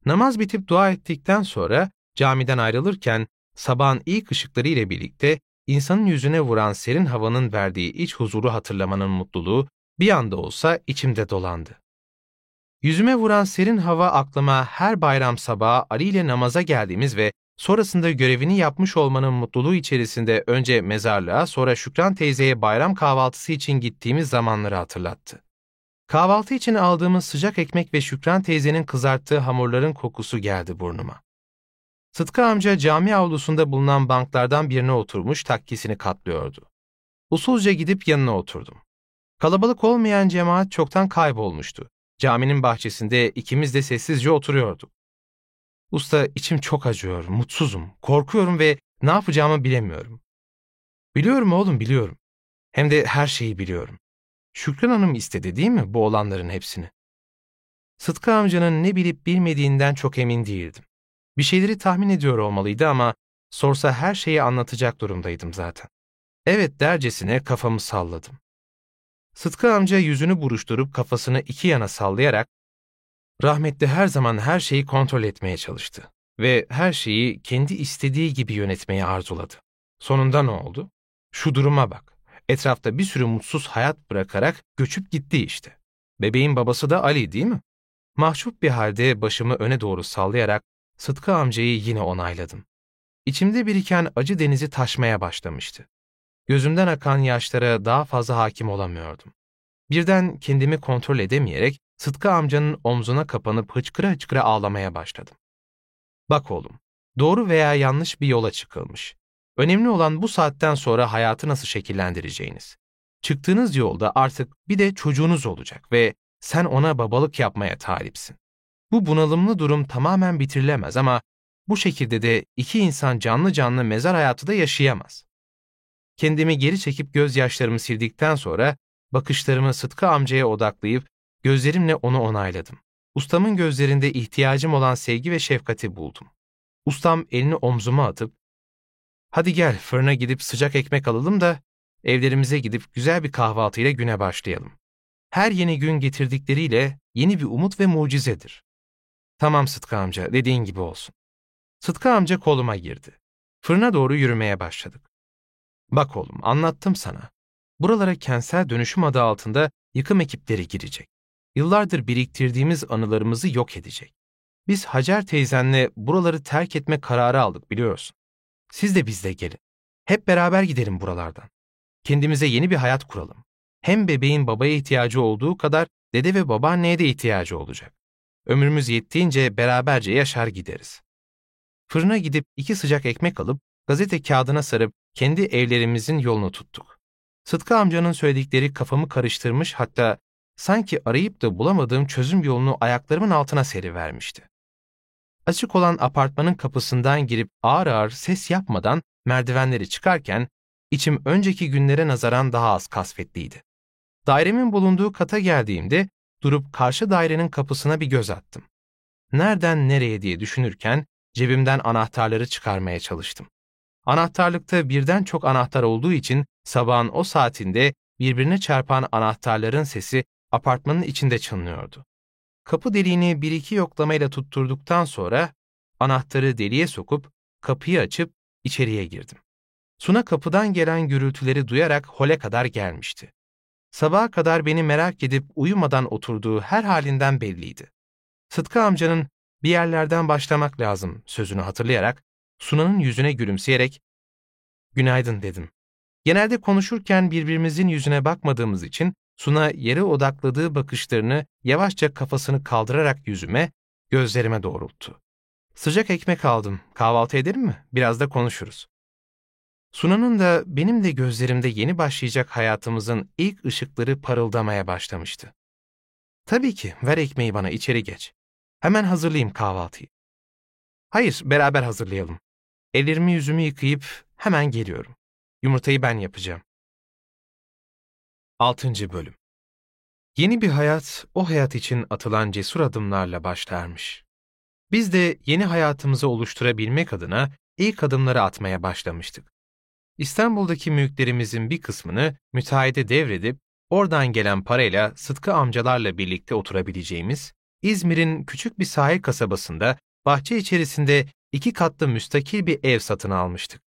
Namaz bitip dua ettikten sonra camiden ayrılırken sabahın ilk ışıkları ile birlikte insanın yüzüne vuran serin havanın verdiği iç huzuru hatırlamanın mutluluğu bir anda olsa içimde dolandı. Yüzüme vuran serin hava aklıma her bayram sabahı Ali ile namaza geldiğimiz ve sonrasında görevini yapmış olmanın mutluluğu içerisinde önce mezarlığa sonra Şükran teyzeye bayram kahvaltısı için gittiğimiz zamanları hatırlattı. Kahvaltı için aldığımız sıcak ekmek ve Şükran teyzenin kızarttığı hamurların kokusu geldi burnuma. Sıtkı amca cami avlusunda bulunan banklardan birine oturmuş takkisini katlıyordu. Usulca gidip yanına oturdum. Kalabalık olmayan cemaat çoktan kaybolmuştu. Caminin bahçesinde ikimiz de sessizce oturuyorduk. Usta içim çok acıyor, mutsuzum, korkuyorum ve ne yapacağımı bilemiyorum. Biliyorum oğlum biliyorum. Hem de her şeyi biliyorum. Şükran Hanım istedi değil mi bu olanların hepsini? Sıtkı amcanın ne bilip bilmediğinden çok emin değildim. Bir şeyleri tahmin ediyor olmalıydı ama sorsa her şeyi anlatacak durumdaydım zaten. Evet dercesine kafamı salladım. Sıtkı amca yüzünü buruşturup kafasını iki yana sallayarak rahmetli her zaman her şeyi kontrol etmeye çalıştı ve her şeyi kendi istediği gibi yönetmeyi arzuladı. Sonunda ne oldu? Şu duruma bak. Etrafta bir sürü mutsuz hayat bırakarak göçüp gitti işte. Bebeğin babası da Ali değil mi? Mahcup bir halde başımı öne doğru sallayarak Sıtkı amcayı yine onayladım. İçimde biriken acı denizi taşmaya başlamıştı. Gözümden akan yaşlara daha fazla hakim olamıyordum. Birden kendimi kontrol edemeyerek Sıtkı amcanın omzuna kapanıp hıçkıra hıçkıra ağlamaya başladım. Bak oğlum, doğru veya yanlış bir yola çıkılmış. Önemli olan bu saatten sonra hayatı nasıl şekillendireceğiniz. Çıktığınız yolda artık bir de çocuğunuz olacak ve sen ona babalık yapmaya talipsin. Bu bunalımlı durum tamamen bitirilemez ama bu şekilde de iki insan canlı canlı mezar hayatı da yaşayamaz. Kendimi geri çekip gözyaşlarımı sildikten sonra bakışlarımı Sıtkı amcaya odaklayıp gözlerimle onu onayladım. Ustamın gözlerinde ihtiyacım olan sevgi ve şefkati buldum. Ustam elini omzuma atıp, ''Hadi gel fırına gidip sıcak ekmek alalım da evlerimize gidip güzel bir kahvaltıyla güne başlayalım. Her yeni gün getirdikleriyle yeni bir umut ve mucizedir. Tamam Sıtkı amca, dediğin gibi olsun. Sıtkı amca koluma girdi. Fırına doğru yürümeye başladık. Bak oğlum, anlattım sana. Buralara kentsel dönüşüm adı altında yıkım ekipleri girecek. Yıllardır biriktirdiğimiz anılarımızı yok edecek. Biz Hacer teyzenle buraları terk etme kararı aldık biliyorsun. Siz de bizle gelin. Hep beraber gidelim buralardan. Kendimize yeni bir hayat kuralım. Hem bebeğin babaya ihtiyacı olduğu kadar dede ve babaanneye de ihtiyacı olacak. Ömrümüz yettiğince beraberce yaşar gideriz. Fırına gidip iki sıcak ekmek alıp gazete kağıdına sarıp kendi evlerimizin yolunu tuttuk. Sıtkı amcanın söyledikleri kafamı karıştırmış hatta sanki arayıp da bulamadığım çözüm yolunu ayaklarımın altına serivermişti. Açık olan apartmanın kapısından girip ağır ağır ses yapmadan merdivenleri çıkarken içim önceki günlere nazaran daha az kasvetliydi. Dairemin bulunduğu kata geldiğimde durup karşı dairenin kapısına bir göz attım. Nereden nereye diye düşünürken cebimden anahtarları çıkarmaya çalıştım. Anahtarlıkta birden çok anahtar olduğu için sabahın o saatinde birbirine çarpan anahtarların sesi apartmanın içinde çınlıyordu. Kapı deliğini bir iki yoklamayla tutturduktan sonra anahtarı deliğe sokup kapıyı açıp içeriye girdim. Suna kapıdan gelen gürültüleri duyarak hole kadar gelmişti. Sabaha kadar beni merak edip uyumadan oturduğu her halinden belliydi. Sıtkı amcanın bir yerlerden başlamak lazım sözünü hatırlayarak Suna'nın yüzüne gülümseyerek günaydın dedim. Genelde konuşurken birbirimizin yüzüne bakmadığımız için Suna yere odakladığı bakışlarını yavaşça kafasını kaldırarak yüzüme, gözlerime doğrulttu. Sıcak ekmek aldım, kahvaltı edelim mi? Biraz da konuşuruz. Suna'nın da benim de gözlerimde yeni başlayacak hayatımızın ilk ışıkları parıldamaya başlamıştı. Tabii ki, ver ekmeği bana, içeri geç. Hemen hazırlayayım kahvaltıyı. Hayır, beraber hazırlayalım. Ellerimi yüzümü yıkayıp hemen geliyorum. Yumurtayı ben yapacağım. 6. Bölüm Yeni bir hayat, o hayat için atılan cesur adımlarla başlarmış. Biz de yeni hayatımızı oluşturabilmek adına ilk adımları atmaya başlamıştık. İstanbul'daki mülklerimizin bir kısmını müteahhide devredip, oradan gelen parayla Sıtkı amcalarla birlikte oturabileceğimiz, İzmir'in küçük bir sahil kasabasında bahçe içerisinde iki katlı müstakil bir ev satın almıştık.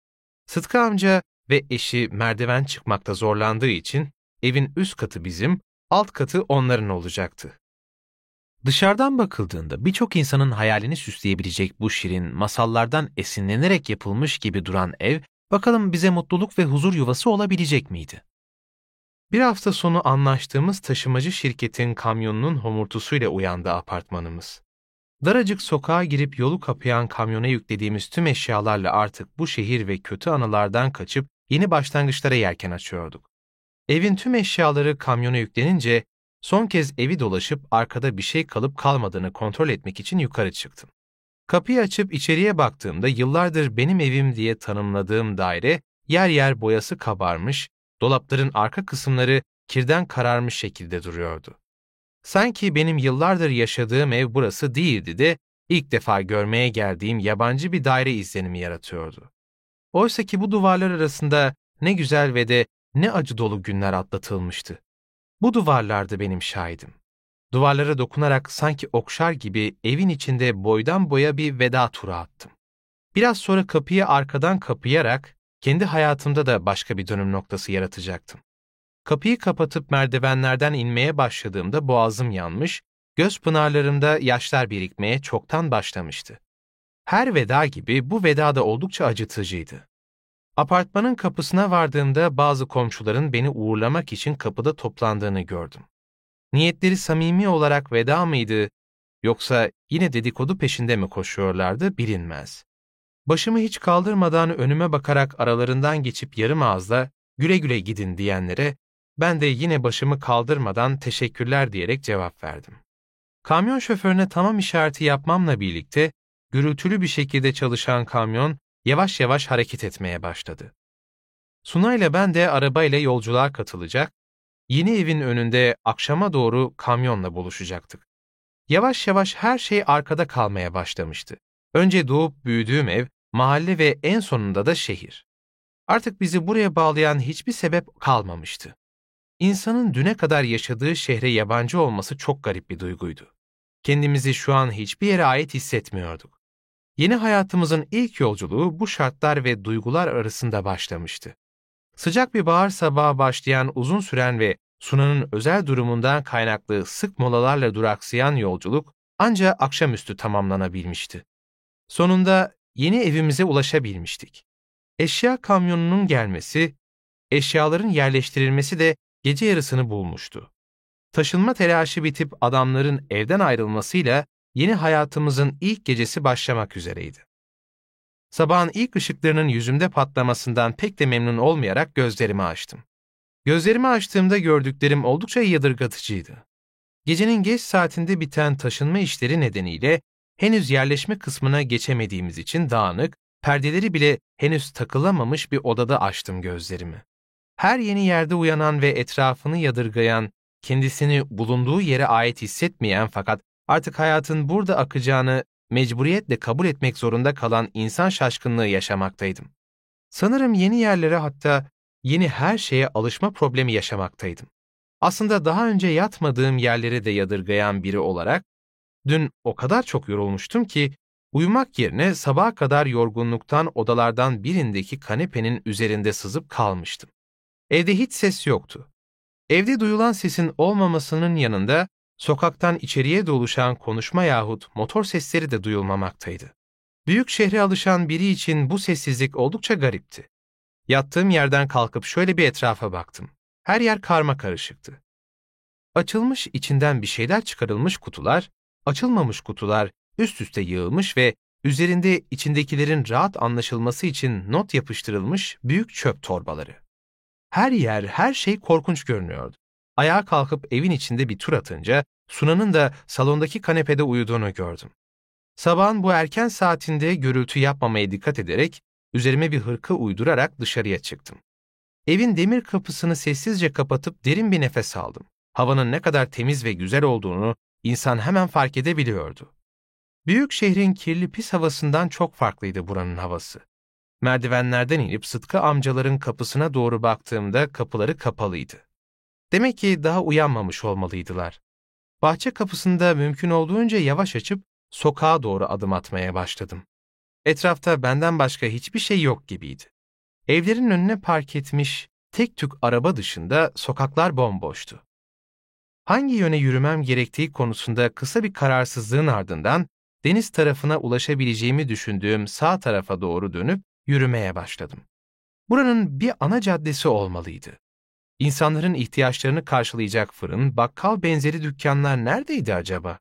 Sıtkı amca ve eşi merdiven çıkmakta zorlandığı için evin üst katı bizim, alt katı onların olacaktı. Dışarıdan bakıldığında birçok insanın hayalini süsleyebilecek bu şirin, masallardan esinlenerek yapılmış gibi duran ev, bakalım bize mutluluk ve huzur yuvası olabilecek miydi? Bir hafta sonu anlaştığımız taşımacı şirketin kamyonunun homurtusuyla uyandı apartmanımız. Daracık sokağa girip yolu kapayan kamyona yüklediğimiz tüm eşyalarla artık bu şehir ve kötü anılardan kaçıp yeni başlangıçlara yelken açıyorduk. Evin tüm eşyaları kamyona yüklenince son kez evi dolaşıp arkada bir şey kalıp kalmadığını kontrol etmek için yukarı çıktım. Kapıyı açıp içeriye baktığımda yıllardır benim evim diye tanımladığım daire yer yer boyası kabarmış, dolapların arka kısımları kirden kararmış şekilde duruyordu. Sanki benim yıllardır yaşadığım ev burası değildi de ilk defa görmeye geldiğim yabancı bir daire izlenimi yaratıyordu. Oysa ki bu duvarlar arasında ne güzel ve de ne acı dolu günler atlatılmıştı. Bu duvarlardı benim şahidim. Duvarlara dokunarak sanki okşar gibi evin içinde boydan boya bir veda turu attım. Biraz sonra kapıyı arkadan kapayarak kendi hayatımda da başka bir dönüm noktası yaratacaktım. Kapıyı kapatıp merdivenlerden inmeye başladığımda boğazım yanmış, göz pınarlarımda yaşlar birikmeye çoktan başlamıştı. Her veda gibi bu veda da oldukça acıtıcıydı. Apartmanın kapısına vardığımda bazı komşuların beni uğurlamak için kapıda toplandığını gördüm. Niyetleri samimi olarak veda mıydı, yoksa yine dedikodu peşinde mi koşuyorlardı bilinmez. Başımı hiç kaldırmadan önüme bakarak aralarından geçip yarım ağızla güle güle gidin diyenlere ben de yine başımı kaldırmadan teşekkürler diyerek cevap verdim. Kamyon şoförüne tamam işareti yapmamla birlikte gürültülü bir şekilde çalışan kamyon yavaş yavaş hareket etmeye başladı. Suna ile ben de arabayla yolculuğa katılacak, yeni evin önünde akşama doğru kamyonla buluşacaktık. Yavaş yavaş her şey arkada kalmaya başlamıştı. Önce doğup büyüdüğüm ev, mahalle ve en sonunda da şehir. Artık bizi buraya bağlayan hiçbir sebep kalmamıştı. İnsanın düne kadar yaşadığı şehre yabancı olması çok garip bir duyguydu. Kendimizi şu an hiçbir yere ait hissetmiyorduk. Yeni hayatımızın ilk yolculuğu bu şartlar ve duygular arasında başlamıştı. Sıcak bir bahar sabahı başlayan uzun süren ve Suna'nın özel durumundan kaynaklı sık molalarla duraksayan yolculuk ancak akşamüstü tamamlanabilmişti. Sonunda yeni evimize ulaşabilmiştik. Eşya kamyonunun gelmesi, eşyaların yerleştirilmesi de gece yarısını bulmuştu. Taşınma telaşı bitip adamların evden ayrılmasıyla yeni hayatımızın ilk gecesi başlamak üzereydi. Sabahın ilk ışıklarının yüzümde patlamasından pek de memnun olmayarak gözlerimi açtım. Gözlerimi açtığımda gördüklerim oldukça yadırgatıcıydı. Gecenin geç saatinde biten taşınma işleri nedeniyle henüz yerleşme kısmına geçemediğimiz için dağınık, perdeleri bile henüz takılamamış bir odada açtım gözlerimi. Her yeni yerde uyanan ve etrafını yadırgayan, kendisini bulunduğu yere ait hissetmeyen fakat artık hayatın burada akacağını mecburiyetle kabul etmek zorunda kalan insan şaşkınlığı yaşamaktaydım. Sanırım yeni yerlere hatta yeni her şeye alışma problemi yaşamaktaydım. Aslında daha önce yatmadığım yerleri de yadırgayan biri olarak, dün o kadar çok yorulmuştum ki Uyumak yerine sabaha kadar yorgunluktan odalardan birindeki kanepenin üzerinde sızıp kalmıştım. Evde hiç ses yoktu. Evde duyulan sesin olmamasının yanında sokaktan içeriye doluşan konuşma yahut motor sesleri de duyulmamaktaydı. Büyük şehre alışan biri için bu sessizlik oldukça garipti. Yattığım yerden kalkıp şöyle bir etrafa baktım. Her yer karma karışıktı. Açılmış içinden bir şeyler çıkarılmış kutular, açılmamış kutular üst üste yığılmış ve üzerinde içindekilerin rahat anlaşılması için not yapıştırılmış büyük çöp torbaları. Her yer, her şey korkunç görünüyordu. Ayağa kalkıp evin içinde bir tur atınca Suna'nın da salondaki kanepede uyuduğunu gördüm. Sabahın bu erken saatinde gürültü yapmamaya dikkat ederek üzerime bir hırka uydurarak dışarıya çıktım. Evin demir kapısını sessizce kapatıp derin bir nefes aldım. Havanın ne kadar temiz ve güzel olduğunu insan hemen fark edebiliyordu. Büyük şehrin kirli pis havasından çok farklıydı buranın havası. Merdivenlerden inip Sıtkı amcaların kapısına doğru baktığımda kapıları kapalıydı. Demek ki daha uyanmamış olmalıydılar. Bahçe kapısında mümkün olduğunca yavaş açıp sokağa doğru adım atmaya başladım. Etrafta benden başka hiçbir şey yok gibiydi. Evlerin önüne park etmiş tek tük araba dışında sokaklar bomboştu. Hangi yöne yürümem gerektiği konusunda kısa bir kararsızlığın ardından deniz tarafına ulaşabileceğimi düşündüğüm sağ tarafa doğru dönüp yürümeye başladım. Buranın bir ana caddesi olmalıydı. İnsanların ihtiyaçlarını karşılayacak fırın, bakkal benzeri dükkanlar neredeydi acaba?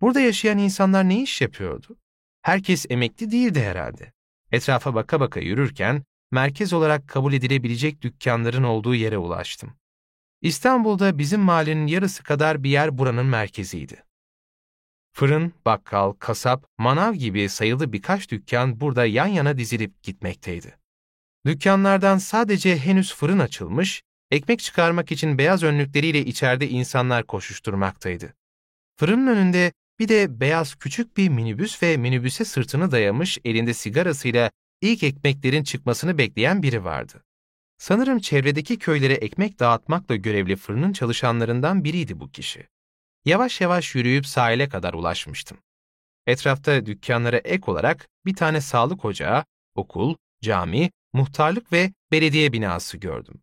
Burada yaşayan insanlar ne iş yapıyordu? Herkes emekli değildi herhalde. Etrafa baka baka yürürken merkez olarak kabul edilebilecek dükkanların olduğu yere ulaştım. İstanbul'da bizim mahallenin yarısı kadar bir yer buranın merkeziydi. Fırın, bakkal, kasap, manav gibi sayılı birkaç dükkan burada yan yana dizilip gitmekteydi. Dükkanlardan sadece henüz fırın açılmış, ekmek çıkarmak için beyaz önlükleriyle içeride insanlar koşuşturmaktaydı. Fırının önünde bir de beyaz küçük bir minibüs ve minibüse sırtını dayamış elinde sigarasıyla ilk ekmeklerin çıkmasını bekleyen biri vardı. Sanırım çevredeki köylere ekmek dağıtmakla görevli fırının çalışanlarından biriydi bu kişi. Yavaş yavaş yürüyüp sahile kadar ulaşmıştım. Etrafta dükkanlara ek olarak bir tane sağlık ocağı, okul, cami, muhtarlık ve belediye binası gördüm.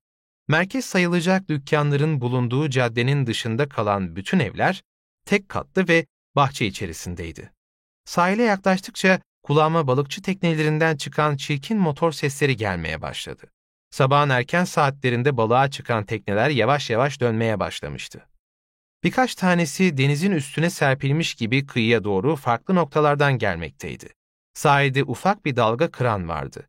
Merkez sayılacak dükkanların bulunduğu caddenin dışında kalan bütün evler tek katlı ve bahçe içerisindeydi. Sahile yaklaştıkça kulağıma balıkçı teknelerinden çıkan çirkin motor sesleri gelmeye başladı. Sabahın erken saatlerinde balığa çıkan tekneler yavaş yavaş dönmeye başlamıştı. Birkaç tanesi denizin üstüne serpilmiş gibi kıyıya doğru farklı noktalardan gelmekteydi. Sahilde ufak bir dalga kıran vardı.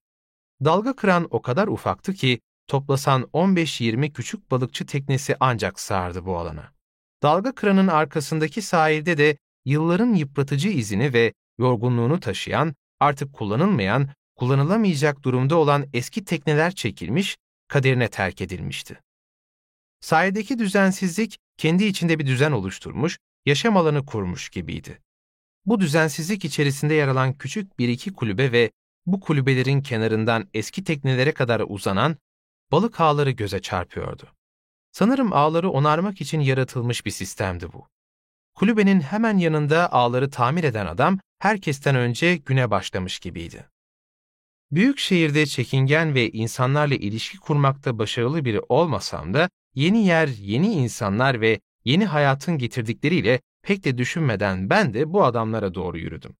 Dalga kıran o kadar ufaktı ki toplasan 15-20 küçük balıkçı teknesi ancak sığardı bu alana. Dalga kıranın arkasındaki sahilde de yılların yıpratıcı izini ve yorgunluğunu taşıyan, artık kullanılmayan, kullanılamayacak durumda olan eski tekneler çekilmiş, kaderine terk edilmişti. Sahildeki düzensizlik kendi içinde bir düzen oluşturmuş, yaşam alanı kurmuş gibiydi. Bu düzensizlik içerisinde yer alan küçük bir iki kulübe ve bu kulübelerin kenarından eski teknelere kadar uzanan balık ağları göze çarpıyordu. Sanırım ağları onarmak için yaratılmış bir sistemdi bu. Kulübenin hemen yanında ağları tamir eden adam herkesten önce güne başlamış gibiydi. Büyük şehirde çekingen ve insanlarla ilişki kurmakta başarılı biri olmasam da yeni yer, yeni insanlar ve yeni hayatın getirdikleriyle pek de düşünmeden ben de bu adamlara doğru yürüdüm.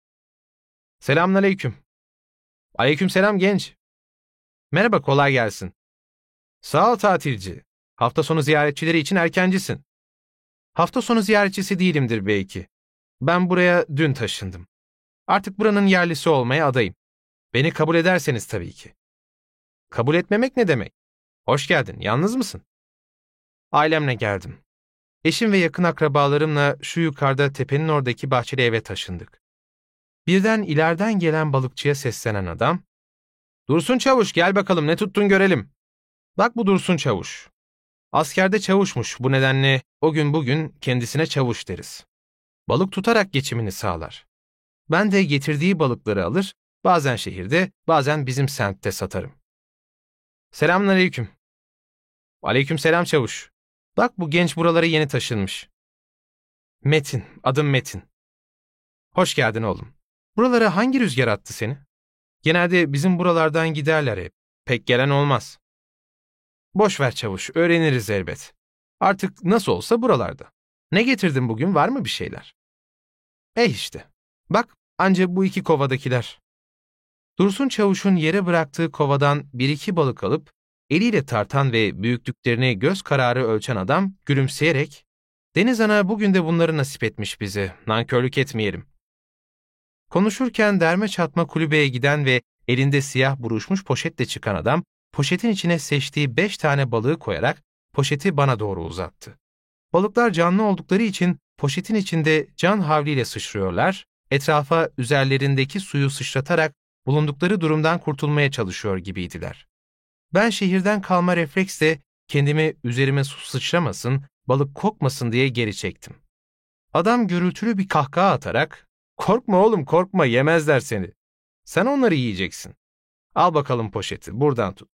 Selamünaleyküm. Aleyküm selam genç. Merhaba kolay gelsin. Sağ ol tatilci. Hafta sonu ziyaretçileri için erkencisin. Hafta sonu ziyaretçisi değilimdir belki. Ben buraya dün taşındım. Artık buranın yerlisi olmaya adayım. Beni kabul ederseniz tabii ki. Kabul etmemek ne demek? Hoş geldin, yalnız mısın? Ailemle geldim. Eşim ve yakın akrabalarımla şu yukarıda tepenin oradaki bahçeli eve taşındık. Birden ileriden gelen balıkçıya seslenen adam, ''Dursun Çavuş gel bakalım ne tuttun görelim.'' Bak bu Dursun Çavuş. Askerde çavuşmuş bu nedenle o gün bugün kendisine çavuş deriz. Balık tutarak geçimini sağlar. Ben de getirdiği balıkları alır, bazen şehirde, bazen bizim semtte satarım. Selamünaleyküm. Aleyküm selam çavuş. Bak bu genç buralara yeni taşınmış. Metin, adım Metin. Hoş geldin oğlum. Buralara hangi rüzgar attı seni? Genelde bizim buralardan giderler hep. Pek gelen olmaz. Boş ver çavuş, öğreniriz elbet. Artık nasıl olsa buralarda. Ne getirdin bugün, var mı bir şeyler? Eh işte. Bak, anca bu iki kovadakiler. Dursun çavuşun yere bıraktığı kovadan bir iki balık alıp, eliyle tartan ve büyüklüklerini göz kararı ölçen adam gülümseyerek, ''Deniz ana bugün de bunları nasip etmiş bize, nankörlük etmeyelim.'' Konuşurken derme çatma kulübeye giden ve elinde siyah buruşmuş poşetle çıkan adam, poşetin içine seçtiği beş tane balığı koyarak poşeti bana doğru uzattı. Balıklar canlı oldukları için poşetin içinde can havliyle sıçrıyorlar, etrafa üzerlerindeki suyu sıçratarak bulundukları durumdan kurtulmaya çalışıyor gibiydiler. Ben şehirden kalma refleksle kendimi üzerime su sıçramasın, balık kokmasın diye geri çektim. Adam gürültülü bir kahkaha atarak, ''Korkma oğlum korkma yemezler seni. Sen onları yiyeceksin. Al bakalım poşeti, buradan tut.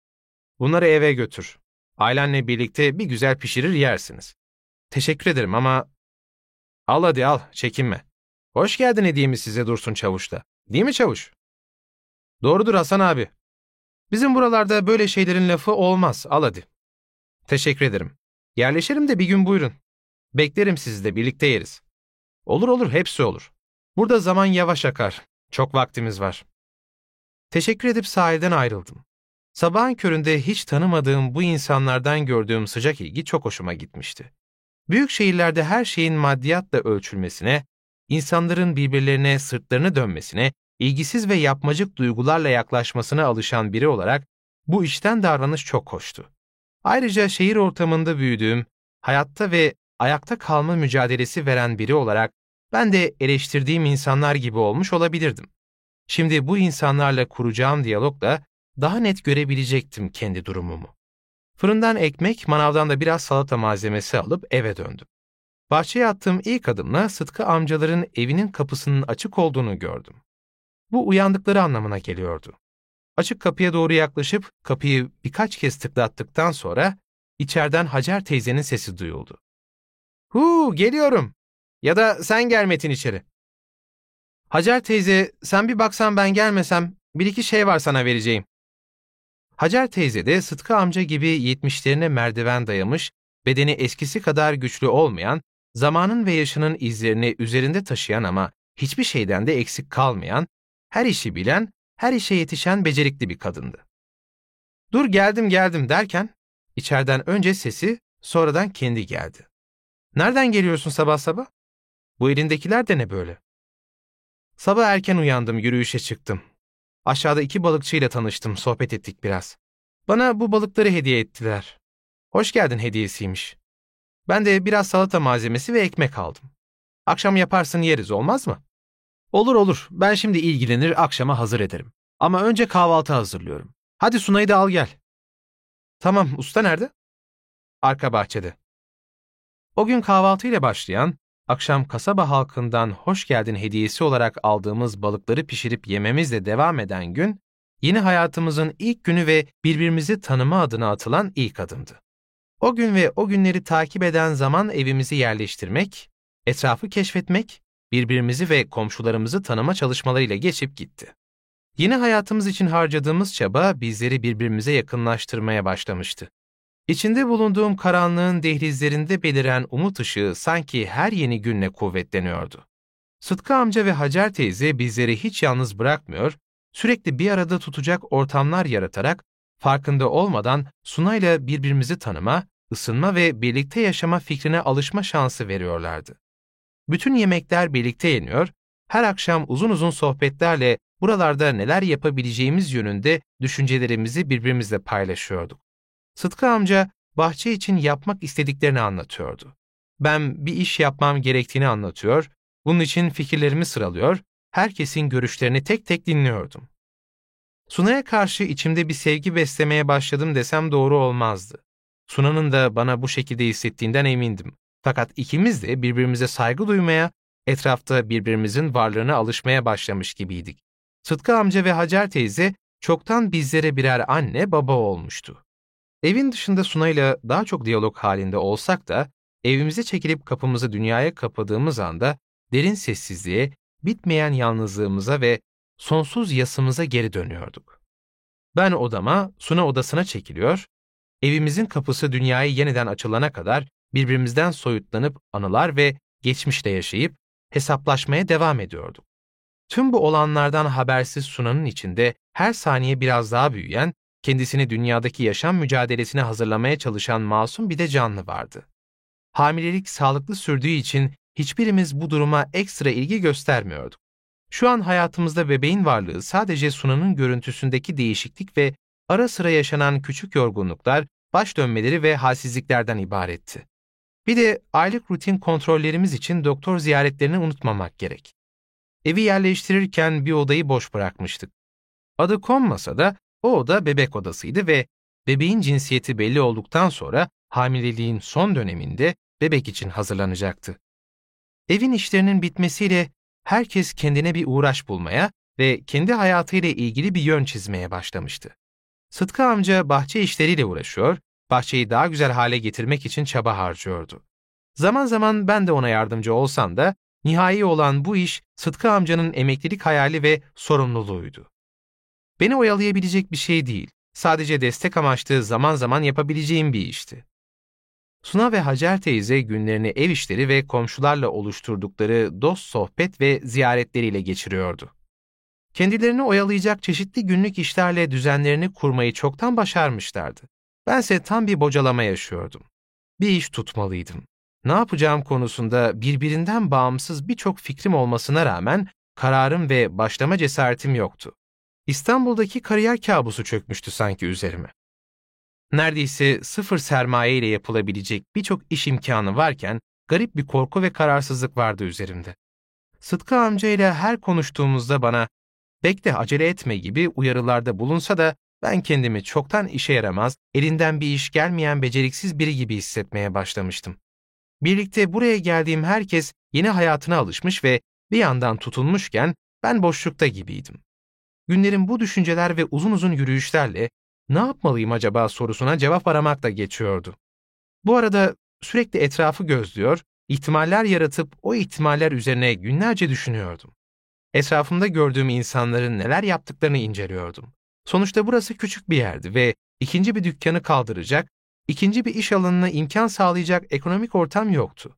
Bunları eve götür. Ailenle birlikte bir güzel pişirir yersiniz. Teşekkür ederim ama... Al hadi al, çekinme. Hoş geldin hediyemi size Dursun Çavuş'ta. Değil mi Çavuş? Doğrudur Hasan abi. Bizim buralarda böyle şeylerin lafı olmaz, al hadi. Teşekkür ederim. Yerleşelim de bir gün buyurun. Beklerim sizi birlikte yeriz. Olur olur, hepsi olur. Burada zaman yavaş akar. Çok vaktimiz var. Teşekkür edip sahilden ayrıldım. Sabahın köründe hiç tanımadığım bu insanlardan gördüğüm sıcak ilgi çok hoşuma gitmişti. Büyük şehirlerde her şeyin maddiyatla ölçülmesine, insanların birbirlerine sırtlarını dönmesine, ilgisiz ve yapmacık duygularla yaklaşmasına alışan biri olarak bu işten davranış çok hoştu. Ayrıca şehir ortamında büyüdüğüm, hayatta ve ayakta kalma mücadelesi veren biri olarak ben de eleştirdiğim insanlar gibi olmuş olabilirdim. Şimdi bu insanlarla kuracağım diyalogla daha net görebilecektim kendi durumumu. Fırından ekmek, manavdan da biraz salata malzemesi alıp eve döndüm. Bahçeye attığım ilk adımla Sıtkı amcaların evinin kapısının açık olduğunu gördüm. Bu uyandıkları anlamına geliyordu. Açık kapıya doğru yaklaşıp kapıyı birkaç kez tıklattıktan sonra içeriden Hacer teyzenin sesi duyuldu. Hu geliyorum. Ya da sen gel Metin içeri. Hacer teyze sen bir baksan ben gelmesem bir iki şey var sana vereceğim. Hacer teyze de Sıtkı amca gibi yetmişlerine merdiven dayamış, bedeni eskisi kadar güçlü olmayan, zamanın ve yaşının izlerini üzerinde taşıyan ama hiçbir şeyden de eksik kalmayan, her işi bilen, her işe yetişen becerikli bir kadındı. Dur geldim geldim derken, içeriden önce sesi, sonradan kendi geldi. Nereden geliyorsun sabah sabah? Bu elindekiler de ne böyle? Sabah erken uyandım, yürüyüşe çıktım. Aşağıda iki balıkçıyla tanıştım, sohbet ettik biraz. Bana bu balıkları hediye ettiler. Hoş geldin hediyesiymiş. Ben de biraz salata malzemesi ve ekmek aldım. Akşam yaparsın yeriz olmaz mı? Olur olur. Ben şimdi ilgilenir akşama hazır ederim. Ama önce kahvaltı hazırlıyorum. Hadi Sunay'ı da al gel. Tamam, usta nerede? Arka bahçede. O gün kahvaltıyla başlayan, akşam kasaba halkından hoş geldin hediyesi olarak aldığımız balıkları pişirip yememizle devam eden gün, yeni hayatımızın ilk günü ve birbirimizi tanıma adına atılan ilk adımdı. O gün ve o günleri takip eden zaman evimizi yerleştirmek, etrafı keşfetmek, birbirimizi ve komşularımızı tanıma çalışmalarıyla geçip gitti. Yeni hayatımız için harcadığımız çaba bizleri birbirimize yakınlaştırmaya başlamıştı. İçinde bulunduğum karanlığın dehlizlerinde beliren umut ışığı sanki her yeni günle kuvvetleniyordu. Sıtkı amca ve Hacer teyze bizleri hiç yalnız bırakmıyor, sürekli bir arada tutacak ortamlar yaratarak farkında olmadan Sunay'la birbirimizi tanıma, ısınma ve birlikte yaşama fikrine alışma şansı veriyorlardı. Bütün yemekler birlikte yeniyor, her akşam uzun uzun sohbetlerle buralarda neler yapabileceğimiz yönünde düşüncelerimizi birbirimizle paylaşıyorduk. Sıtkı amca bahçe için yapmak istediklerini anlatıyordu. Ben bir iş yapmam gerektiğini anlatıyor, bunun için fikirlerimi sıralıyor, herkesin görüşlerini tek tek dinliyordum. Suna'ya karşı içimde bir sevgi beslemeye başladım desem doğru olmazdı. Suna'nın da bana bu şekilde hissettiğinden emindim. Fakat ikimiz de birbirimize saygı duymaya, etrafta birbirimizin varlığına alışmaya başlamış gibiydik. Sıtkı amca ve Hacer teyze çoktan bizlere birer anne baba olmuştu. Evin dışında Sunay'la daha çok diyalog halinde olsak da, evimize çekilip kapımızı dünyaya kapadığımız anda derin sessizliğe, bitmeyen yalnızlığımıza ve sonsuz yasımıza geri dönüyorduk. Ben odama, Suna odasına çekiliyor, evimizin kapısı dünyaya yeniden açılana kadar birbirimizden soyutlanıp anılar ve geçmişte yaşayıp hesaplaşmaya devam ediyorduk. Tüm bu olanlardan habersiz Suna'nın içinde her saniye biraz daha büyüyen, kendisini dünyadaki yaşam mücadelesine hazırlamaya çalışan masum bir de canlı vardı. Hamilelik sağlıklı sürdüğü için hiçbirimiz bu duruma ekstra ilgi göstermiyorduk. Şu an hayatımızda bebeğin varlığı sadece Suna'nın görüntüsündeki değişiklik ve ara sıra yaşanan küçük yorgunluklar, baş dönmeleri ve halsizliklerden ibaretti. Bir de aylık rutin kontrollerimiz için doktor ziyaretlerini unutmamak gerek. Evi yerleştirirken bir odayı boş bırakmıştık. Adı konmasa da o oda bebek odasıydı ve bebeğin cinsiyeti belli olduktan sonra hamileliğin son döneminde bebek için hazırlanacaktı. Evin işlerinin bitmesiyle herkes kendine bir uğraş bulmaya ve kendi hayatıyla ilgili bir yön çizmeye başlamıştı. Sıtkı amca bahçe işleriyle uğraşıyor, bahçeyi daha güzel hale getirmek için çaba harcıyordu. Zaman zaman ben de ona yardımcı olsam da nihai olan bu iş Sıtkı amcanın emeklilik hayali ve sorumluluğuydu. Beni oyalayabilecek bir şey değil, sadece destek amaçlı zaman zaman yapabileceğim bir işti. Suna ve Hacer teyze günlerini ev işleri ve komşularla oluşturdukları dost sohbet ve ziyaretleriyle geçiriyordu. Kendilerini oyalayacak çeşitli günlük işlerle düzenlerini kurmayı çoktan başarmışlardı. Bense tam bir bocalama yaşıyordum. Bir iş tutmalıydım. Ne yapacağım konusunda birbirinden bağımsız birçok fikrim olmasına rağmen kararım ve başlama cesaretim yoktu. İstanbul'daki kariyer kabusu çökmüştü sanki üzerime. Neredeyse sıfır sermaye ile yapılabilecek birçok iş imkanı varken garip bir korku ve kararsızlık vardı üzerimde. Sıtkı amca ile her konuştuğumuzda bana bekle acele etme gibi uyarılarda bulunsa da ben kendimi çoktan işe yaramaz, elinden bir iş gelmeyen beceriksiz biri gibi hissetmeye başlamıştım. Birlikte buraya geldiğim herkes yeni hayatına alışmış ve bir yandan tutulmuşken ben boşlukta gibiydim. Günlerim bu düşünceler ve uzun uzun yürüyüşlerle ne yapmalıyım acaba sorusuna cevap aramakla geçiyordu. Bu arada sürekli etrafı gözlüyor, ihtimaller yaratıp o ihtimaller üzerine günlerce düşünüyordum. Etrafımda gördüğüm insanların neler yaptıklarını inceliyordum. Sonuçta burası küçük bir yerdi ve ikinci bir dükkanı kaldıracak, ikinci bir iş alanına imkan sağlayacak ekonomik ortam yoktu.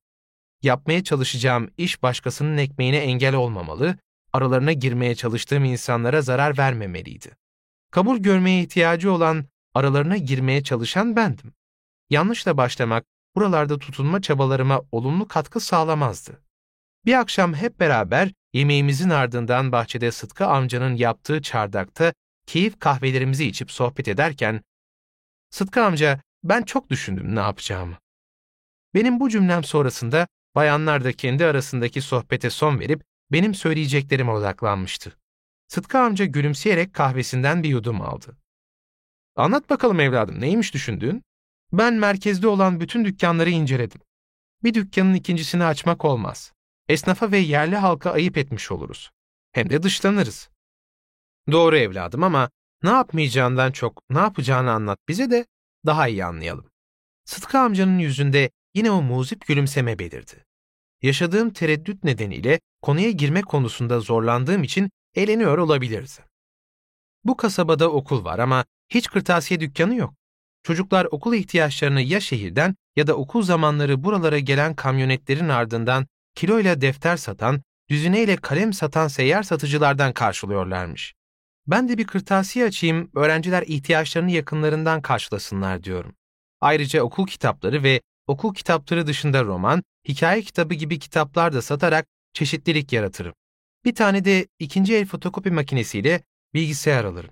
Yapmaya çalışacağım iş başkasının ekmeğine engel olmamalı, aralarına girmeye çalıştığım insanlara zarar vermemeliydi. Kabul görmeye ihtiyacı olan, aralarına girmeye çalışan bendim. Yanlışla başlamak, buralarda tutunma çabalarıma olumlu katkı sağlamazdı. Bir akşam hep beraber yemeğimizin ardından bahçede Sıtkı amcanın yaptığı çardakta keyif kahvelerimizi içip sohbet ederken, Sıtkı amca ben çok düşündüm ne yapacağımı. Benim bu cümlem sonrasında bayanlar da kendi arasındaki sohbete son verip benim söyleyeceklerime odaklanmıştı. Sıtkı amca gülümseyerek kahvesinden bir yudum aldı. Anlat bakalım evladım, neymiş düşündüğün? Ben merkezde olan bütün dükkanları inceledim. Bir dükkanın ikincisini açmak olmaz. Esnafa ve yerli halka ayıp etmiş oluruz. Hem de dışlanırız. Doğru evladım ama ne yapmayacağından çok ne yapacağını anlat bize de daha iyi anlayalım. Sıtkı amcanın yüzünde yine o muzip gülümseme belirdi. Yaşadığım tereddüt nedeniyle konuya girme konusunda zorlandığım için eğleniyor olabiliriz. Bu kasabada okul var ama hiç kırtasiye dükkanı yok. Çocuklar okul ihtiyaçlarını ya şehirden ya da okul zamanları buralara gelen kamyonetlerin ardından kiloyla defter satan, düzineyle kalem satan seyyar satıcılardan karşılıyorlarmış. Ben de bir kırtasiye açayım, öğrenciler ihtiyaçlarını yakınlarından karşılasınlar diyorum. Ayrıca okul kitapları ve okul kitapları dışında roman, hikaye kitabı gibi kitaplar da satarak çeşitlilik yaratırım. Bir tane de ikinci el fotokopi makinesiyle bilgisayar alırım.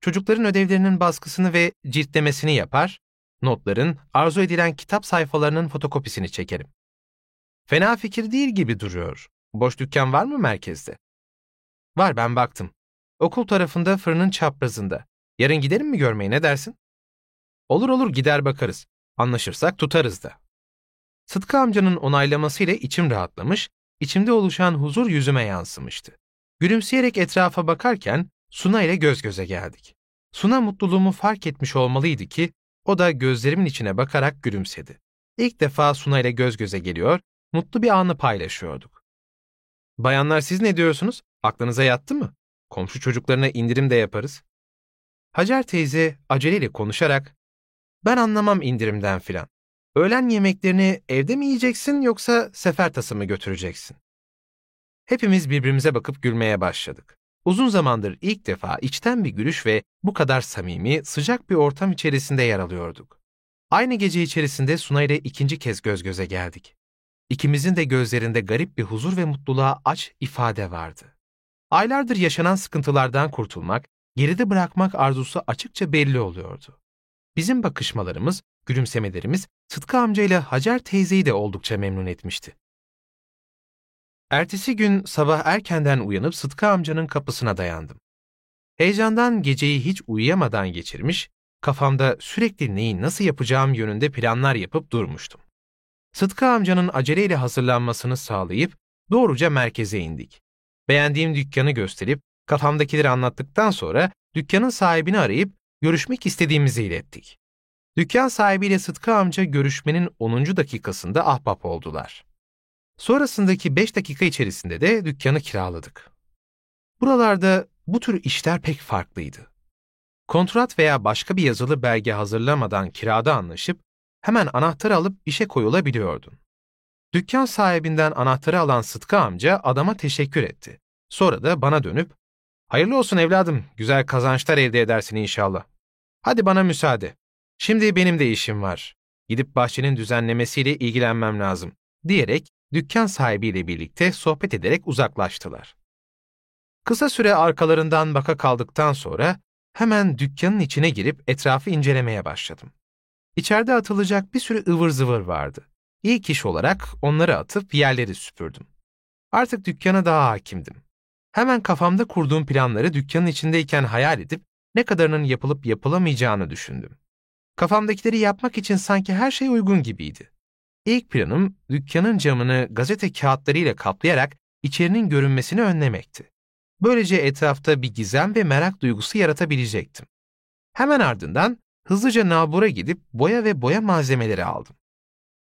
Çocukların ödevlerinin baskısını ve ciltlemesini yapar, notların, arzu edilen kitap sayfalarının fotokopisini çekerim. Fena fikir değil gibi duruyor. Boş dükkan var mı merkezde? Var ben baktım. Okul tarafında fırının çaprazında. Yarın gidelim mi görmeye ne dersin? Olur olur gider bakarız. Anlaşırsak tutarız da. Sıtkı amcanın onaylamasıyla içim rahatlamış, içimde oluşan huzur yüzüme yansımıştı. Gülümseyerek etrafa bakarken Suna ile göz göze geldik. Suna mutluluğumu fark etmiş olmalıydı ki o da gözlerimin içine bakarak gülümsedi. İlk defa Suna ile göz göze geliyor, mutlu bir anı paylaşıyorduk. Bayanlar siz ne diyorsunuz? Aklınıza yattı mı? Komşu çocuklarına indirim de yaparız. Hacer teyze aceleyle konuşarak, ben anlamam indirimden filan. Öğlen yemeklerini evde mi yiyeceksin yoksa sefer tası mı götüreceksin? Hepimiz birbirimize bakıp gülmeye başladık. Uzun zamandır ilk defa içten bir gülüş ve bu kadar samimi, sıcak bir ortam içerisinde yer alıyorduk. Aynı gece içerisinde Suna ile ikinci kez göz göze geldik. İkimizin de gözlerinde garip bir huzur ve mutluluğa aç ifade vardı. Aylardır yaşanan sıkıntılardan kurtulmak, geride bırakmak arzusu açıkça belli oluyordu. Bizim bakışmalarımız, gülümsemelerimiz Sıtkı amcayla Hacer teyzeyi de oldukça memnun etmişti. Ertesi gün sabah erkenden uyanıp Sıtkı amcanın kapısına dayandım. Heyecandan geceyi hiç uyuyamadan geçirmiş, kafamda sürekli neyi nasıl yapacağım yönünde planlar yapıp durmuştum. Sıtkı amcanın aceleyle hazırlanmasını sağlayıp doğruca merkeze indik. Beğendiğim dükkanı gösterip kafamdakileri anlattıktan sonra dükkanın sahibini arayıp görüşmek istediğimizi ilettik. Dükkan sahibiyle Sıtkı amca görüşmenin 10. dakikasında ahbap oldular. Sonrasındaki 5 dakika içerisinde de dükkanı kiraladık. Buralarda bu tür işler pek farklıydı. Kontrat veya başka bir yazılı belge hazırlamadan kirada anlaşıp hemen anahtarı alıp işe koyulabiliyordun. Dükkan sahibinden anahtarı alan Sıtkı amca adama teşekkür etti. Sonra da bana dönüp, ''Hayırlı olsun evladım, güzel kazançlar elde edersin inşallah. Hadi bana müsaade. Şimdi benim de işim var. Gidip bahçenin düzenlemesiyle ilgilenmem lazım.'' diyerek dükkan sahibiyle birlikte sohbet ederek uzaklaştılar. Kısa süre arkalarından baka kaldıktan sonra hemen dükkanın içine girip etrafı incelemeye başladım. İçeride atılacak bir sürü ıvır zıvır vardı. İlk iş olarak onları atıp yerleri süpürdüm. Artık dükkana daha hakimdim. Hemen kafamda kurduğum planları dükkanın içindeyken hayal edip ne kadarının yapılıp yapılamayacağını düşündüm. Kafamdakileri yapmak için sanki her şey uygun gibiydi. İlk planım dükkanın camını gazete kağıtlarıyla kaplayarak içerinin görünmesini önlemekti. Böylece etrafta bir gizem ve merak duygusu yaratabilecektim. Hemen ardından hızlıca nabura gidip boya ve boya malzemeleri aldım.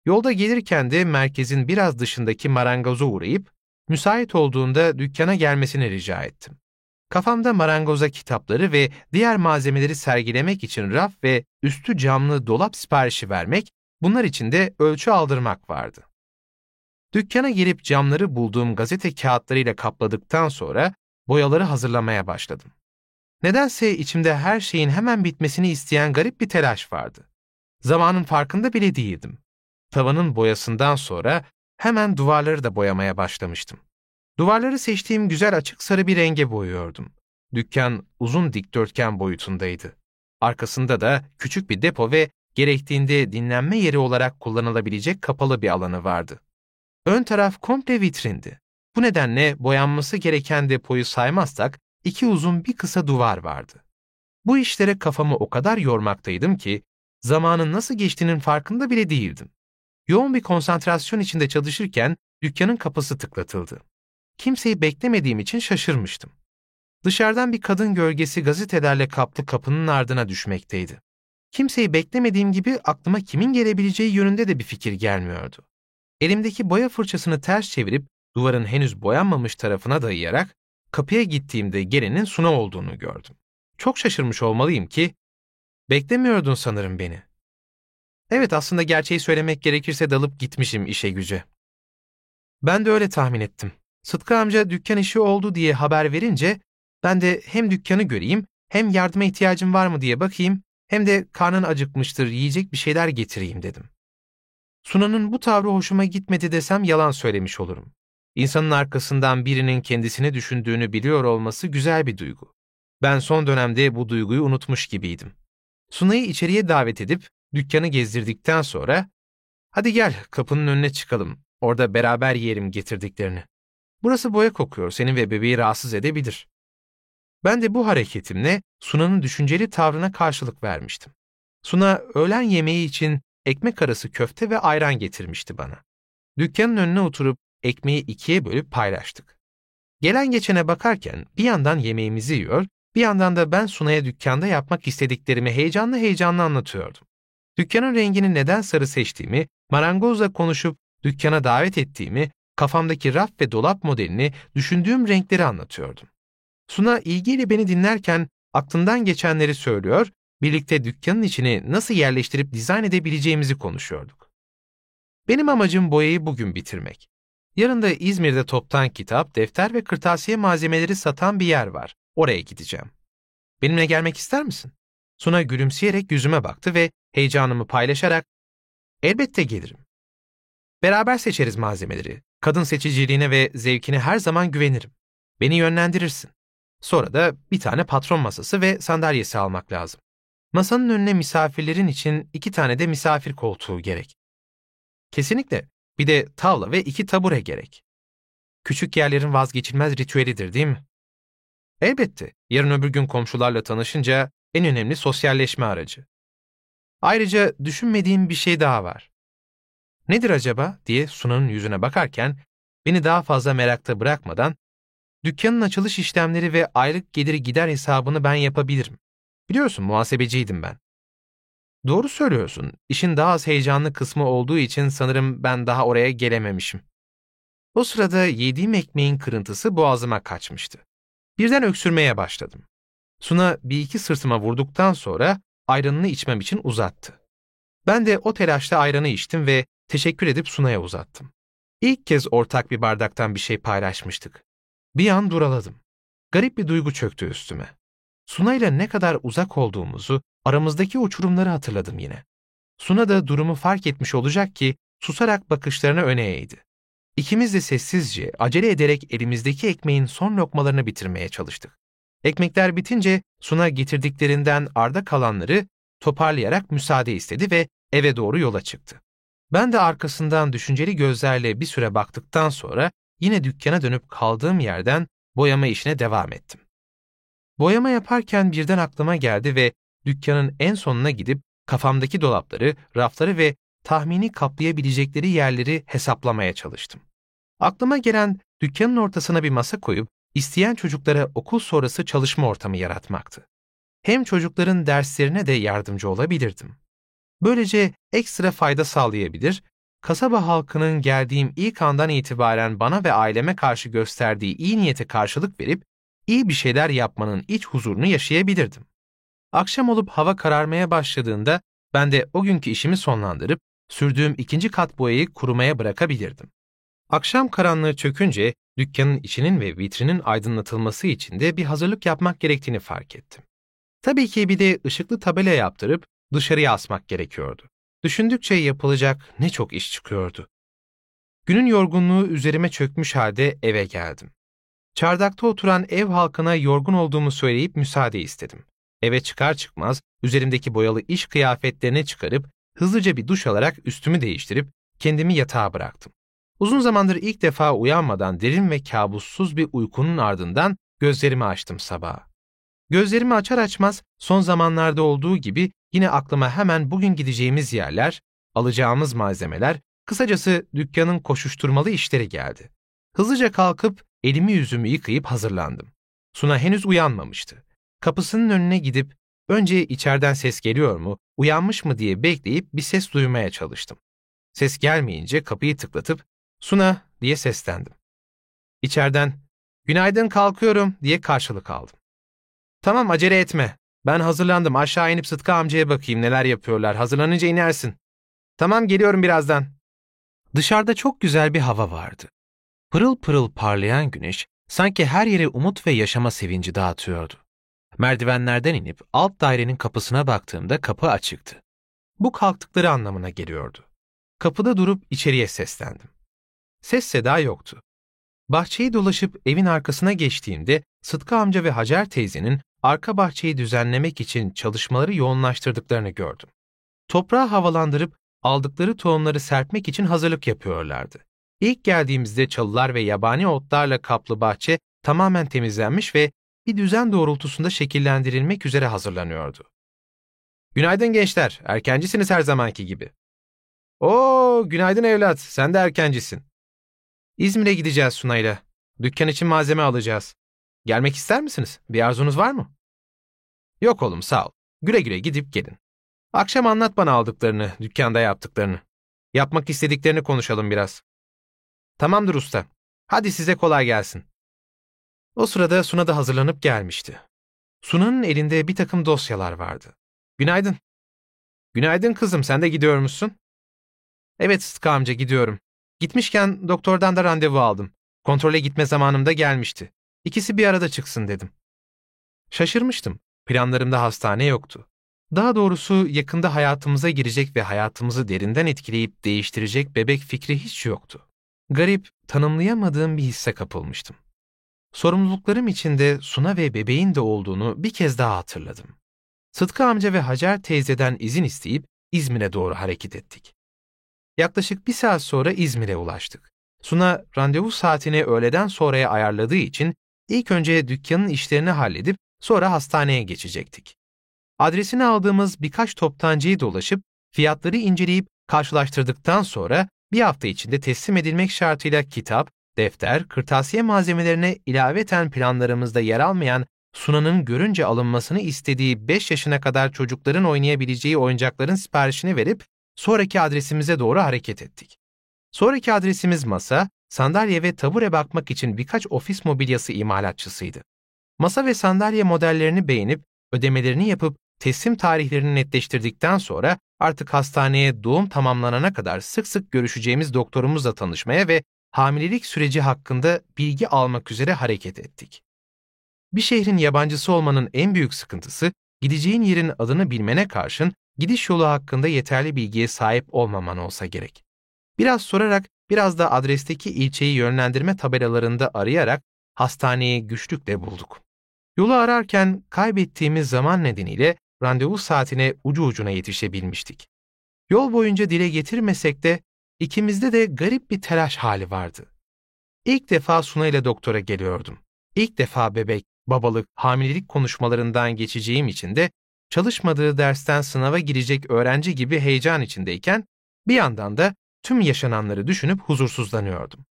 Yolda gelirken de merkezin biraz dışındaki marangoza uğrayıp müsait olduğunda dükkana gelmesini rica ettim. Kafamda marangoza kitapları ve diğer malzemeleri sergilemek için raf ve üstü camlı dolap siparişi vermek, bunlar için de ölçü aldırmak vardı. Dükkana girip camları bulduğum gazete kağıtlarıyla kapladıktan sonra boyaları hazırlamaya başladım. Nedense içimde her şeyin hemen bitmesini isteyen garip bir telaş vardı. Zamanın farkında bile değildim. Tavanın boyasından sonra hemen duvarları da boyamaya başlamıştım. Duvarları seçtiğim güzel açık sarı bir renge boyuyordum. Dükkan uzun dikdörtgen boyutundaydı. Arkasında da küçük bir depo ve gerektiğinde dinlenme yeri olarak kullanılabilecek kapalı bir alanı vardı. Ön taraf komple vitrindi. Bu nedenle boyanması gereken depoyu saymazsak iki uzun bir kısa duvar vardı. Bu işlere kafamı o kadar yormaktaydım ki zamanın nasıl geçtiğinin farkında bile değildim. Yoğun bir konsantrasyon içinde çalışırken dükkanın kapısı tıklatıldı. Kimseyi beklemediğim için şaşırmıştım. Dışarıdan bir kadın gölgesi gazetelerle kaplı kapının ardına düşmekteydi. Kimseyi beklemediğim gibi aklıma kimin gelebileceği yönünde de bir fikir gelmiyordu. Elimdeki boya fırçasını ters çevirip duvarın henüz boyanmamış tarafına dayayarak kapıya gittiğimde gelenin Suna olduğunu gördüm. Çok şaşırmış olmalıyım ki, beklemiyordun sanırım beni. Evet aslında gerçeği söylemek gerekirse dalıp gitmişim işe güce. Ben de öyle tahmin ettim. Sıtkı amca dükkan işi oldu diye haber verince ben de hem dükkanı göreyim hem yardıma ihtiyacım var mı diye bakayım hem de karnın acıkmıştır yiyecek bir şeyler getireyim dedim. Suna'nın bu tavrı hoşuma gitmedi desem yalan söylemiş olurum. İnsanın arkasından birinin kendisini düşündüğünü biliyor olması güzel bir duygu. Ben son dönemde bu duyguyu unutmuş gibiydim. Suna'yı içeriye davet edip dükkanı gezdirdikten sonra ''Hadi gel kapının önüne çıkalım, orada beraber yiyelim getirdiklerini. Burası boya kokuyor, senin ve bebeği rahatsız edebilir.'' Ben de bu hareketimle Suna'nın düşünceli tavrına karşılık vermiştim. Suna öğlen yemeği için ekmek arası köfte ve ayran getirmişti bana. Dükkanın önüne oturup ekmeği ikiye bölüp paylaştık. Gelen geçene bakarken bir yandan yemeğimizi yiyor, bir yandan da ben Suna'ya dükkanda yapmak istediklerimi heyecanlı heyecanlı anlatıyordum. Dükkanın rengini neden sarı seçtiğimi, marangozla konuşup dükkana davet ettiğimi, kafamdaki raf ve dolap modelini düşündüğüm renkleri anlatıyordum. Suna ilgiyle beni dinlerken aklından geçenleri söylüyor, birlikte dükkanın içini nasıl yerleştirip dizayn edebileceğimizi konuşuyorduk. Benim amacım boyayı bugün bitirmek. Yarın da İzmir'de toptan kitap, defter ve kırtasiye malzemeleri satan bir yer var. Oraya gideceğim. Benimle gelmek ister misin? Suna gülümseyerek yüzüme baktı ve heyecanımı paylaşarak elbette gelirim. Beraber seçeriz malzemeleri. Kadın seçiciliğine ve zevkine her zaman güvenirim. Beni yönlendirirsin. Sonra da bir tane patron masası ve sandalyesi almak lazım. Masanın önüne misafirlerin için iki tane de misafir koltuğu gerek. Kesinlikle. Bir de tavla ve iki tabure gerek. Küçük yerlerin vazgeçilmez ritüelidir değil mi? Elbette. Yarın öbür gün komşularla tanışınca en önemli sosyalleşme aracı. Ayrıca düşünmediğim bir şey daha var. Nedir acaba diye Sunan'ın yüzüne bakarken beni daha fazla merakta bırakmadan dükkanın açılış işlemleri ve aylık geliri gider hesabını ben yapabilirim. Biliyorsun muhasebeciydim ben. Doğru söylüyorsun. İşin daha az heyecanlı kısmı olduğu için sanırım ben daha oraya gelememişim. O sırada yediğim ekmeğin kırıntısı boğazıma kaçmıştı. Birden öksürmeye başladım. Suna bir iki sırtıma vurduktan sonra ayranını içmem için uzattı. Ben de o telaşta ayranı içtim ve teşekkür edip Suna'ya uzattım. İlk kez ortak bir bardaktan bir şey paylaşmıştık. Bir an duraladım. Garip bir duygu çöktü üstüme. Suna ile ne kadar uzak olduğumuzu, aramızdaki uçurumları hatırladım yine. Suna da durumu fark etmiş olacak ki susarak bakışlarını öne eğdi. İkimiz de sessizce, acele ederek elimizdeki ekmeğin son lokmalarını bitirmeye çalıştık. Ekmekler bitince Suna getirdiklerinden arda kalanları toparlayarak müsaade istedi ve eve doğru yola çıktı. Ben de arkasından düşünceli gözlerle bir süre baktıktan sonra yine dükkana dönüp kaldığım yerden boyama işine devam ettim. Boyama yaparken birden aklıma geldi ve dükkanın en sonuna gidip kafamdaki dolapları, rafları ve tahmini kaplayabilecekleri yerleri hesaplamaya çalıştım. Aklıma gelen dükkanın ortasına bir masa koyup isteyen çocuklara okul sonrası çalışma ortamı yaratmaktı. Hem çocukların derslerine de yardımcı olabilirdim. Böylece ekstra fayda sağlayabilir, kasaba halkının geldiğim ilk andan itibaren bana ve aileme karşı gösterdiği iyi niyete karşılık verip iyi bir şeyler yapmanın iç huzurunu yaşayabilirdim. Akşam olup hava kararmaya başladığında ben de o günkü işimi sonlandırıp sürdüğüm ikinci kat boyayı kurumaya bırakabilirdim. Akşam karanlığı çökünce dükkanın içinin ve vitrinin aydınlatılması için de bir hazırlık yapmak gerektiğini fark ettim. Tabii ki bir de ışıklı tabela yaptırıp dışarıya asmak gerekiyordu. Düşündükçe yapılacak ne çok iş çıkıyordu. Günün yorgunluğu üzerime çökmüş halde eve geldim. Çardakta oturan ev halkına yorgun olduğumu söyleyip müsaade istedim. Eve çıkar çıkmaz üzerimdeki boyalı iş kıyafetlerini çıkarıp hızlıca bir duş alarak üstümü değiştirip kendimi yatağa bıraktım. Uzun zamandır ilk defa uyanmadan derin ve kabussuz bir uykunun ardından gözlerimi açtım sabaha. Gözlerimi açar açmaz son zamanlarda olduğu gibi yine aklıma hemen bugün gideceğimiz yerler, alacağımız malzemeler, kısacası dükkanın koşuşturmalı işleri geldi. Hızlıca kalkıp elimi yüzümü yıkayıp hazırlandım. Suna henüz uyanmamıştı. Kapısının önüne gidip önce içeriden ses geliyor mu, uyanmış mı diye bekleyip bir ses duymaya çalıştım. Ses gelmeyince kapıyı tıklatıp Suna diye seslendim. İçeriden günaydın kalkıyorum diye karşılık aldım. Tamam acele etme. Ben hazırlandım aşağı inip Sıtkı amcaya bakayım neler yapıyorlar. Hazırlanınca inersin. Tamam geliyorum birazdan. Dışarıda çok güzel bir hava vardı. Pırıl pırıl parlayan güneş sanki her yere umut ve yaşama sevinci dağıtıyordu. Merdivenlerden inip alt dairenin kapısına baktığımda kapı açıktı. Bu kalktıkları anlamına geliyordu. Kapıda durup içeriye seslendim. Ses seda yoktu. Bahçeyi dolaşıp evin arkasına geçtiğimde Sıtkı amca ve Hacer teyzenin arka bahçeyi düzenlemek için çalışmaları yoğunlaştırdıklarını gördüm. Toprağı havalandırıp aldıkları tohumları serpmek için hazırlık yapıyorlardı. İlk geldiğimizde çalılar ve yabani otlarla kaplı bahçe tamamen temizlenmiş ve bir düzen doğrultusunda şekillendirilmek üzere hazırlanıyordu. Günaydın gençler, erkencisiniz her zamanki gibi. Oo, günaydın evlat, sen de erkencisin. İzmir'e gideceğiz Sunay'la. Dükkan için malzeme alacağız. Gelmek ister misiniz? Bir arzunuz var mı? Yok oğlum sağ ol. Güle güle gidip gelin. Akşam anlat bana aldıklarını, dükkanda yaptıklarını. Yapmak istediklerini konuşalım biraz. Tamamdır usta. Hadi size kolay gelsin. O sırada Suna da hazırlanıp gelmişti. Suna'nın elinde bir takım dosyalar vardı. Günaydın. Günaydın kızım, sen de gidiyor musun? Evet Sıtkı amca, gidiyorum. Gitmişken doktordan da randevu aldım. Kontrole gitme zamanım da gelmişti. İkisi bir arada çıksın dedim. Şaşırmıştım. Planlarımda hastane yoktu. Daha doğrusu yakında hayatımıza girecek ve hayatımızı derinden etkileyip değiştirecek bebek fikri hiç yoktu. Garip, tanımlayamadığım bir hisse kapılmıştım. Sorumluluklarım içinde Suna ve bebeğin de olduğunu bir kez daha hatırladım. Sıtkı amca ve Hacer teyzeden izin isteyip İzmir'e doğru hareket ettik. Yaklaşık bir saat sonra İzmir'e ulaştık. Suna randevu saatini öğleden sonraya ayarladığı için ilk önce dükkanın işlerini halledip sonra hastaneye geçecektik. Adresini aldığımız birkaç toptancıyı dolaşıp fiyatları inceleyip karşılaştırdıktan sonra bir hafta içinde teslim edilmek şartıyla kitap, defter, kırtasiye malzemelerine ilaveten planlarımızda yer almayan Suna'nın görünce alınmasını istediği 5 yaşına kadar çocukların oynayabileceği oyuncakların siparişini verip sonraki adresimize doğru hareket ettik. Sonraki adresimiz masa, sandalye ve tabure bakmak için birkaç ofis mobilyası imalatçısıydı. Masa ve sandalye modellerini beğenip ödemelerini yapıp teslim tarihlerini netleştirdikten sonra artık hastaneye doğum tamamlanana kadar sık sık görüşeceğimiz doktorumuzla tanışmaya ve hamilelik süreci hakkında bilgi almak üzere hareket ettik. Bir şehrin yabancısı olmanın en büyük sıkıntısı, gideceğin yerin adını bilmene karşın gidiş yolu hakkında yeterli bilgiye sahip olmaman olsa gerek. Biraz sorarak, biraz da adresteki ilçeyi yönlendirme tabelalarında arayarak hastaneyi güçlükle bulduk. Yolu ararken kaybettiğimiz zaman nedeniyle randevu saatine ucu ucuna yetişebilmiştik. Yol boyunca dile getirmesek de ikimizde de garip bir telaş hali vardı. İlk defa Suna ile doktora geliyordum. İlk defa bebek, babalık, hamilelik konuşmalarından geçeceğim için de çalışmadığı dersten sınava girecek öğrenci gibi heyecan içindeyken bir yandan da tüm yaşananları düşünüp huzursuzlanıyordum.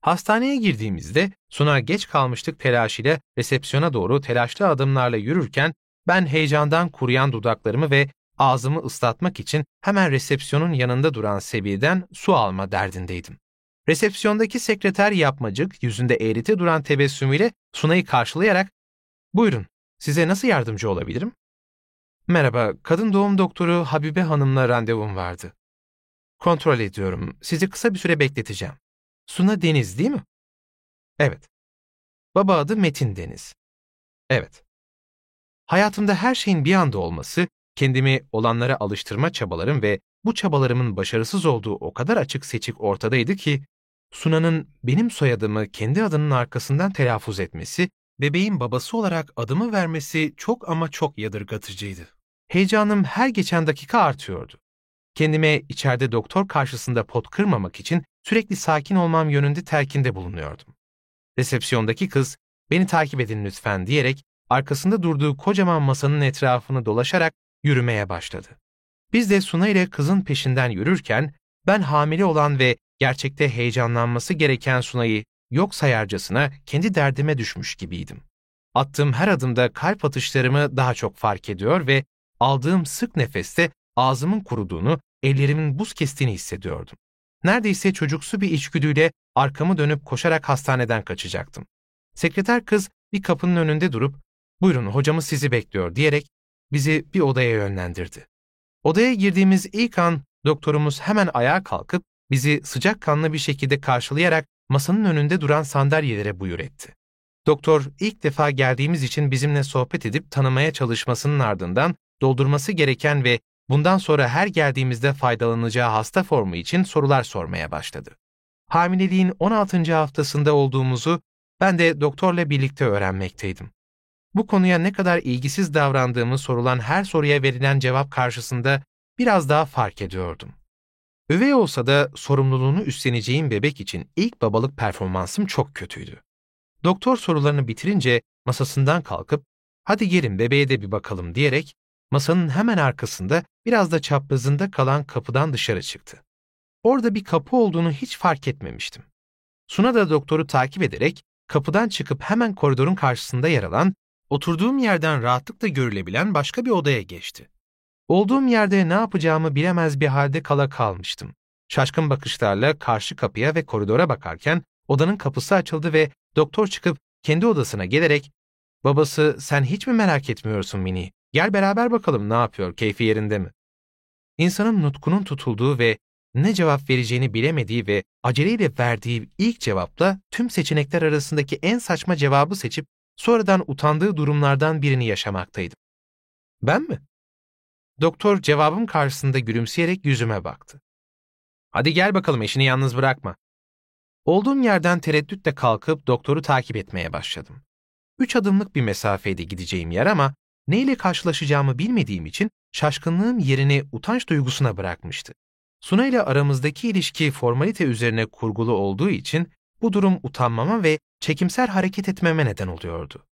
Hastaneye girdiğimizde Suna geç kalmıştık telaşıyla resepsiyona doğru telaşlı adımlarla yürürken ben heyecandan kuruyan dudaklarımı ve ağzımı ıslatmak için hemen resepsiyonun yanında duran Sebi'den su alma derdindeydim. Resepsiyondaki sekreter yapmacık yüzünde eğriti duran tebessümüyle Suna'yı karşılayarak ''Buyurun, size nasıl yardımcı olabilirim?'' ''Merhaba, kadın doğum doktoru Habibe Hanım'la randevum vardı. Kontrol ediyorum, sizi kısa bir süre bekleteceğim. Suna Deniz değil mi?'' ''Evet.'' Baba adı Metin Deniz. Evet. Hayatımda her şeyin bir anda olması, kendimi olanlara alıştırma çabalarım ve bu çabalarımın başarısız olduğu o kadar açık seçik ortadaydı ki, Suna'nın benim soyadımı kendi adının arkasından telaffuz etmesi, bebeğin babası olarak adımı vermesi çok ama çok yadırgatıcıydı. Heyecanım her geçen dakika artıyordu. Kendime içeride doktor karşısında pot kırmamak için sürekli sakin olmam yönünde telkinde bulunuyordum. Resepsiyondaki kız, beni takip edin lütfen diyerek arkasında durduğu kocaman masanın etrafını dolaşarak yürümeye başladı. Biz de Suna ile kızın peşinden yürürken ben hamile olan ve gerçekte heyecanlanması gereken Suna'yı yok sayarcasına kendi derdime düşmüş gibiydim. Attığım her adımda kalp atışlarımı daha çok fark ediyor ve aldığım sık nefeste ağzımın kuruduğunu, ellerimin buz kestiğini hissediyordum. Neredeyse çocuksu bir içgüdüyle arkamı dönüp koşarak hastaneden kaçacaktım. Sekreter kız bir kapının önünde durup buyurun hocamız sizi bekliyor diyerek bizi bir odaya yönlendirdi. Odaya girdiğimiz ilk an doktorumuz hemen ayağa kalkıp bizi sıcakkanlı bir şekilde karşılayarak masanın önünde duran sandalyelere buyur etti. Doktor ilk defa geldiğimiz için bizimle sohbet edip tanımaya çalışmasının ardından doldurması gereken ve bundan sonra her geldiğimizde faydalanacağı hasta formu için sorular sormaya başladı. Hamileliğin 16. haftasında olduğumuzu ben de doktorla birlikte öğrenmekteydim. Bu konuya ne kadar ilgisiz davrandığımı sorulan her soruya verilen cevap karşısında biraz daha fark ediyordum. Üvey olsa da sorumluluğunu üstleneceğim bebek için ilk babalık performansım çok kötüydü. Doktor sorularını bitirince masasından kalkıp hadi gelin bebeğe de bir bakalım diyerek masanın hemen arkasında biraz da çaprazında kalan kapıdan dışarı çıktı. Orada bir kapı olduğunu hiç fark etmemiştim. Suna da doktoru takip ederek kapıdan çıkıp hemen koridorun karşısında yer alan, oturduğum yerden rahatlıkla görülebilen başka bir odaya geçti. Olduğum yerde ne yapacağımı bilemez bir halde kala kalmıştım. şaşkın bakışlarla karşı kapıya ve koridora bakarken odanın kapısı açıldı ve doktor çıkıp kendi odasına gelerek ''Babası sen hiç mi merak etmiyorsun Mini? Gel beraber bakalım ne yapıyor, keyfi yerinde mi?'' İnsanın nutkunun tutulduğu ve ne cevap vereceğini bilemediği ve aceleyle verdiği ilk cevapla tüm seçenekler arasındaki en saçma cevabı seçip sonradan utandığı durumlardan birini yaşamaktaydım. Ben mi? Doktor cevabım karşısında gülümseyerek yüzüme baktı. Hadi gel bakalım eşini yalnız bırakma. Olduğum yerden tereddütle kalkıp doktoru takip etmeye başladım. Üç adımlık bir mesafeydi gideceğim yer ama neyle karşılaşacağımı bilmediğim için şaşkınlığım yerini utanç duygusuna bırakmıştı. Suna ile aramızdaki ilişki formalite üzerine kurgulu olduğu için bu durum utanmama ve çekimser hareket etmeme neden oluyordu.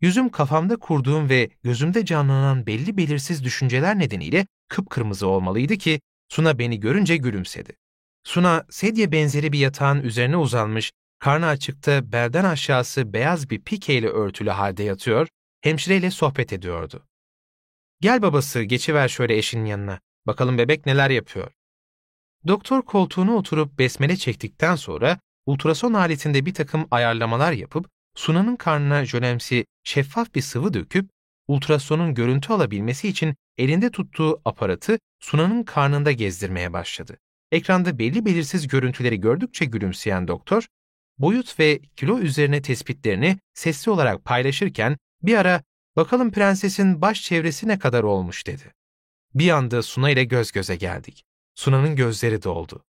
Yüzüm kafamda kurduğum ve gözümde canlanan belli belirsiz düşünceler nedeniyle kıpkırmızı olmalıydı ki Suna beni görünce gülümsedi. Suna, sedye benzeri bir yatağın üzerine uzanmış, karnı açıkta belden aşağısı beyaz bir pikeyle örtülü halde yatıyor, hemşireyle sohbet ediyordu. Gel babası, geçiver şöyle eşinin yanına. Bakalım bebek neler yapıyor. Doktor koltuğuna oturup besmele çektikten sonra ultrason aletinde bir takım ayarlamalar yapıp Suna'nın karnına jölemsi şeffaf bir sıvı döküp ultrasonun görüntü alabilmesi için elinde tuttuğu aparatı Suna'nın karnında gezdirmeye başladı. Ekranda belli belirsiz görüntüleri gördükçe gülümseyen doktor, boyut ve kilo üzerine tespitlerini sesli olarak paylaşırken bir ara bakalım prensesin baş çevresi ne kadar olmuş dedi. Bir anda Suna ile göz göze geldik. Suna'nın gözleri doldu.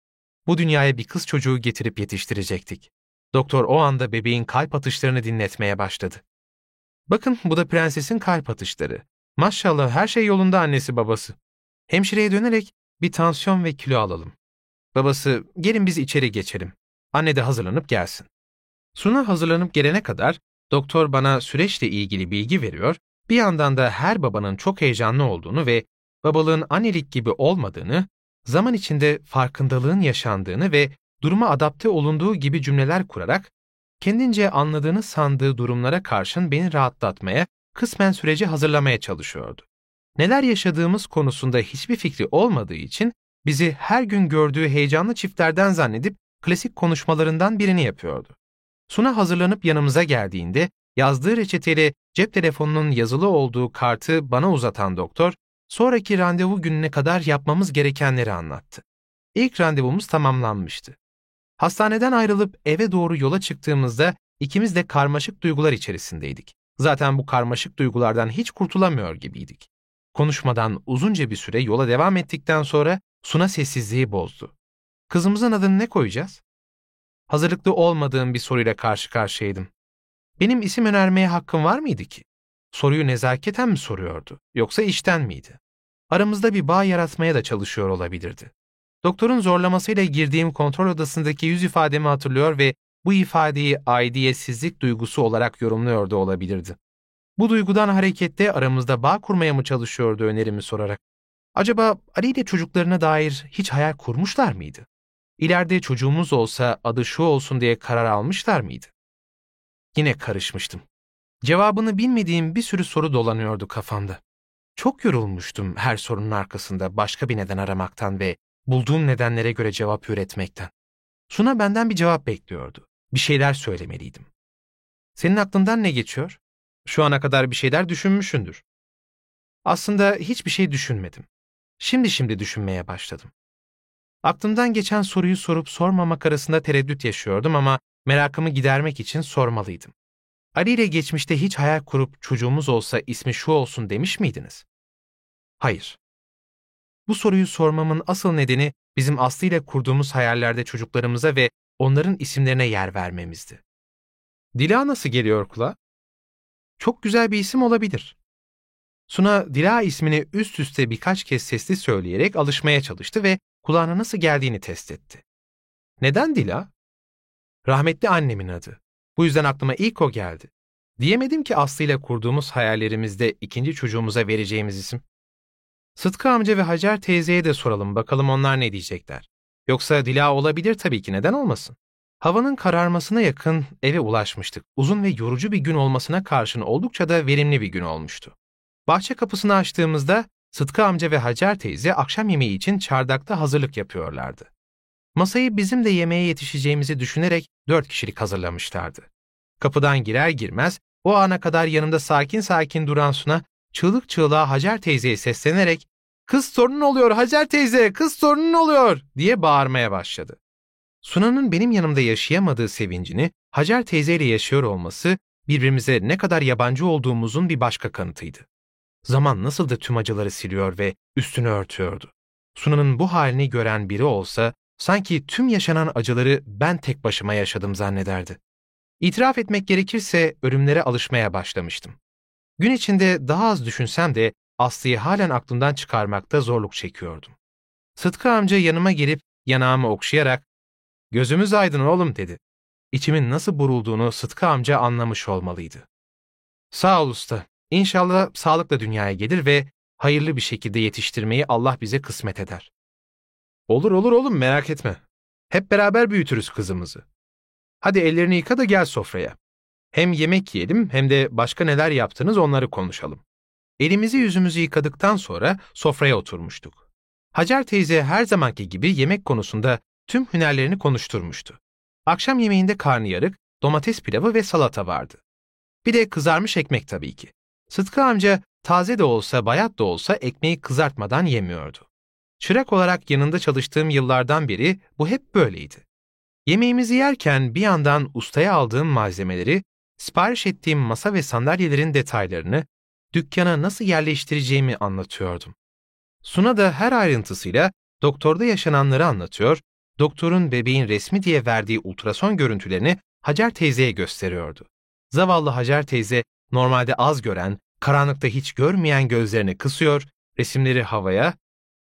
Bu dünyaya bir kız çocuğu getirip yetiştirecektik. Doktor o anda bebeğin kalp atışlarını dinletmeye başladı. Bakın bu da prensesin kalp atışları. Maşallah her şey yolunda annesi babası. Hemşireye dönerek bir tansiyon ve kilo alalım. Babası gelin biz içeri geçelim. Anne de hazırlanıp gelsin. Suna hazırlanıp gelene kadar doktor bana süreçle ilgili bilgi veriyor, bir yandan da her babanın çok heyecanlı olduğunu ve babalığın annelik gibi olmadığını, zaman içinde farkındalığın yaşandığını ve duruma adapte olunduğu gibi cümleler kurarak, kendince anladığını sandığı durumlara karşın beni rahatlatmaya, kısmen süreci hazırlamaya çalışıyordu. Neler yaşadığımız konusunda hiçbir fikri olmadığı için bizi her gün gördüğü heyecanlı çiftlerden zannedip klasik konuşmalarından birini yapıyordu. Suna hazırlanıp yanımıza geldiğinde yazdığı reçeteyle cep telefonunun yazılı olduğu kartı bana uzatan doktor, sonraki randevu gününe kadar yapmamız gerekenleri anlattı. İlk randevumuz tamamlanmıştı. Hastaneden ayrılıp eve doğru yola çıktığımızda ikimiz de karmaşık duygular içerisindeydik. Zaten bu karmaşık duygulardan hiç kurtulamıyor gibiydik. Konuşmadan uzunca bir süre yola devam ettikten sonra Suna sessizliği bozdu. Kızımızın adını ne koyacağız? Hazırlıklı olmadığım bir soruyla karşı karşıyaydım. Benim isim önermeye hakkım var mıydı ki? Soruyu nezaketen mi soruyordu, yoksa işten miydi? Aramızda bir bağ yaratmaya da çalışıyor olabilirdi. Doktorun zorlamasıyla girdiğim kontrol odasındaki yüz ifademi hatırlıyor ve bu ifadeyi aidiyetsizlik duygusu olarak yorumluyordu olabilirdi. Bu duygudan hareketle aramızda bağ kurmaya mı çalışıyordu önerimi sorarak. Acaba Ali ile çocuklarına dair hiç hayal kurmuşlar mıydı? İleride çocuğumuz olsa adı şu olsun diye karar almışlar mıydı? Yine karışmıştım. Cevabını bilmediğim bir sürü soru dolanıyordu kafamda. Çok yorulmuştum her sorunun arkasında başka bir neden aramaktan ve bulduğum nedenlere göre cevap üretmekten. Suna benden bir cevap bekliyordu. Bir şeyler söylemeliydim. Senin aklından ne geçiyor? Şu ana kadar bir şeyler düşünmüşündür. Aslında hiçbir şey düşünmedim. Şimdi şimdi düşünmeye başladım. Aklımdan geçen soruyu sorup sormamak arasında tereddüt yaşıyordum ama merakımı gidermek için sormalıydım. Ali ile geçmişte hiç hayal kurup çocuğumuz olsa ismi şu olsun demiş miydiniz? Hayır. Bu soruyu sormamın asıl nedeni bizim Aslı ile kurduğumuz hayallerde çocuklarımıza ve onların isimlerine yer vermemizdi. Dila nasıl geliyor kulağa? Çok güzel bir isim olabilir. Suna Dila ismini üst üste birkaç kez sesli söyleyerek alışmaya çalıştı ve kulağına nasıl geldiğini test etti. Neden Dila? Rahmetli annemin adı. Bu yüzden aklıma ilk o geldi. Diyemedim ki Aslı ile kurduğumuz hayallerimizde ikinci çocuğumuza vereceğimiz isim. Sıtkı amca ve Hacer teyzeye de soralım bakalım onlar ne diyecekler. Yoksa Dila olabilir tabii ki neden olmasın? Havanın kararmasına yakın eve ulaşmıştık. Uzun ve yorucu bir gün olmasına karşın oldukça da verimli bir gün olmuştu. Bahçe kapısını açtığımızda Sıtkı amca ve Hacer teyze akşam yemeği için çardakta hazırlık yapıyorlardı. Masayı bizim de yemeğe yetişeceğimizi düşünerek dört kişilik hazırlamışlardı. Kapıdan girer girmez o ana kadar yanımda sakin sakin duran Suna çığlık çığlığa Hacer teyzeye seslenerek ''Kız torunun oluyor Hacer teyze, kız torunun oluyor!'' diye bağırmaya başladı. Suna'nın benim yanımda yaşayamadığı sevincini Hacer teyzeyle yaşıyor olması birbirimize ne kadar yabancı olduğumuzun bir başka kanıtıydı. Zaman nasıl da tüm acıları siliyor ve üstünü örtüyordu. Suna'nın bu halini gören biri olsa sanki tüm yaşanan acıları ben tek başıma yaşadım zannederdi. İtiraf etmek gerekirse ölümlere alışmaya başlamıştım. Gün içinde daha az düşünsem de Aslı'yı halen aklımdan çıkarmakta zorluk çekiyordum. Sıtkı amca yanıma gelip yanağımı okşayarak ''Gözümüz aydın oğlum'' dedi. İçimin nasıl burulduğunu Sıtkı amca anlamış olmalıydı. ''Sağ ol usta. İnşallah sağlıkla dünyaya gelir ve hayırlı bir şekilde yetiştirmeyi Allah bize kısmet eder.'' ''Olur olur oğlum merak etme. Hep beraber büyütürüz kızımızı. Hadi ellerini yıka da gel sofraya. Hem yemek yiyelim hem de başka neler yaptınız onları konuşalım.'' Elimizi yüzümüzü yıkadıktan sonra sofraya oturmuştuk. Hacer teyze her zamanki gibi yemek konusunda tüm hünerlerini konuşturmuştu. Akşam yemeğinde karnıyarık, domates pilavı ve salata vardı. Bir de kızarmış ekmek tabii ki. Sıtkı amca taze de olsa bayat da olsa ekmeği kızartmadan yemiyordu. Çırak olarak yanında çalıştığım yıllardan beri bu hep böyleydi. Yemeğimizi yerken bir yandan ustaya aldığım malzemeleri, sipariş ettiğim masa ve sandalyelerin detaylarını, dükkana nasıl yerleştireceğimi anlatıyordum. Suna da her ayrıntısıyla doktorda yaşananları anlatıyor, doktorun bebeğin resmi diye verdiği ultrason görüntülerini Hacer teyzeye gösteriyordu. Zavallı Hacer teyze normalde az gören, karanlıkta hiç görmeyen gözlerini kısıyor, resimleri havaya,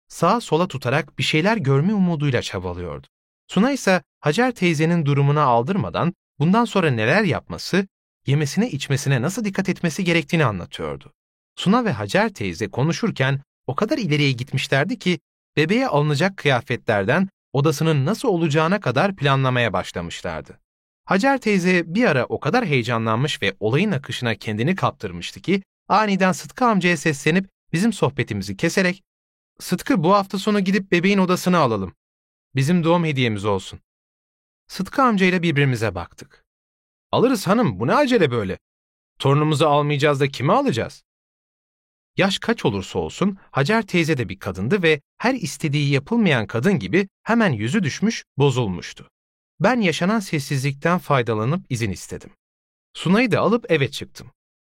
sağa sola tutarak bir şeyler görme umuduyla çabalıyordu. Suna ise Hacer teyzenin durumuna aldırmadan bundan sonra neler yapması, yemesine içmesine nasıl dikkat etmesi gerektiğini anlatıyordu. Suna ve Hacer teyze konuşurken o kadar ileriye gitmişlerdi ki bebeğe alınacak kıyafetlerden odasının nasıl olacağına kadar planlamaya başlamışlardı. Hacer teyze bir ara o kadar heyecanlanmış ve olayın akışına kendini kaptırmıştı ki aniden Sıtkı amcaya seslenip bizim sohbetimizi keserek ''Sıtkı bu hafta sonu gidip bebeğin odasını alalım. Bizim doğum hediyemiz olsun.'' Sıtkı amcayla birbirimize baktık. ''Alırız hanım bu ne acele böyle? Torunumuzu almayacağız da kimi alacağız?'' Yaş kaç olursa olsun Hacer teyze de bir kadındı ve her istediği yapılmayan kadın gibi hemen yüzü düşmüş, bozulmuştu. Ben yaşanan sessizlikten faydalanıp izin istedim. Sunay'ı da alıp eve çıktım.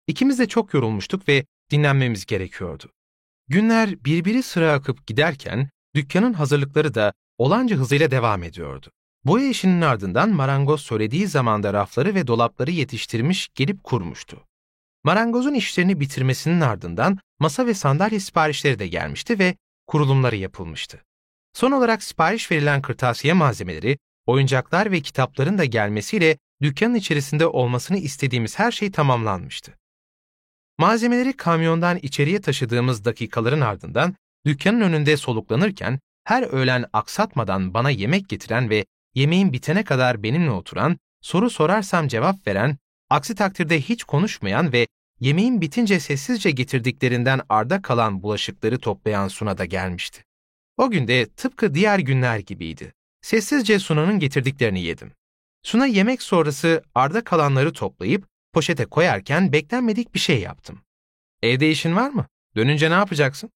İkimiz de çok yorulmuştuk ve dinlenmemiz gerekiyordu. Günler birbiri sıra akıp giderken dükkanın hazırlıkları da olanca hızıyla devam ediyordu. Boya işinin ardından marangoz söylediği zamanda rafları ve dolapları yetiştirmiş gelip kurmuştu. Marangozun işlerini bitirmesinin ardından masa ve sandalye siparişleri de gelmişti ve kurulumları yapılmıştı. Son olarak sipariş verilen kırtasiye malzemeleri, oyuncaklar ve kitapların da gelmesiyle dükkanın içerisinde olmasını istediğimiz her şey tamamlanmıştı. Malzemeleri kamyondan içeriye taşıdığımız dakikaların ardından dükkanın önünde soluklanırken her öğlen aksatmadan bana yemek getiren ve yemeğin bitene kadar benimle oturan, soru sorarsam cevap veren, aksi takdirde hiç konuşmayan ve yemeğin bitince sessizce getirdiklerinden arda kalan bulaşıkları toplayan Suna da gelmişti. O gün de tıpkı diğer günler gibiydi. Sessizce Suna'nın getirdiklerini yedim. Suna yemek sonrası arda kalanları toplayıp poşete koyarken beklenmedik bir şey yaptım. Evde işin var mı? Dönünce ne yapacaksın?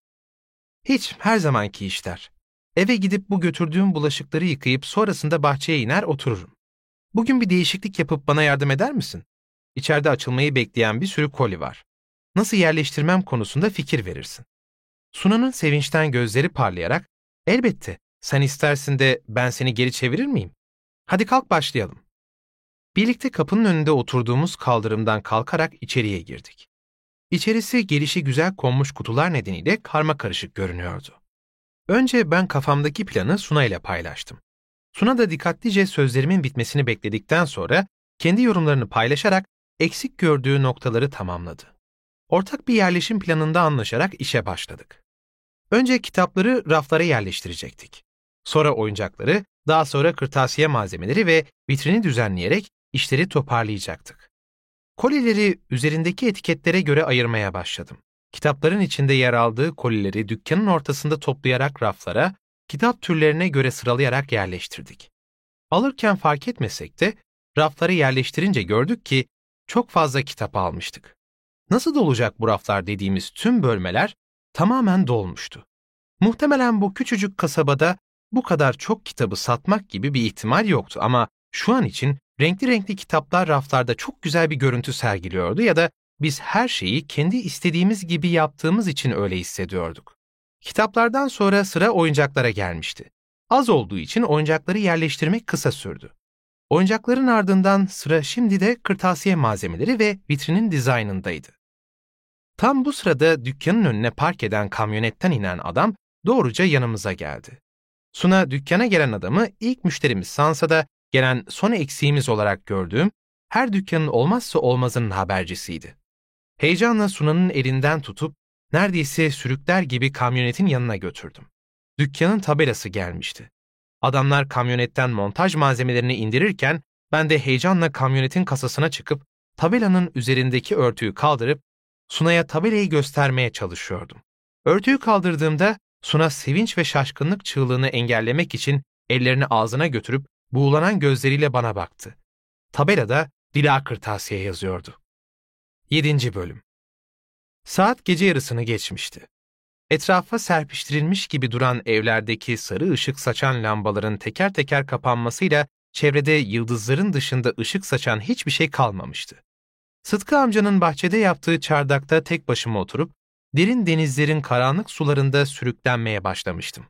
Hiç, her zamanki işler. Eve gidip bu götürdüğüm bulaşıkları yıkayıp sonrasında bahçeye iner otururum. Bugün bir değişiklik yapıp bana yardım eder misin? İçeride açılmayı bekleyen bir sürü koli var. Nasıl yerleştirmem konusunda fikir verirsin. Suna'nın sevinçten gözleri parlayarak, elbette sen istersin de ben seni geri çevirir miyim? Hadi kalk başlayalım. Birlikte kapının önünde oturduğumuz kaldırımdan kalkarak içeriye girdik. İçerisi gelişi güzel konmuş kutular nedeniyle karma karışık görünüyordu. Önce ben kafamdaki planı Suna ile paylaştım. Suna da dikkatlice sözlerimin bitmesini bekledikten sonra kendi yorumlarını paylaşarak eksik gördüğü noktaları tamamladı. Ortak bir yerleşim planında anlaşarak işe başladık. Önce kitapları raflara yerleştirecektik. Sonra oyuncakları, daha sonra kırtasiye malzemeleri ve vitrini düzenleyerek işleri toparlayacaktık. Kolileri üzerindeki etiketlere göre ayırmaya başladım. Kitapların içinde yer aldığı kolileri dükkanın ortasında toplayarak raflara, kitap türlerine göre sıralayarak yerleştirdik. Alırken fark etmesek de rafları yerleştirince gördük ki çok fazla kitap almıştık. Nasıl dolacak bu raflar dediğimiz tüm bölmeler tamamen dolmuştu. Muhtemelen bu küçücük kasabada bu kadar çok kitabı satmak gibi bir ihtimal yoktu ama şu an için renkli renkli kitaplar raflarda çok güzel bir görüntü sergiliyordu ya da biz her şeyi kendi istediğimiz gibi yaptığımız için öyle hissediyorduk. Kitaplardan sonra sıra oyuncaklara gelmişti. Az olduğu için oyuncakları yerleştirmek kısa sürdü. Oyuncakların ardından sıra şimdi de kırtasiye malzemeleri ve vitrinin dizaynındaydı. Tam bu sırada dükkanın önüne park eden kamyonetten inen adam doğruca yanımıza geldi. Suna dükkana gelen adamı ilk müşterimiz sansa da gelen son eksiğimiz olarak gördüğüm her dükkanın olmazsa olmazının habercisiydi. Heyecanla Suna'nın elinden tutup neredeyse sürükler gibi kamyonetin yanına götürdüm. Dükkanın tabelası gelmişti. Adamlar kamyonetten montaj malzemelerini indirirken ben de heyecanla kamyonetin kasasına çıkıp tabelanın üzerindeki örtüyü kaldırıp Suna'ya tabelayı göstermeye çalışıyordum. Örtüyü kaldırdığımda Suna sevinç ve şaşkınlık çığlığını engellemek için ellerini ağzına götürüp buğulanan gözleriyle bana baktı. Tabelada Dila Kırtasiye yazıyordu. 7. Bölüm Saat gece yarısını geçmişti. Etrafa serpiştirilmiş gibi duran evlerdeki sarı ışık saçan lambaların teker teker kapanmasıyla çevrede yıldızların dışında ışık saçan hiçbir şey kalmamıştı. Sıtkı amcanın bahçede yaptığı çardakta tek başıma oturup derin denizlerin karanlık sularında sürüklenmeye başlamıştım.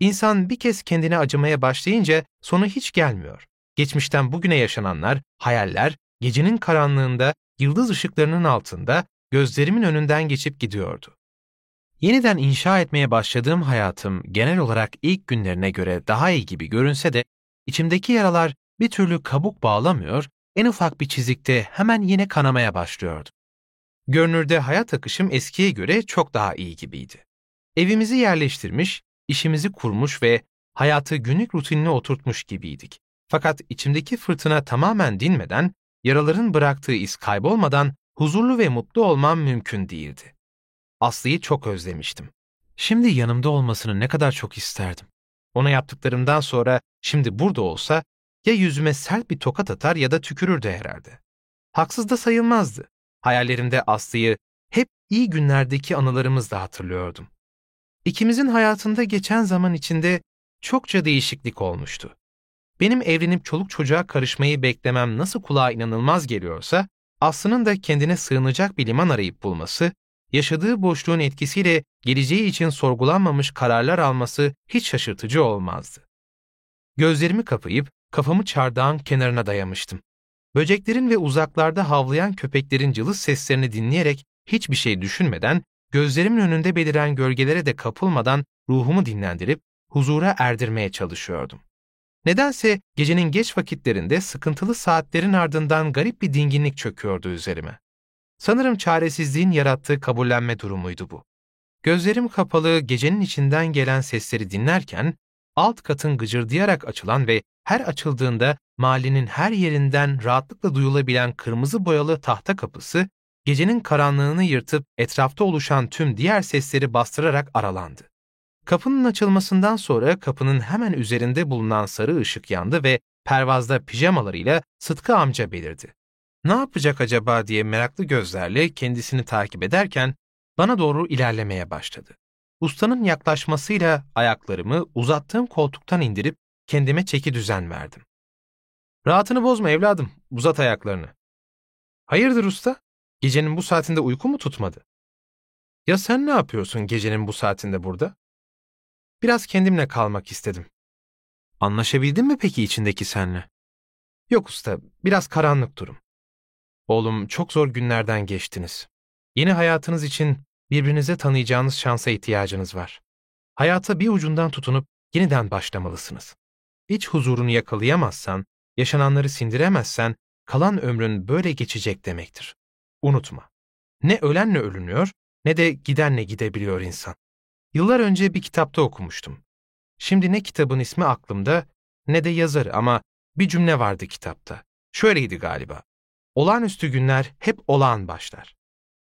İnsan bir kez kendine acımaya başlayınca sonu hiç gelmiyor. Geçmişten bugüne yaşananlar, hayaller, gecenin karanlığında, yıldız ışıklarının altında gözlerimin önünden geçip gidiyordu. Yeniden inşa etmeye başladığım hayatım genel olarak ilk günlerine göre daha iyi gibi görünse de içimdeki yaralar bir türlü kabuk bağlamıyor, en ufak bir çizikte hemen yine kanamaya başlıyordu. Görünürde hayat akışım eskiye göre çok daha iyi gibiydi. Evimizi yerleştirmiş, işimizi kurmuş ve hayatı günlük rutinine oturtmuş gibiydik. Fakat içimdeki fırtına tamamen dinmeden, yaraların bıraktığı iz kaybolmadan huzurlu ve mutlu olmam mümkün değildi. Aslı'yı çok özlemiştim. Şimdi yanımda olmasını ne kadar çok isterdim. Ona yaptıklarımdan sonra şimdi burada olsa ya yüzüme sert bir tokat atar ya da tükürürdü herhalde. Haksız da sayılmazdı. Hayallerimde Aslı'yı hep iyi günlerdeki anılarımızla hatırlıyordum. İkimizin hayatında geçen zaman içinde çokça değişiklik olmuştu. Benim evlenip çoluk çocuğa karışmayı beklemem nasıl kulağa inanılmaz geliyorsa, Aslı'nın da kendine sığınacak bir liman arayıp bulması, yaşadığı boşluğun etkisiyle geleceği için sorgulanmamış kararlar alması hiç şaşırtıcı olmazdı. Gözlerimi kapayıp kafamı çardağın kenarına dayamıştım. Böceklerin ve uzaklarda havlayan köpeklerin cılız seslerini dinleyerek hiçbir şey düşünmeden, gözlerimin önünde beliren gölgelere de kapılmadan ruhumu dinlendirip huzura erdirmeye çalışıyordum. Nedense gecenin geç vakitlerinde sıkıntılı saatlerin ardından garip bir dinginlik çöküyordu üzerime. Sanırım çaresizliğin yarattığı kabullenme durumuydu bu. Gözlerim kapalı gecenin içinden gelen sesleri dinlerken, alt katın gıcırdayarak açılan ve her açıldığında mahallenin her yerinden rahatlıkla duyulabilen kırmızı boyalı tahta kapısı, gecenin karanlığını yırtıp etrafta oluşan tüm diğer sesleri bastırarak aralandı. Kapının açılmasından sonra kapının hemen üzerinde bulunan sarı ışık yandı ve pervazda pijamalarıyla Sıtkı amca belirdi. Ne yapacak acaba diye meraklı gözlerle kendisini takip ederken bana doğru ilerlemeye başladı. Ustanın yaklaşmasıyla ayaklarımı uzattığım koltuktan indirip kendime çeki düzen verdim. Rahatını bozma evladım, uzat ayaklarını. Hayırdır usta? Gecenin bu saatinde uyku mu tutmadı? Ya sen ne yapıyorsun gecenin bu saatinde burada? Biraz kendimle kalmak istedim. Anlaşabildin mi peki içindeki senle? Yok usta, biraz karanlık durum. Oğlum çok zor günlerden geçtiniz. Yeni hayatınız için birbirinize tanıyacağınız şansa ihtiyacınız var. Hayata bir ucundan tutunup yeniden başlamalısınız. İç huzurunu yakalayamazsan, yaşananları sindiremezsen kalan ömrün böyle geçecek demektir. Unutma. Ne ölenle ölünüyor ne de gidenle gidebiliyor insan. Yıllar önce bir kitapta okumuştum. Şimdi ne kitabın ismi aklımda ne de yazarı ama bir cümle vardı kitapta. Şöyleydi galiba. Olağanüstü günler hep olağan başlar.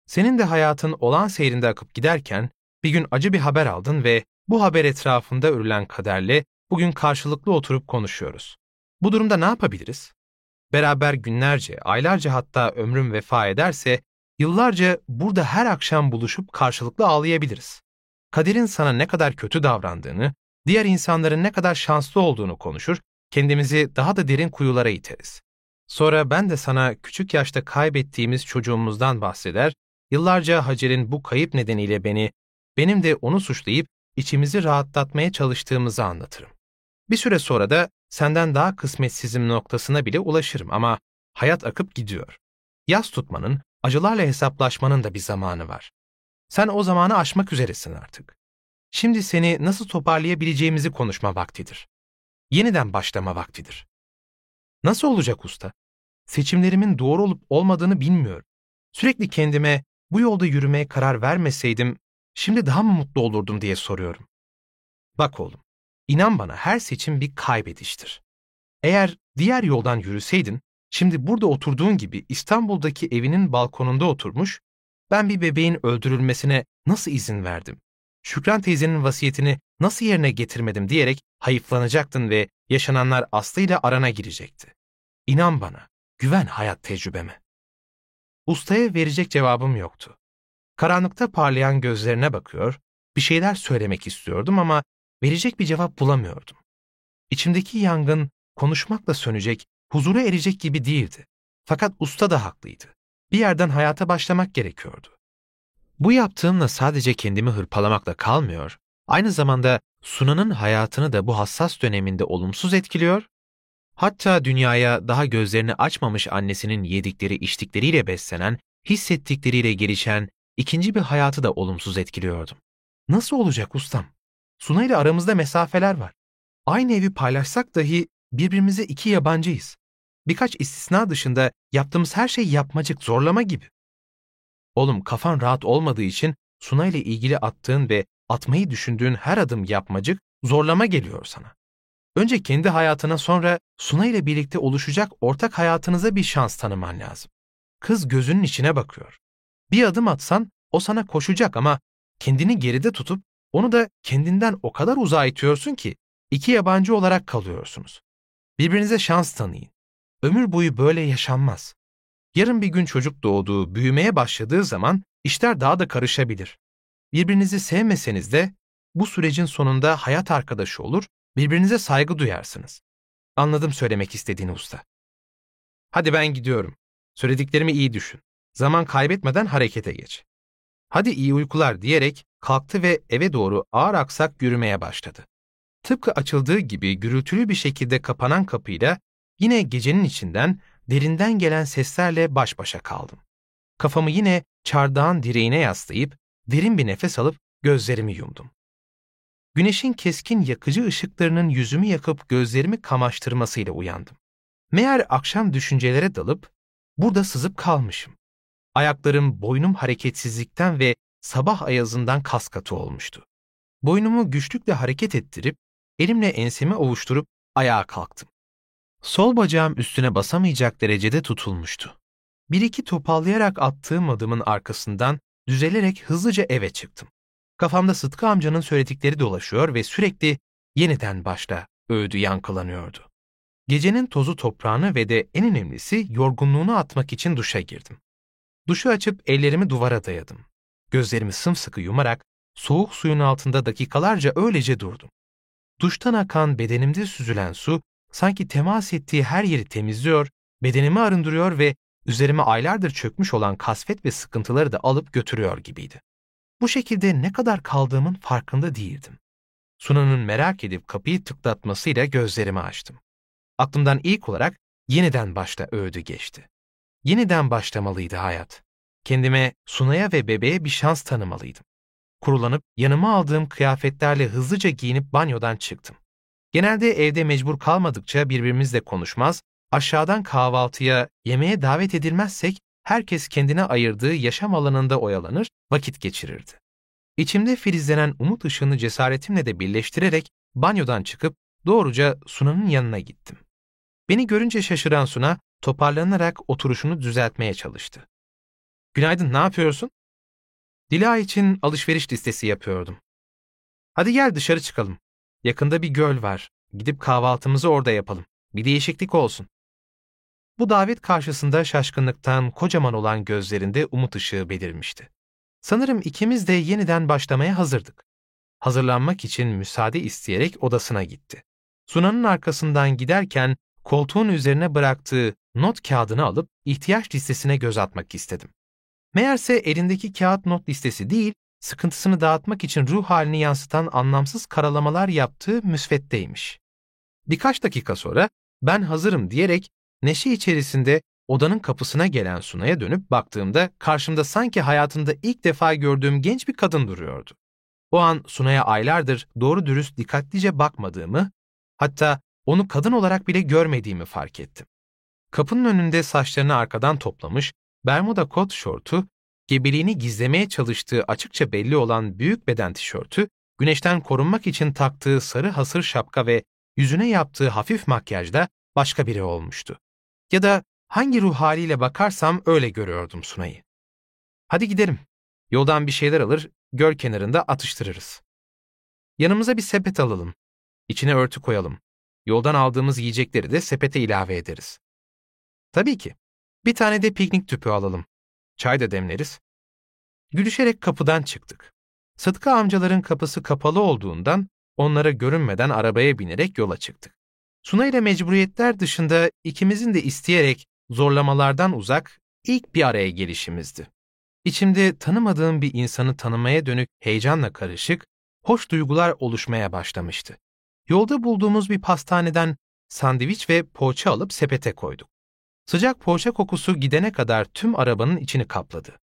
Senin de hayatın olağan seyrinde akıp giderken bir gün acı bir haber aldın ve Bu haber etrafında örülen kaderle bugün karşılıklı oturup konuşuyoruz. Bu durumda ne yapabiliriz? Beraber günlerce, aylarca hatta ömrüm vefa ederse yıllarca burada her akşam buluşup karşılıklı ağlayabiliriz. Kaderin sana ne kadar kötü davrandığını, diğer insanların ne kadar şanslı olduğunu konuşur, kendimizi daha da derin kuyulara iteriz. Sonra ben de sana küçük yaşta kaybettiğimiz çocuğumuzdan bahseder, yıllarca Hacer'in bu kayıp nedeniyle beni, benim de onu suçlayıp içimizi rahatlatmaya çalıştığımızı anlatırım. Bir süre sonra da senden daha kısmetsizim noktasına bile ulaşırım ama hayat akıp gidiyor. Yaz tutmanın, acılarla hesaplaşmanın da bir zamanı var. Sen o zamanı aşmak üzeresin artık. Şimdi seni nasıl toparlayabileceğimizi konuşma vaktidir. Yeniden başlama vaktidir. Nasıl olacak usta? Seçimlerimin doğru olup olmadığını bilmiyorum. Sürekli kendime bu yolda yürümeye karar vermeseydim şimdi daha mı mutlu olurdum diye soruyorum. Bak oğlum, inan bana her seçim bir kaybediştir. Eğer diğer yoldan yürüseydin, şimdi burada oturduğun gibi İstanbul'daki evinin balkonunda oturmuş, ben bir bebeğin öldürülmesine nasıl izin verdim? Şükran teyzenin vasiyetini nasıl yerine getirmedim diyerek hayıflanacaktın ve yaşananlar Aslı ile arana girecekti. İnan bana, güven hayat tecrübeme. Ustaya verecek cevabım yoktu. Karanlıkta parlayan gözlerine bakıyor, bir şeyler söylemek istiyordum ama verecek bir cevap bulamıyordum. İçimdeki yangın konuşmakla sönecek, huzura erecek gibi değildi. Fakat usta da haklıydı. Bir yerden hayata başlamak gerekiyordu. Bu yaptığımla sadece kendimi hırpalamakla kalmıyor, aynı zamanda Sunan'ın hayatını da bu hassas döneminde olumsuz etkiliyor, hatta dünyaya daha gözlerini açmamış annesinin yedikleri içtikleriyle beslenen, hissettikleriyle gelişen ikinci bir hayatı da olumsuz etkiliyordum. Nasıl olacak ustam? Suna ile aramızda mesafeler var. Aynı evi paylaşsak dahi birbirimize iki yabancıyız. Birkaç istisna dışında yaptığımız her şey yapmacık, zorlama gibi. Oğlum kafan rahat olmadığı için Suna ile ilgili attığın ve atmayı düşündüğün her adım yapmacık, zorlama geliyor sana. Önce kendi hayatına sonra Suna ile birlikte oluşacak ortak hayatınıza bir şans tanıman lazım. Kız gözünün içine bakıyor. Bir adım atsan o sana koşacak ama kendini geride tutup onu da kendinden o kadar uzağa itiyorsun ki iki yabancı olarak kalıyorsunuz. Birbirinize şans tanıyın. Ömür boyu böyle yaşanmaz. Yarın bir gün çocuk doğduğu, büyümeye başladığı zaman işler daha da karışabilir. Birbirinizi sevmeseniz de bu sürecin sonunda hayat arkadaşı olur, birbirinize saygı duyarsınız. Anladım söylemek istediğini usta. Hadi ben gidiyorum. Söylediklerimi iyi düşün. Zaman kaybetmeden harekete geç. Hadi iyi uykular diyerek kalktı ve eve doğru ağır aksak yürümeye başladı. Tıpkı açıldığı gibi gürültülü bir şekilde kapanan kapıyla yine gecenin içinden derinden gelen seslerle baş başa kaldım. Kafamı yine çardağın direğine yaslayıp derin bir nefes alıp gözlerimi yumdum. Güneşin keskin yakıcı ışıklarının yüzümü yakıp gözlerimi kamaştırmasıyla uyandım. Meğer akşam düşüncelere dalıp burada sızıp kalmışım. Ayaklarım boynum hareketsizlikten ve sabah ayazından kas katı olmuştu. Boynumu güçlükle hareket ettirip elimle ensemi ovuşturup ayağa kalktım. Sol bacağım üstüne basamayacak derecede tutulmuştu. Bir iki topallayarak attığım adımın arkasından düzelerek hızlıca eve çıktım. Kafamda Sıtkı amcanın söyledikleri dolaşıyor ve sürekli yeniden başla öğüdü yankılanıyordu. Gecenin tozu toprağını ve de en önemlisi yorgunluğunu atmak için duşa girdim. Duşu açıp ellerimi duvara dayadım. Gözlerimi sımsıkı yumarak soğuk suyun altında dakikalarca öylece durdum. Duştan akan bedenimde süzülen su sanki temas ettiği her yeri temizliyor, bedenimi arındırıyor ve üzerime aylardır çökmüş olan kasvet ve sıkıntıları da alıp götürüyor gibiydi. Bu şekilde ne kadar kaldığımın farkında değildim. Sunan'ın merak edip kapıyı tıklatmasıyla gözlerimi açtım. Aklımdan ilk olarak yeniden başta öğüdü geçti. Yeniden başlamalıydı hayat. Kendime, Sunay'a ve bebeğe bir şans tanımalıydım. Kurulanıp yanıma aldığım kıyafetlerle hızlıca giyinip banyodan çıktım. Genelde evde mecbur kalmadıkça birbirimizle konuşmaz, aşağıdan kahvaltıya, yemeğe davet edilmezsek herkes kendine ayırdığı yaşam alanında oyalanır, vakit geçirirdi. İçimde filizlenen umut ışığını cesaretimle de birleştirerek banyodan çıkıp doğruca Suna'nın yanına gittim. Beni görünce şaşıran Suna toparlanarak oturuşunu düzeltmeye çalıştı. Günaydın, ne yapıyorsun? Dila için alışveriş listesi yapıyordum. Hadi gel dışarı çıkalım. Yakında bir göl var. Gidip kahvaltımızı orada yapalım. Bir değişiklik olsun. Bu davet karşısında şaşkınlıktan kocaman olan gözlerinde umut ışığı belirmişti. Sanırım ikimiz de yeniden başlamaya hazırdık. Hazırlanmak için müsaade isteyerek odasına gitti. Sunan'ın arkasından giderken koltuğun üzerine bıraktığı not kağıdını alıp ihtiyaç listesine göz atmak istedim. Meğerse elindeki kağıt not listesi değil, sıkıntısını dağıtmak için ruh halini yansıtan anlamsız karalamalar yaptığı müsveddeymiş. Birkaç dakika sonra ben hazırım diyerek neşe içerisinde odanın kapısına gelen Suna'ya dönüp baktığımda karşımda sanki hayatımda ilk defa gördüğüm genç bir kadın duruyordu. O an Suna'ya aylardır doğru dürüst dikkatlice bakmadığımı, hatta onu kadın olarak bile görmediğimi fark ettim. Kapının önünde saçlarını arkadan toplamış, bermuda kot şortu, gebeliğini gizlemeye çalıştığı açıkça belli olan büyük beden tişörtü, güneşten korunmak için taktığı sarı hasır şapka ve yüzüne yaptığı hafif makyajda başka biri olmuştu. Ya da hangi ruh haliyle bakarsam öyle görüyordum Sunay'ı. Hadi gidelim. Yoldan bir şeyler alır, göl kenarında atıştırırız. Yanımıza bir sepet alalım. İçine örtü koyalım. Yoldan aldığımız yiyecekleri de sepete ilave ederiz. Tabii ki. Bir tane de piknik tüpü alalım. Çay da demleriz. Gülüşerek kapıdan çıktık. Sıtkı amcaların kapısı kapalı olduğundan onlara görünmeden arabaya binerek yola çıktık. Suna ile mecburiyetler dışında ikimizin de isteyerek zorlamalardan uzak ilk bir araya gelişimizdi. İçimde tanımadığım bir insanı tanımaya dönük heyecanla karışık, hoş duygular oluşmaya başlamıştı. Yolda bulduğumuz bir pastaneden sandviç ve poğaça alıp sepete koyduk. Sıcak poğaça kokusu gidene kadar tüm arabanın içini kapladı.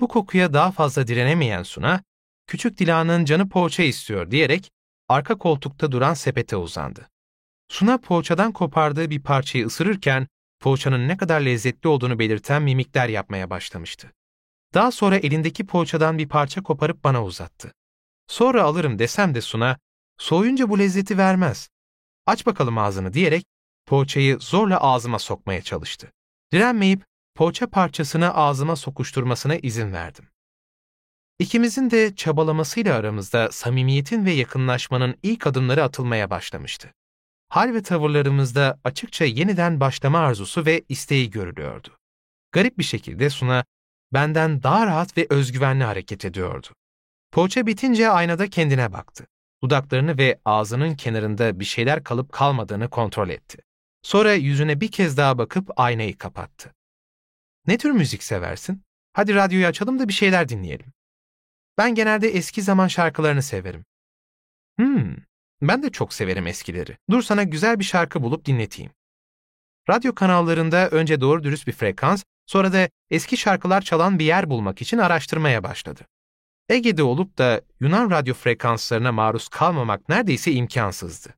Bu kokuya daha fazla direnemeyen Suna, küçük Dila'nın canı poğaça istiyor diyerek arka koltukta duran sepete uzandı. Suna poğaçadan kopardığı bir parçayı ısırırken poğaçanın ne kadar lezzetli olduğunu belirten mimikler yapmaya başlamıştı. Daha sonra elindeki poğaçadan bir parça koparıp bana uzattı. Sonra alırım desem de Suna, soğuyunca bu lezzeti vermez. Aç bakalım ağzını diyerek poğaçayı zorla ağzıma sokmaya çalıştı. Direnmeyip poğaça parçasını ağzıma sokuşturmasına izin verdim. İkimizin de çabalamasıyla aramızda samimiyetin ve yakınlaşmanın ilk adımları atılmaya başlamıştı. Hal ve tavırlarımızda açıkça yeniden başlama arzusu ve isteği görülüyordu. Garip bir şekilde Suna benden daha rahat ve özgüvenli hareket ediyordu. Poğaça bitince aynada kendine baktı. Dudaklarını ve ağzının kenarında bir şeyler kalıp kalmadığını kontrol etti. Sonra yüzüne bir kez daha bakıp aynayı kapattı. Ne tür müzik seversin? Hadi radyoyu açalım da bir şeyler dinleyelim. Ben genelde eski zaman şarkılarını severim. Hmm, ben de çok severim eskileri. Dur sana güzel bir şarkı bulup dinleteyim. Radyo kanallarında önce doğru dürüst bir frekans, sonra da eski şarkılar çalan bir yer bulmak için araştırmaya başladı. Ege'de olup da Yunan radyo frekanslarına maruz kalmamak neredeyse imkansızdı.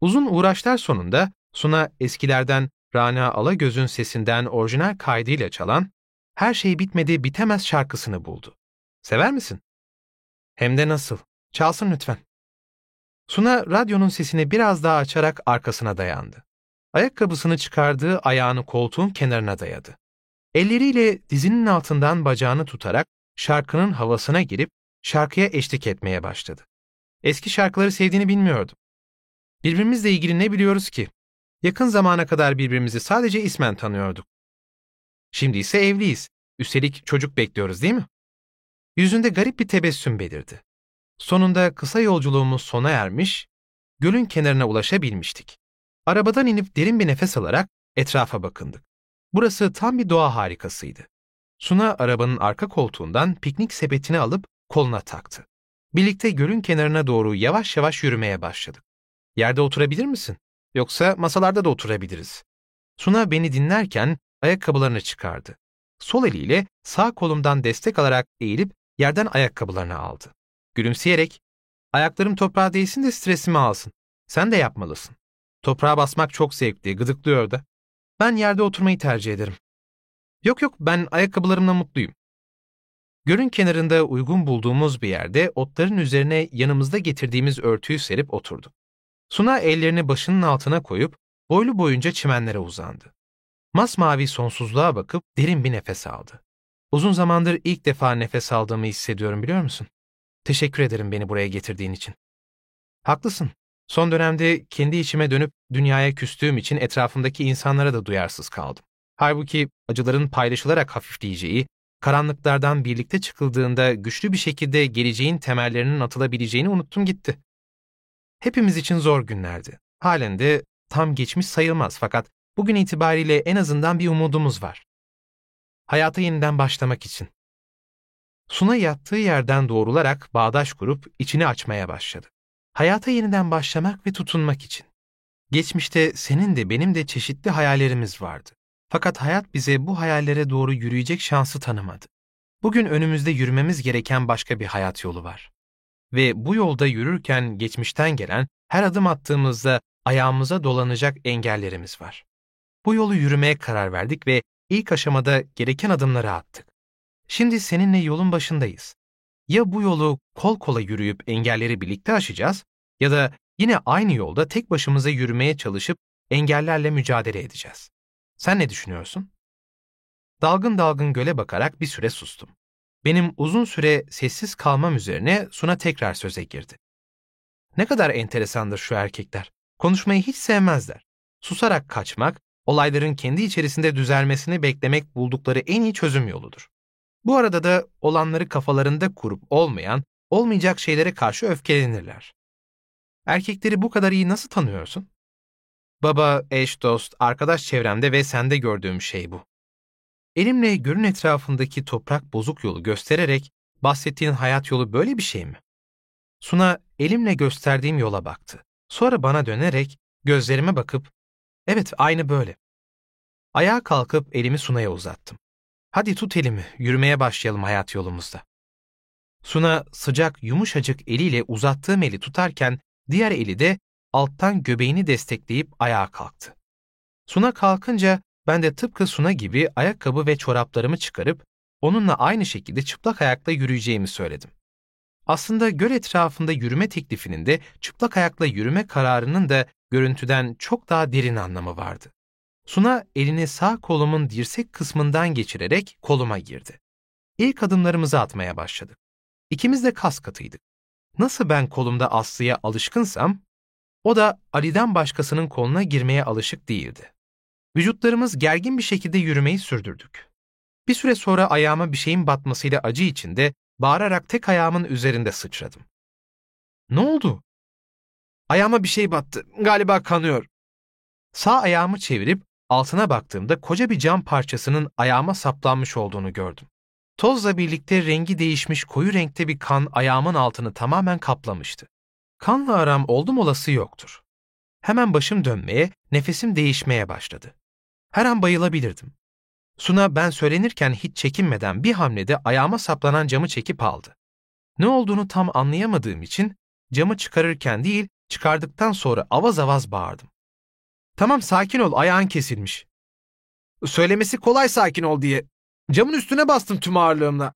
Uzun uğraşlar sonunda Suna eskilerden Rana Alagöz'ün sesinden orijinal kaydıyla çalan Her Şey Bitmedi Bitemez şarkısını buldu. Sever misin? Hem de nasıl? Çalsın lütfen. Suna radyonun sesini biraz daha açarak arkasına dayandı. Ayakkabısını çıkardığı ayağını koltuğun kenarına dayadı. Elleriyle dizinin altından bacağını tutarak şarkının havasına girip şarkıya eşlik etmeye başladı. Eski şarkıları sevdiğini bilmiyordum. Birbirimizle ilgili ne biliyoruz ki? Yakın zamana kadar birbirimizi sadece ismen tanıyorduk. Şimdi ise evliyiz. Üstelik çocuk bekliyoruz değil mi? Yüzünde garip bir tebessüm belirdi. Sonunda kısa yolculuğumuz sona ermiş, gölün kenarına ulaşabilmiştik. Arabadan inip derin bir nefes alarak etrafa bakındık. Burası tam bir doğa harikasıydı. Suna arabanın arka koltuğundan piknik sepetini alıp koluna taktı. Birlikte gölün kenarına doğru yavaş yavaş yürümeye başladık. Yerde oturabilir misin? Yoksa masalarda da oturabiliriz. Suna beni dinlerken ayakkabılarını çıkardı. Sol eliyle sağ kolumdan destek alarak eğilip yerden ayakkabılarını aldı. Gülümseyerek, ayaklarım toprağa değsin de stresimi alsın. Sen de yapmalısın. Toprağa basmak çok zevkli, gıdıklıyor da. Ben yerde oturmayı tercih ederim. Yok yok, ben ayakkabılarımla mutluyum. Gölün kenarında uygun bulduğumuz bir yerde otların üzerine yanımızda getirdiğimiz örtüyü serip oturduk. Suna ellerini başının altına koyup boylu boyunca çimenlere uzandı. Masmavi sonsuzluğa bakıp derin bir nefes aldı. Uzun zamandır ilk defa nefes aldığımı hissediyorum biliyor musun? Teşekkür ederim beni buraya getirdiğin için. Haklısın. Son dönemde kendi içime dönüp dünyaya küstüğüm için etrafımdaki insanlara da duyarsız kaldım. Halbuki acıların paylaşılarak hafifleyeceği, karanlıklardan birlikte çıkıldığında güçlü bir şekilde geleceğin temellerinin atılabileceğini unuttum gitti. Hepimiz için zor günlerdi. Halen de tam geçmiş sayılmaz fakat bugün itibariyle en azından bir umudumuz var. Hayata yeniden başlamak için. Suna yattığı yerden doğrularak bağdaş kurup içini açmaya başladı. Hayata yeniden başlamak ve tutunmak için. Geçmişte senin de benim de çeşitli hayallerimiz vardı. Fakat hayat bize bu hayallere doğru yürüyecek şansı tanımadı. Bugün önümüzde yürümemiz gereken başka bir hayat yolu var. Ve bu yolda yürürken geçmişten gelen, her adım attığımızda ayağımıza dolanacak engellerimiz var. Bu yolu yürümeye karar verdik ve ilk aşamada gereken adımları attık. Şimdi seninle yolun başındayız. Ya bu yolu kol kola yürüyüp engelleri birlikte aşacağız ya da yine aynı yolda tek başımıza yürümeye çalışıp engellerle mücadele edeceğiz. Sen ne düşünüyorsun? Dalgın dalgın göle bakarak bir süre sustum. Benim uzun süre sessiz kalmam üzerine Suna tekrar söze girdi. Ne kadar enteresandır şu erkekler. Konuşmayı hiç sevmezler. Susarak kaçmak, olayların kendi içerisinde düzelmesini beklemek buldukları en iyi çözüm yoludur. Bu arada da olanları kafalarında kurup olmayan, olmayacak şeylere karşı öfkelenirler. Erkekleri bu kadar iyi nasıl tanıyorsun? Baba, eş, dost, arkadaş çevremde ve sende gördüğüm şey bu. Elimle görün etrafındaki toprak bozuk yolu göstererek bahsettiğin hayat yolu böyle bir şey mi? Suna elimle gösterdiğim yola baktı. Sonra bana dönerek gözlerime bakıp evet aynı böyle. Ayağa kalkıp elimi Suna'ya uzattım. Hadi tut elimi, yürümeye başlayalım hayat yolumuzda. Suna sıcak, yumuşacık eliyle uzattığım eli tutarken diğer eli de alttan göbeğini destekleyip ayağa kalktı. Suna kalkınca ben de tıpkı Suna gibi ayakkabı ve çoraplarımı çıkarıp onunla aynı şekilde çıplak ayakla yürüyeceğimi söyledim. Aslında göl etrafında yürüme teklifinin de çıplak ayakla yürüme kararının da görüntüden çok daha derin anlamı vardı. Suna elini sağ kolumun dirsek kısmından geçirerek koluma girdi. İlk adımlarımızı atmaya başladık. İkimiz de kas katıydık. Nasıl ben kolumda Aslı'ya alışkınsam, o da Ali'den başkasının koluna girmeye alışık değildi. Vücutlarımız gergin bir şekilde yürümeyi sürdürdük. Bir süre sonra ayağıma bir şeyin batmasıyla acı içinde bağırarak tek ayağımın üzerinde sıçradım. Ne oldu? Ayağıma bir şey battı. Galiba kanıyor. Sağ ayağımı çevirip altına baktığımda koca bir cam parçasının ayağıma saplanmış olduğunu gördüm. Tozla birlikte rengi değişmiş koyu renkte bir kan ayağımın altını tamamen kaplamıştı. Kanla aram oldum olası yoktur. Hemen başım dönmeye, nefesim değişmeye başladı. Her an bayılabilirdim. Suna ben söylenirken hiç çekinmeden bir hamlede ayağıma saplanan camı çekip aldı. Ne olduğunu tam anlayamadığım için camı çıkarırken değil, çıkardıktan sonra avaz avaz bağırdım. Tamam sakin ol, ayağın kesilmiş. Söylemesi kolay sakin ol diye. Camın üstüne bastım tüm ağırlığımla.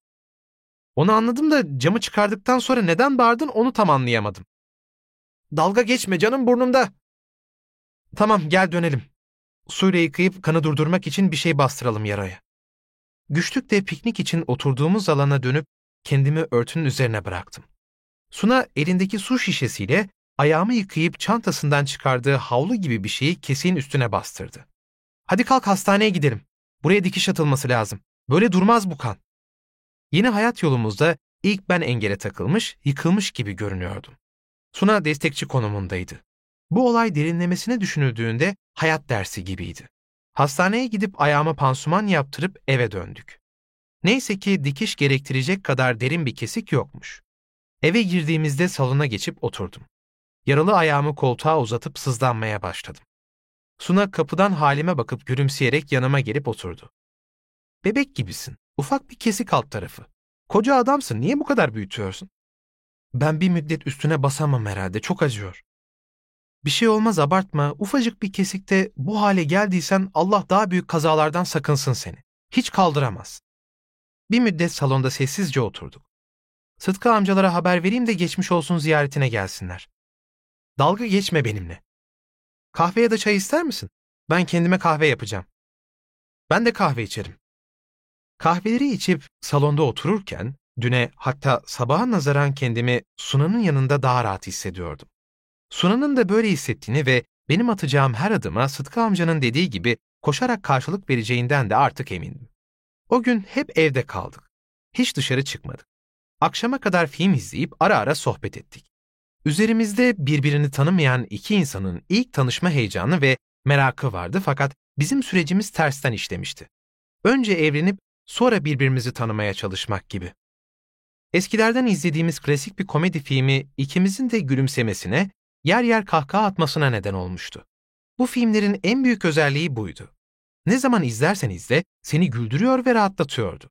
Onu anladım da camı çıkardıktan sonra neden bağırdın onu tam anlayamadım. Dalga geçme canım burnumda. Tamam gel dönelim. Suyla yıkayıp kanı durdurmak için bir şey bastıralım yaraya. Güçlükle piknik için oturduğumuz alana dönüp kendimi örtünün üzerine bıraktım. Suna elindeki su şişesiyle ayağımı yıkayıp çantasından çıkardığı havlu gibi bir şeyi kesiğin üstüne bastırdı. Hadi kalk hastaneye gidelim. Buraya dikiş atılması lazım. Böyle durmaz bu kan. Yeni hayat yolumuzda ilk ben engele takılmış, yıkılmış gibi görünüyordum. Suna destekçi konumundaydı. Bu olay derinlemesine düşünüldüğünde hayat dersi gibiydi. Hastaneye gidip ayağıma pansuman yaptırıp eve döndük. Neyse ki dikiş gerektirecek kadar derin bir kesik yokmuş. Eve girdiğimizde salona geçip oturdum. Yaralı ayağımı koltuğa uzatıp sızlanmaya başladım. Suna kapıdan halime bakıp gülümseyerek yanıma gelip oturdu. Bebek gibisin. Ufak bir kesik alt tarafı. Koca adamsın. Niye bu kadar büyütüyorsun? Ben bir müddet üstüne basamam herhalde. Çok acıyor. Bir şey olmaz abartma. Ufacık bir kesikte bu hale geldiysen Allah daha büyük kazalardan sakınsın seni. Hiç kaldıramaz. Bir müddet salonda sessizce oturduk. Sıtkı amcalara haber vereyim de geçmiş olsun ziyaretine gelsinler. Dalga geçme benimle. Kahve ya da çay ister misin? Ben kendime kahve yapacağım. Ben de kahve içerim. Kahveleri içip salonda otururken düne hatta sabaha nazaran kendimi Sunan'ın yanında daha rahat hissediyordum. Suna'nın da böyle hissettiğini ve benim atacağım her adıma Sıtkı amcanın dediği gibi koşarak karşılık vereceğinden de artık emindim. O gün hep evde kaldık. Hiç dışarı çıkmadık. Akşama kadar film izleyip ara ara sohbet ettik. Üzerimizde birbirini tanımayan iki insanın ilk tanışma heyecanı ve merakı vardı fakat bizim sürecimiz tersten işlemişti. Önce evlenip sonra birbirimizi tanımaya çalışmak gibi. Eskilerden izlediğimiz klasik bir komedi filmi ikimizin de gülümsemesine, yer yer kahkaha atmasına neden olmuştu. Bu filmlerin en büyük özelliği buydu. Ne zaman izlersen izle seni güldürüyor ve rahatlatıyordu.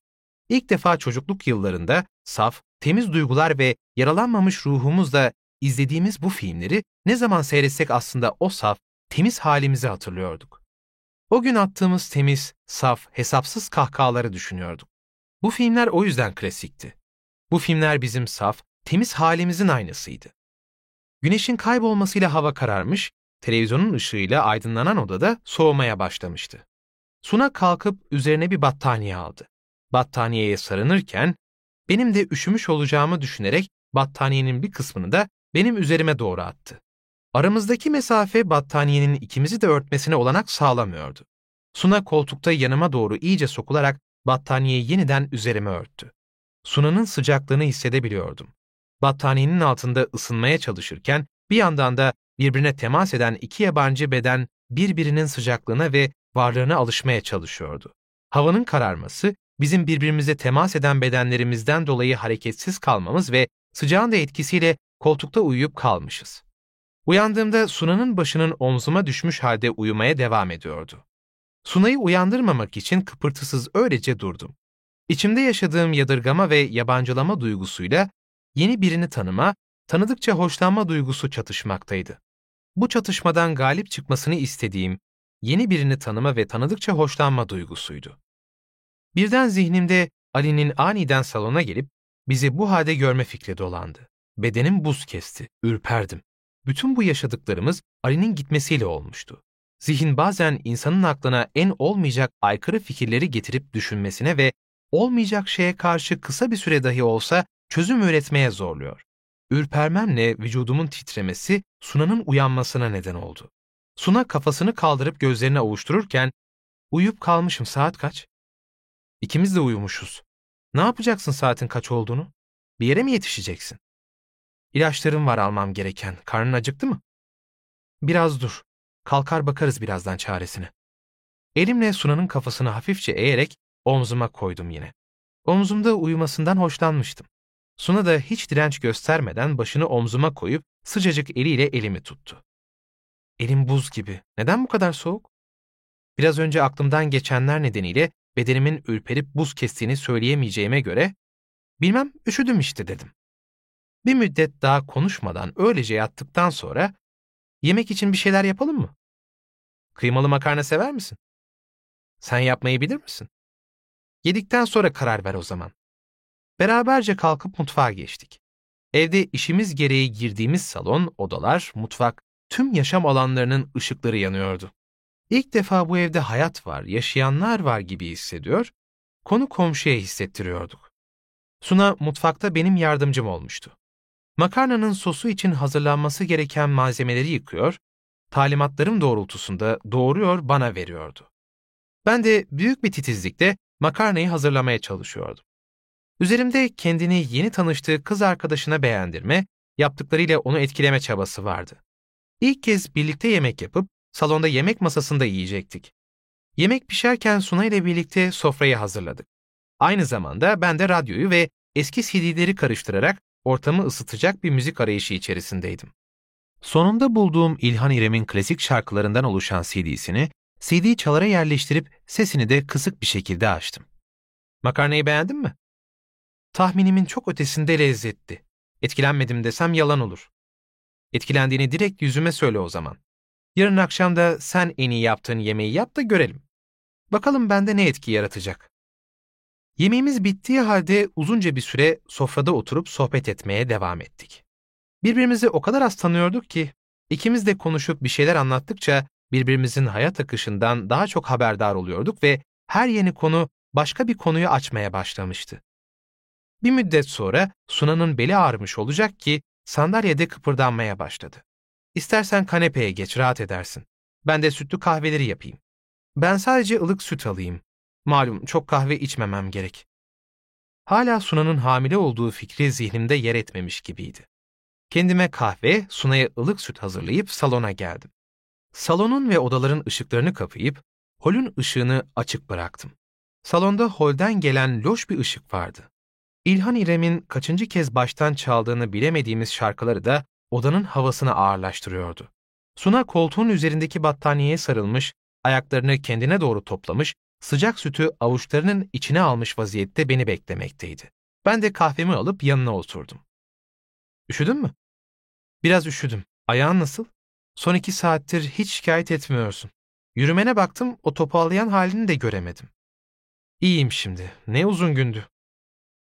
İlk defa çocukluk yıllarında saf, temiz duygular ve yaralanmamış ruhumuzla izlediğimiz bu filmleri ne zaman seyretsek aslında o saf, temiz halimizi hatırlıyorduk. O gün attığımız temiz, saf, hesapsız kahkahaları düşünüyorduk. Bu filmler o yüzden klasikti. Bu filmler bizim saf, temiz halimizin aynısıydı. Güneşin kaybolmasıyla hava kararmış, televizyonun ışığıyla aydınlanan odada soğumaya başlamıştı. Suna kalkıp üzerine bir battaniye aldı. Battaniyeye sarınırken, benim de üşümüş olacağımı düşünerek battaniyenin bir kısmını da benim üzerime doğru attı. Aramızdaki mesafe battaniyenin ikimizi de örtmesine olanak sağlamıyordu. Suna koltukta yanıma doğru iyice sokularak battaniyeyi yeniden üzerime örttü. Suna'nın sıcaklığını hissedebiliyordum. Battaniyenin altında ısınmaya çalışırken bir yandan da birbirine temas eden iki yabancı beden birbirinin sıcaklığına ve varlığına alışmaya çalışıyordu. Havanın kararması, bizim birbirimize temas eden bedenlerimizden dolayı hareketsiz kalmamız ve sıcağın da etkisiyle koltukta uyuyup kalmışız. Uyandığımda Suna'nın başının omzuma düşmüş halde uyumaya devam ediyordu. Suna'yı uyandırmamak için kıpırtısız öylece durdum. İçimde yaşadığım yadırgama ve yabancılama duygusuyla yeni birini tanıma, tanıdıkça hoşlanma duygusu çatışmaktaydı. Bu çatışmadan galip çıkmasını istediğim yeni birini tanıma ve tanıdıkça hoşlanma duygusuydu. Birden zihnimde Ali'nin aniden salona gelip bizi bu halde görme fikri dolandı. Bedenim buz kesti, ürperdim. Bütün bu yaşadıklarımız Ali'nin gitmesiyle olmuştu. Zihin bazen insanın aklına en olmayacak aykırı fikirleri getirip düşünmesine ve olmayacak şeye karşı kısa bir süre dahi olsa çözüm üretmeye zorluyor. Ürpermemle vücudumun titremesi Suna'nın uyanmasına neden oldu. Suna kafasını kaldırıp gözlerini ovuştururken, uyuyup kalmışım saat kaç? İkimiz de uyumuşuz. Ne yapacaksın saatin kaç olduğunu? Bir yere mi yetişeceksin? İlaçlarım var almam gereken. Karnın acıktı mı? Biraz dur. Kalkar bakarız birazdan çaresine. Elimle Suna'nın kafasını hafifçe eğerek omzuma koydum yine. Omzumda uyumasından hoşlanmıştım. Suna da hiç direnç göstermeden başını omzuma koyup sıcacık eliyle elimi tuttu. Elim buz gibi. Neden bu kadar soğuk? Biraz önce aklımdan geçenler nedeniyle bedenimin ürperip buz kestiğini söyleyemeyeceğime göre, bilmem üşüdüm işte dedim. Bir müddet daha konuşmadan öylece yattıktan sonra, yemek için bir şeyler yapalım mı? Kıymalı makarna sever misin? Sen yapmayı bilir misin? Yedikten sonra karar ver o zaman. Beraberce kalkıp mutfağa geçtik. Evde işimiz gereği girdiğimiz salon, odalar, mutfak, tüm yaşam alanlarının ışıkları yanıyordu. İlk defa bu evde hayat var, yaşayanlar var gibi hissediyor, konu komşuya hissettiriyorduk. Suna mutfakta benim yardımcım olmuştu. Makarnanın sosu için hazırlanması gereken malzemeleri yıkıyor, talimatlarım doğrultusunda doğruyor bana veriyordu. Ben de büyük bir titizlikle makarnayı hazırlamaya çalışıyordum. Üzerimde kendini yeni tanıştığı kız arkadaşına beğendirme, yaptıklarıyla onu etkileme çabası vardı. İlk kez birlikte yemek yapıp salonda yemek masasında yiyecektik. Yemek pişerken Suna ile birlikte sofrayı hazırladık. Aynı zamanda ben de radyoyu ve eski CD'leri karıştırarak ortamı ısıtacak bir müzik arayışı içerisindeydim. Sonunda bulduğum İlhan İrem'in klasik şarkılarından oluşan CD'sini CD çalara yerleştirip sesini de kısık bir şekilde açtım. Makarnayı beğendin mi? Tahminimin çok ötesinde lezzetti. Etkilenmedim desem yalan olur. Etkilendiğini direkt yüzüme söyle o zaman. Yarın akşam da sen en iyi yaptığın yemeği yap da görelim. Bakalım bende ne etki yaratacak. Yemeğimiz bittiği halde uzunca bir süre sofrada oturup sohbet etmeye devam ettik. Birbirimizi o kadar az tanıyorduk ki, ikimiz de konuşup bir şeyler anlattıkça birbirimizin hayat akışından daha çok haberdar oluyorduk ve her yeni konu başka bir konuyu açmaya başlamıştı. Bir müddet sonra Suna'nın beli ağrımış olacak ki sandalyede kıpırdanmaya başladı. İstersen kanepeye geç, rahat edersin. Ben de sütlü kahveleri yapayım. Ben sadece ılık süt alayım. Malum çok kahve içmemem gerek. Hala Suna'nın hamile olduğu fikri zihnimde yer etmemiş gibiydi. Kendime kahve, Suna'ya ılık süt hazırlayıp salona geldim. Salonun ve odaların ışıklarını kapayıp holün ışığını açık bıraktım. Salonda holden gelen loş bir ışık vardı. İlhan İrem'in kaçıncı kez baştan çaldığını bilemediğimiz şarkıları da odanın havasını ağırlaştırıyordu. Suna koltuğun üzerindeki battaniyeye sarılmış, ayaklarını kendine doğru toplamış, sıcak sütü avuçlarının içine almış vaziyette beni beklemekteydi. Ben de kahvemi alıp yanına oturdum. Üşüdün mü? Biraz üşüdüm. Ayağın nasıl? Son iki saattir hiç şikayet etmiyorsun. Yürümene baktım, o topallayan halini de göremedim. İyiyim şimdi. Ne uzun gündü.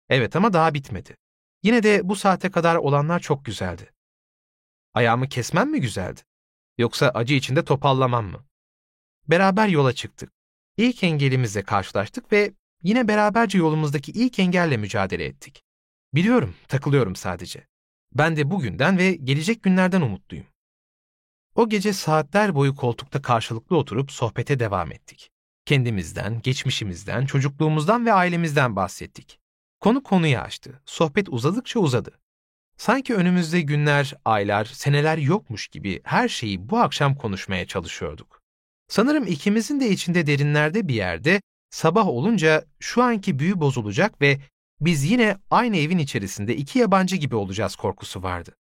Evet ama daha bitmedi. Yine de bu saate kadar olanlar çok güzeldi. Ayağımı kesmem mi güzeldi? Yoksa acı içinde topallamam mı? Beraber yola çıktık. İlk engelimizle karşılaştık ve yine beraberce yolumuzdaki ilk engelle mücadele ettik. Biliyorum, takılıyorum sadece. Ben de bugünden ve gelecek günlerden umutluyum. O gece saatler boyu koltukta karşılıklı oturup sohbete devam ettik. Kendimizden, geçmişimizden, çocukluğumuzdan ve ailemizden bahsettik. Konu konuyu açtı. Sohbet uzadıkça uzadı. Sanki önümüzde günler, aylar, seneler yokmuş gibi her şeyi bu akşam konuşmaya çalışıyorduk. Sanırım ikimizin de içinde derinlerde bir yerde sabah olunca şu anki büyü bozulacak ve biz yine aynı evin içerisinde iki yabancı gibi olacağız korkusu vardı.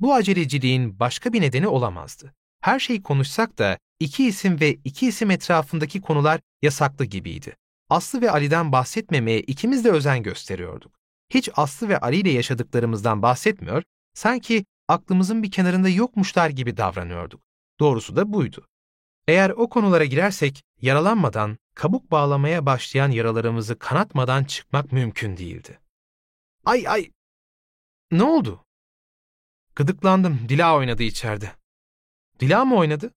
Bu aceleciliğin başka bir nedeni olamazdı. Her şeyi konuşsak da iki isim ve iki isim etrafındaki konular yasaklı gibiydi. Aslı ve Ali'den bahsetmemeye ikimiz de özen gösteriyorduk. Hiç Aslı ve Ali ile yaşadıklarımızdan bahsetmiyor, sanki aklımızın bir kenarında yokmuşlar gibi davranıyorduk. Doğrusu da buydu. Eğer o konulara girersek, yaralanmadan, kabuk bağlamaya başlayan yaralarımızı kanatmadan çıkmak mümkün değildi. Ay ay! Ne oldu? Gıdıklandım, Dila oynadı içeride. Dila mı oynadı?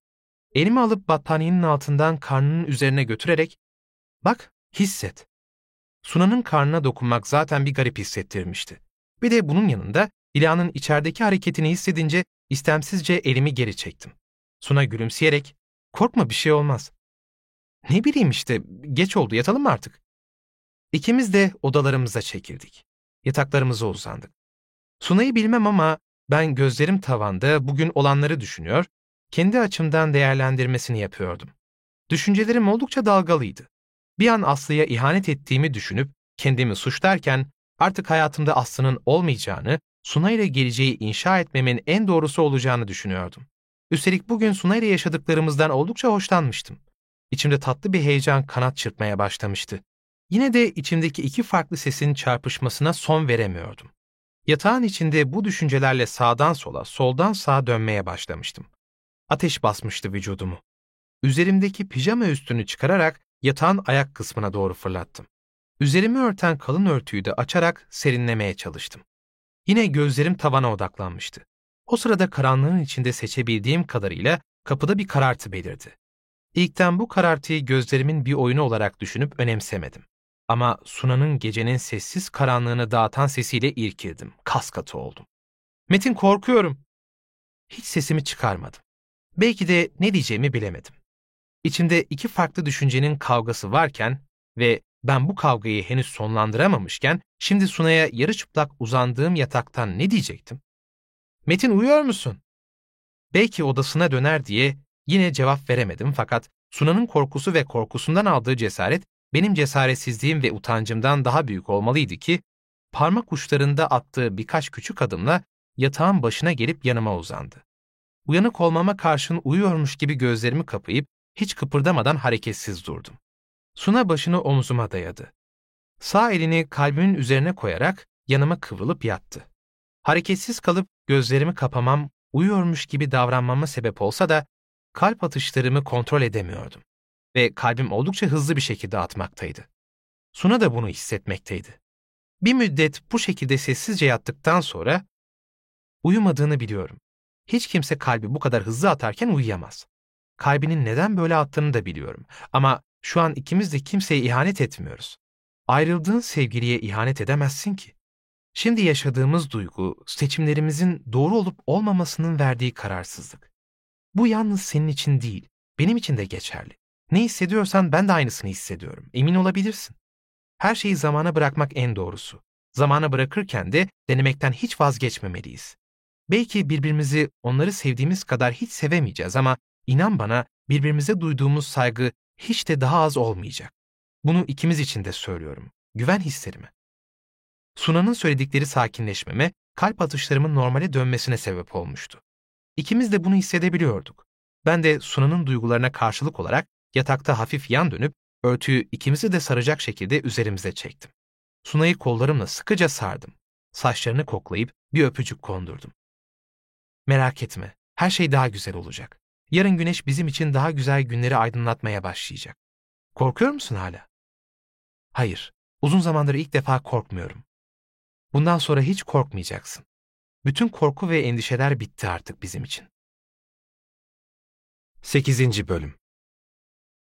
Elimi alıp battaniyenin altından karnının üzerine götürerek, bak, hisset. Suna'nın karnına dokunmak zaten bir garip hissettirmişti. Bir de bunun yanında Dila'nın içerideki hareketini hissedince istemsizce elimi geri çektim. Suna gülümseyerek, korkma bir şey olmaz. Ne bileyim işte, geç oldu yatalım mı artık? İkimiz de odalarımıza çekildik. Yataklarımıza uzandık. Suna'yı bilmem ama ben gözlerim tavanda bugün olanları düşünüyor, kendi açımdan değerlendirmesini yapıyordum. Düşüncelerim oldukça dalgalıydı. Bir an Aslı'ya ihanet ettiğimi düşünüp kendimi suçlarken artık hayatımda Aslı'nın olmayacağını, Suna ile geleceği inşa etmemin en doğrusu olacağını düşünüyordum. Üstelik bugün Suna ile yaşadıklarımızdan oldukça hoşlanmıştım. İçimde tatlı bir heyecan kanat çırpmaya başlamıştı. Yine de içimdeki iki farklı sesin çarpışmasına son veremiyordum. Yatağın içinde bu düşüncelerle sağdan sola, soldan sağa dönmeye başlamıştım. Ateş basmıştı vücudumu. Üzerimdeki pijama üstünü çıkararak yatağın ayak kısmına doğru fırlattım. Üzerimi örten kalın örtüyü de açarak serinlemeye çalıştım. Yine gözlerim tavana odaklanmıştı. O sırada karanlığın içinde seçebildiğim kadarıyla kapıda bir karartı belirdi. İlkten bu karartıyı gözlerimin bir oyunu olarak düşünüp önemsemedim. Ama Suna'nın gecenin sessiz karanlığını dağıtan sesiyle irkildim. Kas katı oldum. Metin korkuyorum. Hiç sesimi çıkarmadım. Belki de ne diyeceğimi bilemedim. İçimde iki farklı düşüncenin kavgası varken ve ben bu kavgayı henüz sonlandıramamışken şimdi Suna'ya yarı çıplak uzandığım yataktan ne diyecektim? Metin uyuyor musun? Belki odasına döner diye yine cevap veremedim fakat Suna'nın korkusu ve korkusundan aldığı cesaret benim cesaretsizliğim ve utancımdan daha büyük olmalıydı ki parmak uçlarında attığı birkaç küçük adımla yatağın başına gelip yanıma uzandı. Uyanık olmama karşın uyuyormuş gibi gözlerimi kapayıp hiç kıpırdamadan hareketsiz durdum. Suna başını omzuma dayadı. Sağ elini kalbimin üzerine koyarak yanıma kıvrılıp yattı. Hareketsiz kalıp gözlerimi kapamam, uyuyormuş gibi davranmama sebep olsa da kalp atışlarımı kontrol edemiyordum ve kalbim oldukça hızlı bir şekilde atmaktaydı. Suna da bunu hissetmekteydi. Bir müddet bu şekilde sessizce yattıktan sonra uyumadığını biliyorum. Hiç kimse kalbi bu kadar hızlı atarken uyuyamaz. Kalbinin neden böyle attığını da biliyorum. Ama şu an ikimiz de kimseye ihanet etmiyoruz. Ayrıldığın sevgiliye ihanet edemezsin ki. Şimdi yaşadığımız duygu, seçimlerimizin doğru olup olmamasının verdiği kararsızlık. Bu yalnız senin için değil, benim için de geçerli. Ne hissediyorsan ben de aynısını hissediyorum. Emin olabilirsin. Her şeyi zamana bırakmak en doğrusu. Zamana bırakırken de denemekten hiç vazgeçmemeliyiz. Belki birbirimizi onları sevdiğimiz kadar hiç sevemeyeceğiz ama inan bana birbirimize duyduğumuz saygı hiç de daha az olmayacak. Bunu ikimiz için de söylüyorum. Güven hislerime. Sunan'ın söyledikleri sakinleşmeme, kalp atışlarımın normale dönmesine sebep olmuştu. İkimiz de bunu hissedebiliyorduk. Ben de Sunan'ın duygularına karşılık olarak yatakta hafif yan dönüp örtüyü ikimizi de saracak şekilde üzerimize çektim. Sunay'ı kollarımla sıkıca sardım. Saçlarını koklayıp bir öpücük kondurdum. Merak etme, her şey daha güzel olacak. Yarın güneş bizim için daha güzel günleri aydınlatmaya başlayacak. Korkuyor musun hala? Hayır, uzun zamandır ilk defa korkmuyorum. Bundan sonra hiç korkmayacaksın. Bütün korku ve endişeler bitti artık bizim için. 8. Bölüm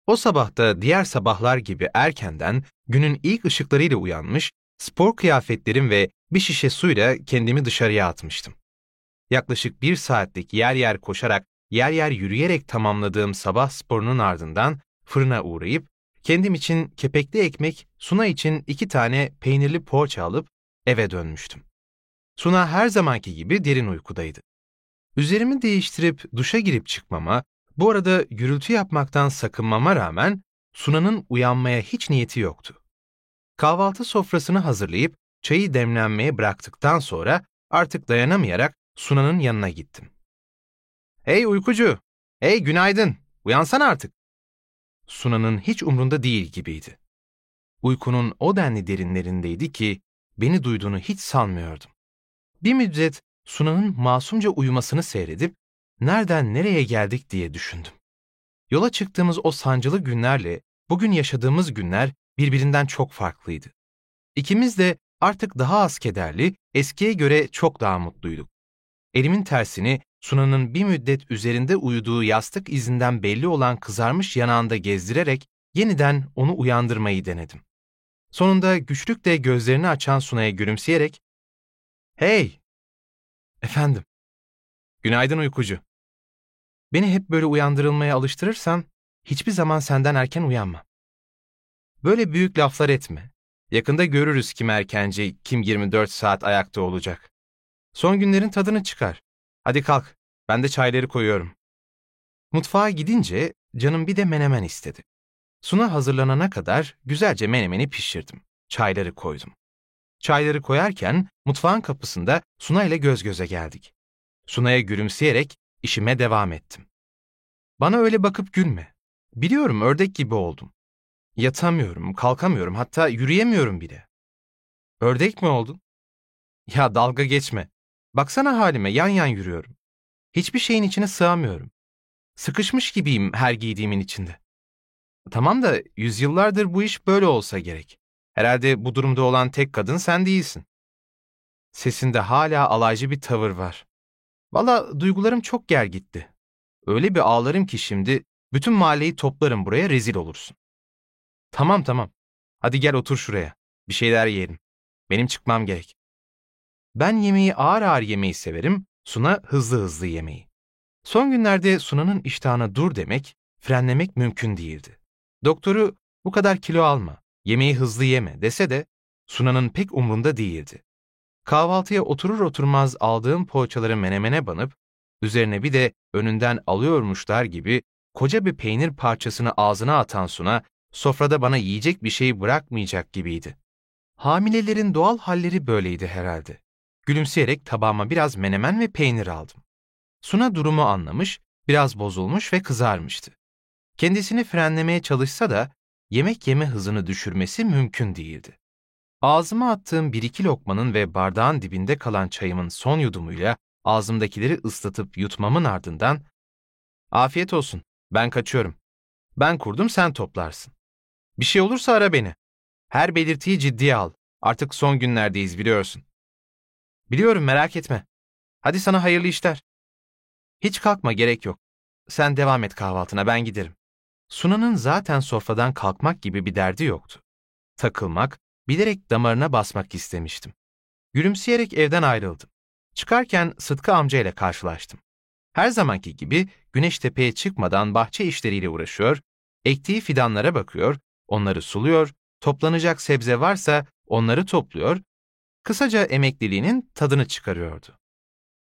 O sabahta diğer sabahlar gibi erkenden günün ilk ışıklarıyla uyanmış, spor kıyafetlerim ve bir şişe suyla kendimi dışarıya atmıştım. Yaklaşık bir saatlik yer yer koşarak, yer yer yürüyerek tamamladığım sabah sporunun ardından fırına uğrayıp, kendim için kepekli ekmek, Suna için iki tane peynirli poğaça alıp eve dönmüştüm. Suna her zamanki gibi derin uykudaydı. Üzerimi değiştirip duşa girip çıkmama, bu arada gürültü yapmaktan sakınmama rağmen Suna'nın uyanmaya hiç niyeti yoktu. Kahvaltı sofrasını hazırlayıp çayı demlenmeye bıraktıktan sonra artık dayanamayarak Suna'nın yanına gittim. Hey uykucu! Hey günaydın! Uyansana artık! Suna'nın hiç umrunda değil gibiydi. Uykunun o denli derinlerindeydi ki beni duyduğunu hiç sanmıyordum. Bir müddet Suna'nın masumca uyumasını seyredip nereden nereye geldik diye düşündüm. Yola çıktığımız o sancılı günlerle bugün yaşadığımız günler birbirinden çok farklıydı. İkimiz de artık daha az kederli, eskiye göre çok daha mutluyduk. Elimin tersini Suna'nın bir müddet üzerinde uyuduğu yastık izinden belli olan kızarmış yanağında gezdirerek yeniden onu uyandırmayı denedim. Sonunda güçlükle gözlerini açan Suna'ya gülümseyerek ''Hey!'' ''Efendim?'' ''Günaydın uykucu.'' Beni hep böyle uyandırılmaya alıştırırsan hiçbir zaman senden erken uyanma. Böyle büyük laflar etme. Yakında görürüz kim erkenci, kim 24 saat ayakta olacak. Son günlerin tadını çıkar. Hadi kalk, ben de çayları koyuyorum. Mutfağa gidince canım bir de menemen istedi. Suna hazırlanana kadar güzelce menemeni pişirdim. Çayları koydum. Çayları koyarken mutfağın kapısında Suna ile göz göze geldik. Suna'ya gülümseyerek işime devam ettim. Bana öyle bakıp gülme. Biliyorum ördek gibi oldum. Yatamıyorum, kalkamıyorum, hatta yürüyemiyorum bile. Ördek mi oldun? Ya dalga geçme. Baksana halime, yan yan yürüyorum. Hiçbir şeyin içine sığamıyorum. Sıkışmış gibiyim her giydiğimin içinde. Tamam da yüzyıllardır bu iş böyle olsa gerek. Herhalde bu durumda olan tek kadın sen değilsin. Sesinde hala alaycı bir tavır var. Valla duygularım çok ger gitti. Öyle bir ağlarım ki şimdi bütün mahalleyi toplarım buraya rezil olursun. Tamam tamam. Hadi gel otur şuraya. Bir şeyler yiyelim. Benim çıkmam gerek. Ben yemeği ağır ağır yemeyi severim, Suna hızlı hızlı yemeyi. Son günlerde Suna'nın iştahına dur demek, frenlemek mümkün değildi. Doktoru bu kadar kilo alma, yemeği hızlı yeme dese de Suna'nın pek umrunda değildi. Kahvaltıya oturur oturmaz aldığım poğaçaları menemene banıp, üzerine bir de önünden alıyormuşlar gibi koca bir peynir parçasını ağzına atan Suna, sofrada bana yiyecek bir şey bırakmayacak gibiydi. Hamilelerin doğal halleri böyleydi herhalde. Gülümseyerek tabağıma biraz menemen ve peynir aldım. Suna durumu anlamış, biraz bozulmuş ve kızarmıştı. Kendisini frenlemeye çalışsa da yemek yeme hızını düşürmesi mümkün değildi. Ağzıma attığım bir iki lokmanın ve bardağın dibinde kalan çayımın son yudumuyla ağzımdakileri ıslatıp yutmamın ardından ''Afiyet olsun, ben kaçıyorum. Ben kurdum sen toplarsın. Bir şey olursa ara beni. Her belirtiyi ciddiye al. Artık son günlerdeyiz biliyorsun.'' ''Biliyorum merak etme. Hadi sana hayırlı işler.'' ''Hiç kalkma gerek yok. Sen devam et kahvaltına ben giderim.'' Suna'nın zaten sofradan kalkmak gibi bir derdi yoktu. Takılmak, bilerek damarına basmak istemiştim. Gülümseyerek evden ayrıldım. Çıkarken Sıtkı amca ile karşılaştım. Her zamanki gibi güneş tepeye çıkmadan bahçe işleriyle uğraşıyor, ektiği fidanlara bakıyor, onları suluyor, toplanacak sebze varsa onları topluyor, kısaca emekliliğinin tadını çıkarıyordu.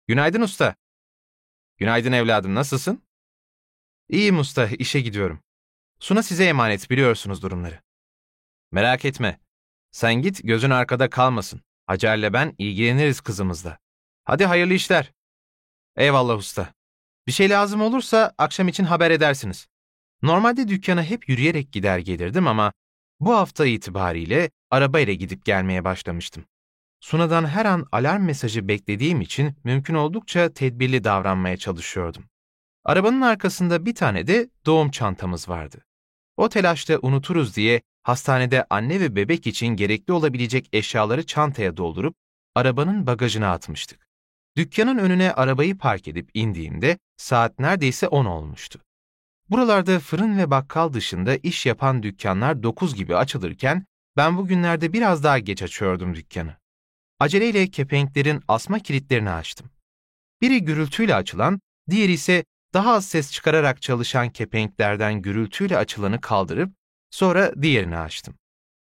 Günaydın usta. Günaydın evladım, nasılsın? İyiyim usta, işe gidiyorum. Suna size emanet, biliyorsunuz durumları. Merak etme. Sen git, gözün arkada kalmasın. Hacer'le ben ilgileniriz kızımızla. Hadi hayırlı işler. Eyvallah usta. Bir şey lazım olursa akşam için haber edersiniz. Normalde dükkana hep yürüyerek gider gelirdim ama bu hafta itibariyle arabayla gidip gelmeye başlamıştım. Suna'dan her an alarm mesajı beklediğim için mümkün oldukça tedbirli davranmaya çalışıyordum. Arabanın arkasında bir tane de doğum çantamız vardı. O telaşta unuturuz diye hastanede anne ve bebek için gerekli olabilecek eşyaları çantaya doldurup arabanın bagajına atmıştık. Dükkanın önüne arabayı park edip indiğimde saat neredeyse 10 olmuştu. Buralarda fırın ve bakkal dışında iş yapan dükkanlar 9 gibi açılırken ben bugünlerde biraz daha geç açıyordum dükkanı. Aceleyle kepenklerin asma kilitlerini açtım. Biri gürültüyle açılan, diğeri ise daha az ses çıkararak çalışan kepenklerden gürültüyle açılanı kaldırıp sonra diğerini açtım.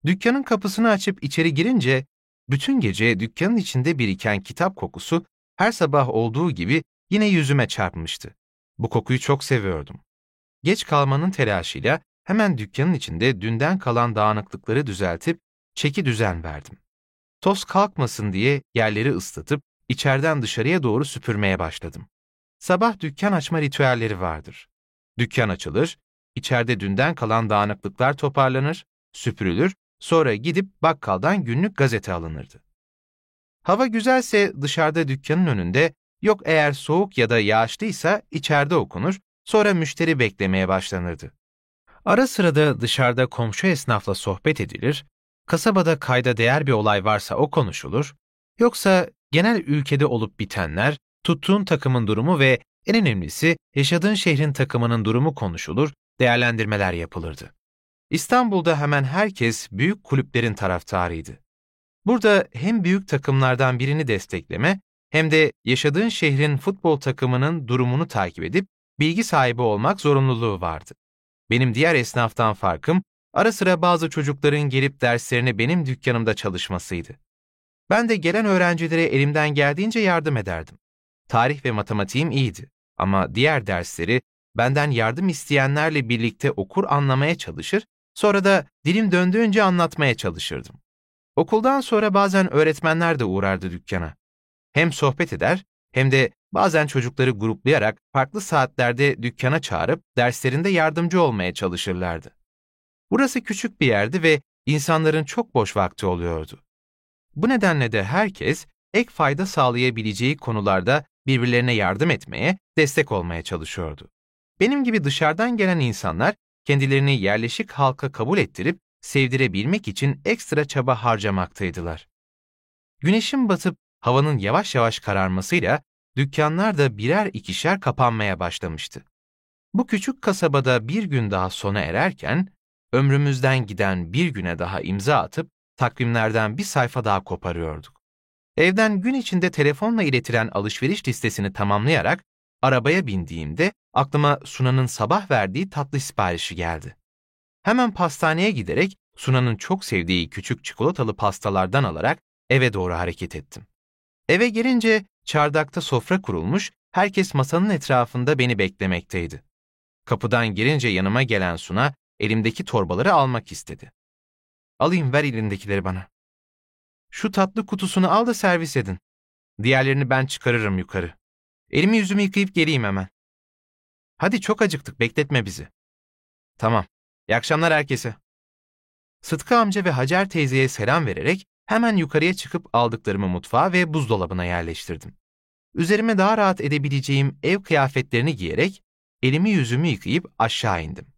Dükkanın kapısını açıp içeri girince bütün gece dükkanın içinde biriken kitap kokusu her sabah olduğu gibi yine yüzüme çarpmıştı. Bu kokuyu çok seviyordum. Geç kalmanın telaşıyla hemen dükkanın içinde dünden kalan dağınıklıkları düzeltip çeki düzen verdim. Toz kalkmasın diye yerleri ıslatıp içeriden dışarıya doğru süpürmeye başladım. Sabah dükkan açma ritüelleri vardır. Dükkan açılır, içeride dünden kalan dağınıklıklar toparlanır, süpürülür, sonra gidip bakkaldan günlük gazete alınırdı. Hava güzelse dışarıda dükkanın önünde, yok eğer soğuk ya da yağışlıysa içeride okunur, sonra müşteri beklemeye başlanırdı. Ara sırada dışarıda komşu esnafla sohbet edilir, kasabada kayda değer bir olay varsa o konuşulur, yoksa genel ülkede olup bitenler, tuttuğun takımın durumu ve en önemlisi yaşadığın şehrin takımının durumu konuşulur, değerlendirmeler yapılırdı. İstanbul'da hemen herkes büyük kulüplerin taraftarıydı. Burada hem büyük takımlardan birini destekleme hem de yaşadığın şehrin futbol takımının durumunu takip edip bilgi sahibi olmak zorunluluğu vardı. Benim diğer esnaftan farkım ara sıra bazı çocukların gelip derslerini benim dükkanımda çalışmasıydı. Ben de gelen öğrencilere elimden geldiğince yardım ederdim. Tarih ve matematiğim iyiydi ama diğer dersleri benden yardım isteyenlerle birlikte okur anlamaya çalışır, sonra da dilim döndüğünce anlatmaya çalışırdım. Okuldan sonra bazen öğretmenler de uğrardı dükkana. Hem sohbet eder hem de bazen çocukları gruplayarak farklı saatlerde dükkana çağırıp derslerinde yardımcı olmaya çalışırlardı. Burası küçük bir yerdi ve insanların çok boş vakti oluyordu. Bu nedenle de herkes ek fayda sağlayabileceği konularda birbirlerine yardım etmeye, destek olmaya çalışıyordu. Benim gibi dışarıdan gelen insanlar kendilerini yerleşik halka kabul ettirip sevdirebilmek için ekstra çaba harcamaktaydılar. Güneşin batıp havanın yavaş yavaş kararmasıyla dükkanlar da birer ikişer kapanmaya başlamıştı. Bu küçük kasabada bir gün daha sona ererken, ömrümüzden giden bir güne daha imza atıp takvimlerden bir sayfa daha koparıyorduk. Evden gün içinde telefonla iletilen alışveriş listesini tamamlayarak arabaya bindiğimde aklıma Suna'nın sabah verdiği tatlı siparişi geldi. Hemen pastaneye giderek Suna'nın çok sevdiği küçük çikolatalı pastalardan alarak eve doğru hareket ettim. Eve gelince çardakta sofra kurulmuş, herkes masanın etrafında beni beklemekteydi. Kapıdan girince yanıma gelen Suna elimdeki torbaları almak istedi. Alayım ver elindekileri bana. Şu tatlı kutusunu al da servis edin. Diğerlerini ben çıkarırım yukarı. Elimi yüzümü yıkayıp geleyim hemen. Hadi çok acıktık, bekletme bizi. Tamam. İyi akşamlar herkese. Sıtkı amca ve Hacer teyzeye selam vererek hemen yukarıya çıkıp aldıklarımı mutfağa ve buzdolabına yerleştirdim. Üzerime daha rahat edebileceğim ev kıyafetlerini giyerek elimi yüzümü yıkayıp aşağı indim.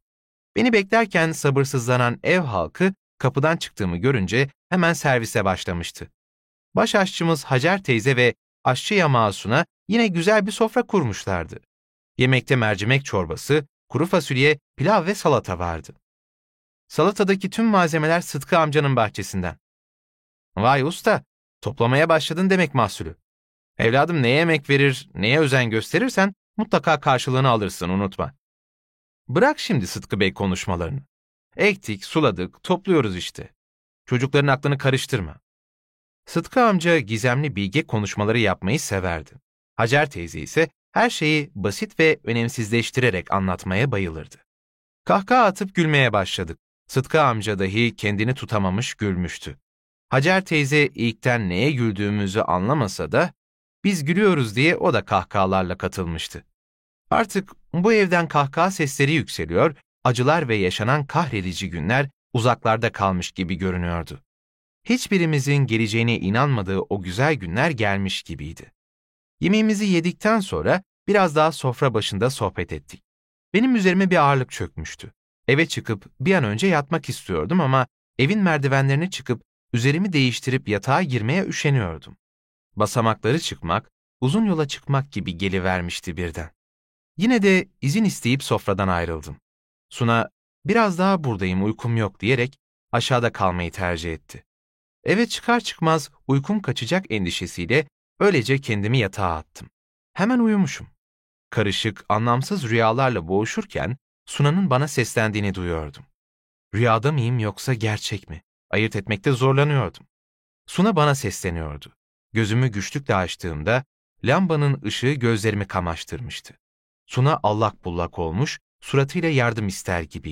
Beni beklerken sabırsızlanan ev halkı kapıdan çıktığımı görünce hemen servise başlamıştı. Baş aşçımız Hacer teyze ve aşçı yamağı Suna yine güzel bir sofra kurmuşlardı. Yemekte mercimek çorbası, kuru fasulye, pilav ve salata vardı. Salatadaki tüm malzemeler Sıtkı amcanın bahçesinden. Vay usta, Toplamaya başladın demek mahsulü. Evladım neye emek verir, neye özen gösterirsen mutlaka karşılığını alırsın unutma. Bırak şimdi Sıtkı Bey konuşmalarını. Ektik, suladık, topluyoruz işte. Çocukların aklını karıştırma. Sıtkı amca gizemli bilge konuşmaları yapmayı severdi. Hacer teyze ise her şeyi basit ve önemsizleştirerek anlatmaya bayılırdı. Kahkaha atıp gülmeye başladık. Sıtkı amca dahi kendini tutamamış gülmüştü. Hacer teyze ilkten neye güldüğümüzü anlamasa da biz gülüyoruz diye o da kahkahalarla katılmıştı. Artık bu evden kahkaha sesleri yükseliyor, acılar ve yaşanan kahredici günler uzaklarda kalmış gibi görünüyordu. Hiçbirimizin geleceğine inanmadığı o güzel günler gelmiş gibiydi. Yemeğimizi yedikten sonra biraz daha sofra başında sohbet ettik. Benim üzerime bir ağırlık çökmüştü. Eve çıkıp bir an önce yatmak istiyordum ama evin merdivenlerini çıkıp üzerimi değiştirip yatağa girmeye üşeniyordum. Basamakları çıkmak, uzun yola çıkmak gibi gelivermişti birden. Yine de izin isteyip sofradan ayrıldım. Suna, biraz daha buradayım uykum yok diyerek aşağıda kalmayı tercih etti. Eve çıkar çıkmaz uykum kaçacak endişesiyle öylece kendimi yatağa attım. Hemen uyumuşum. Karışık, anlamsız rüyalarla boğuşurken Suna'nın bana seslendiğini duyuyordum. Rüyada mıyım yoksa gerçek mi? Ayırt etmekte zorlanıyordum. Suna bana sesleniyordu. Gözümü güçlükle açtığımda lambanın ışığı gözlerimi kamaştırmıştı. Suna allak bullak olmuş, suratıyla yardım ister gibi.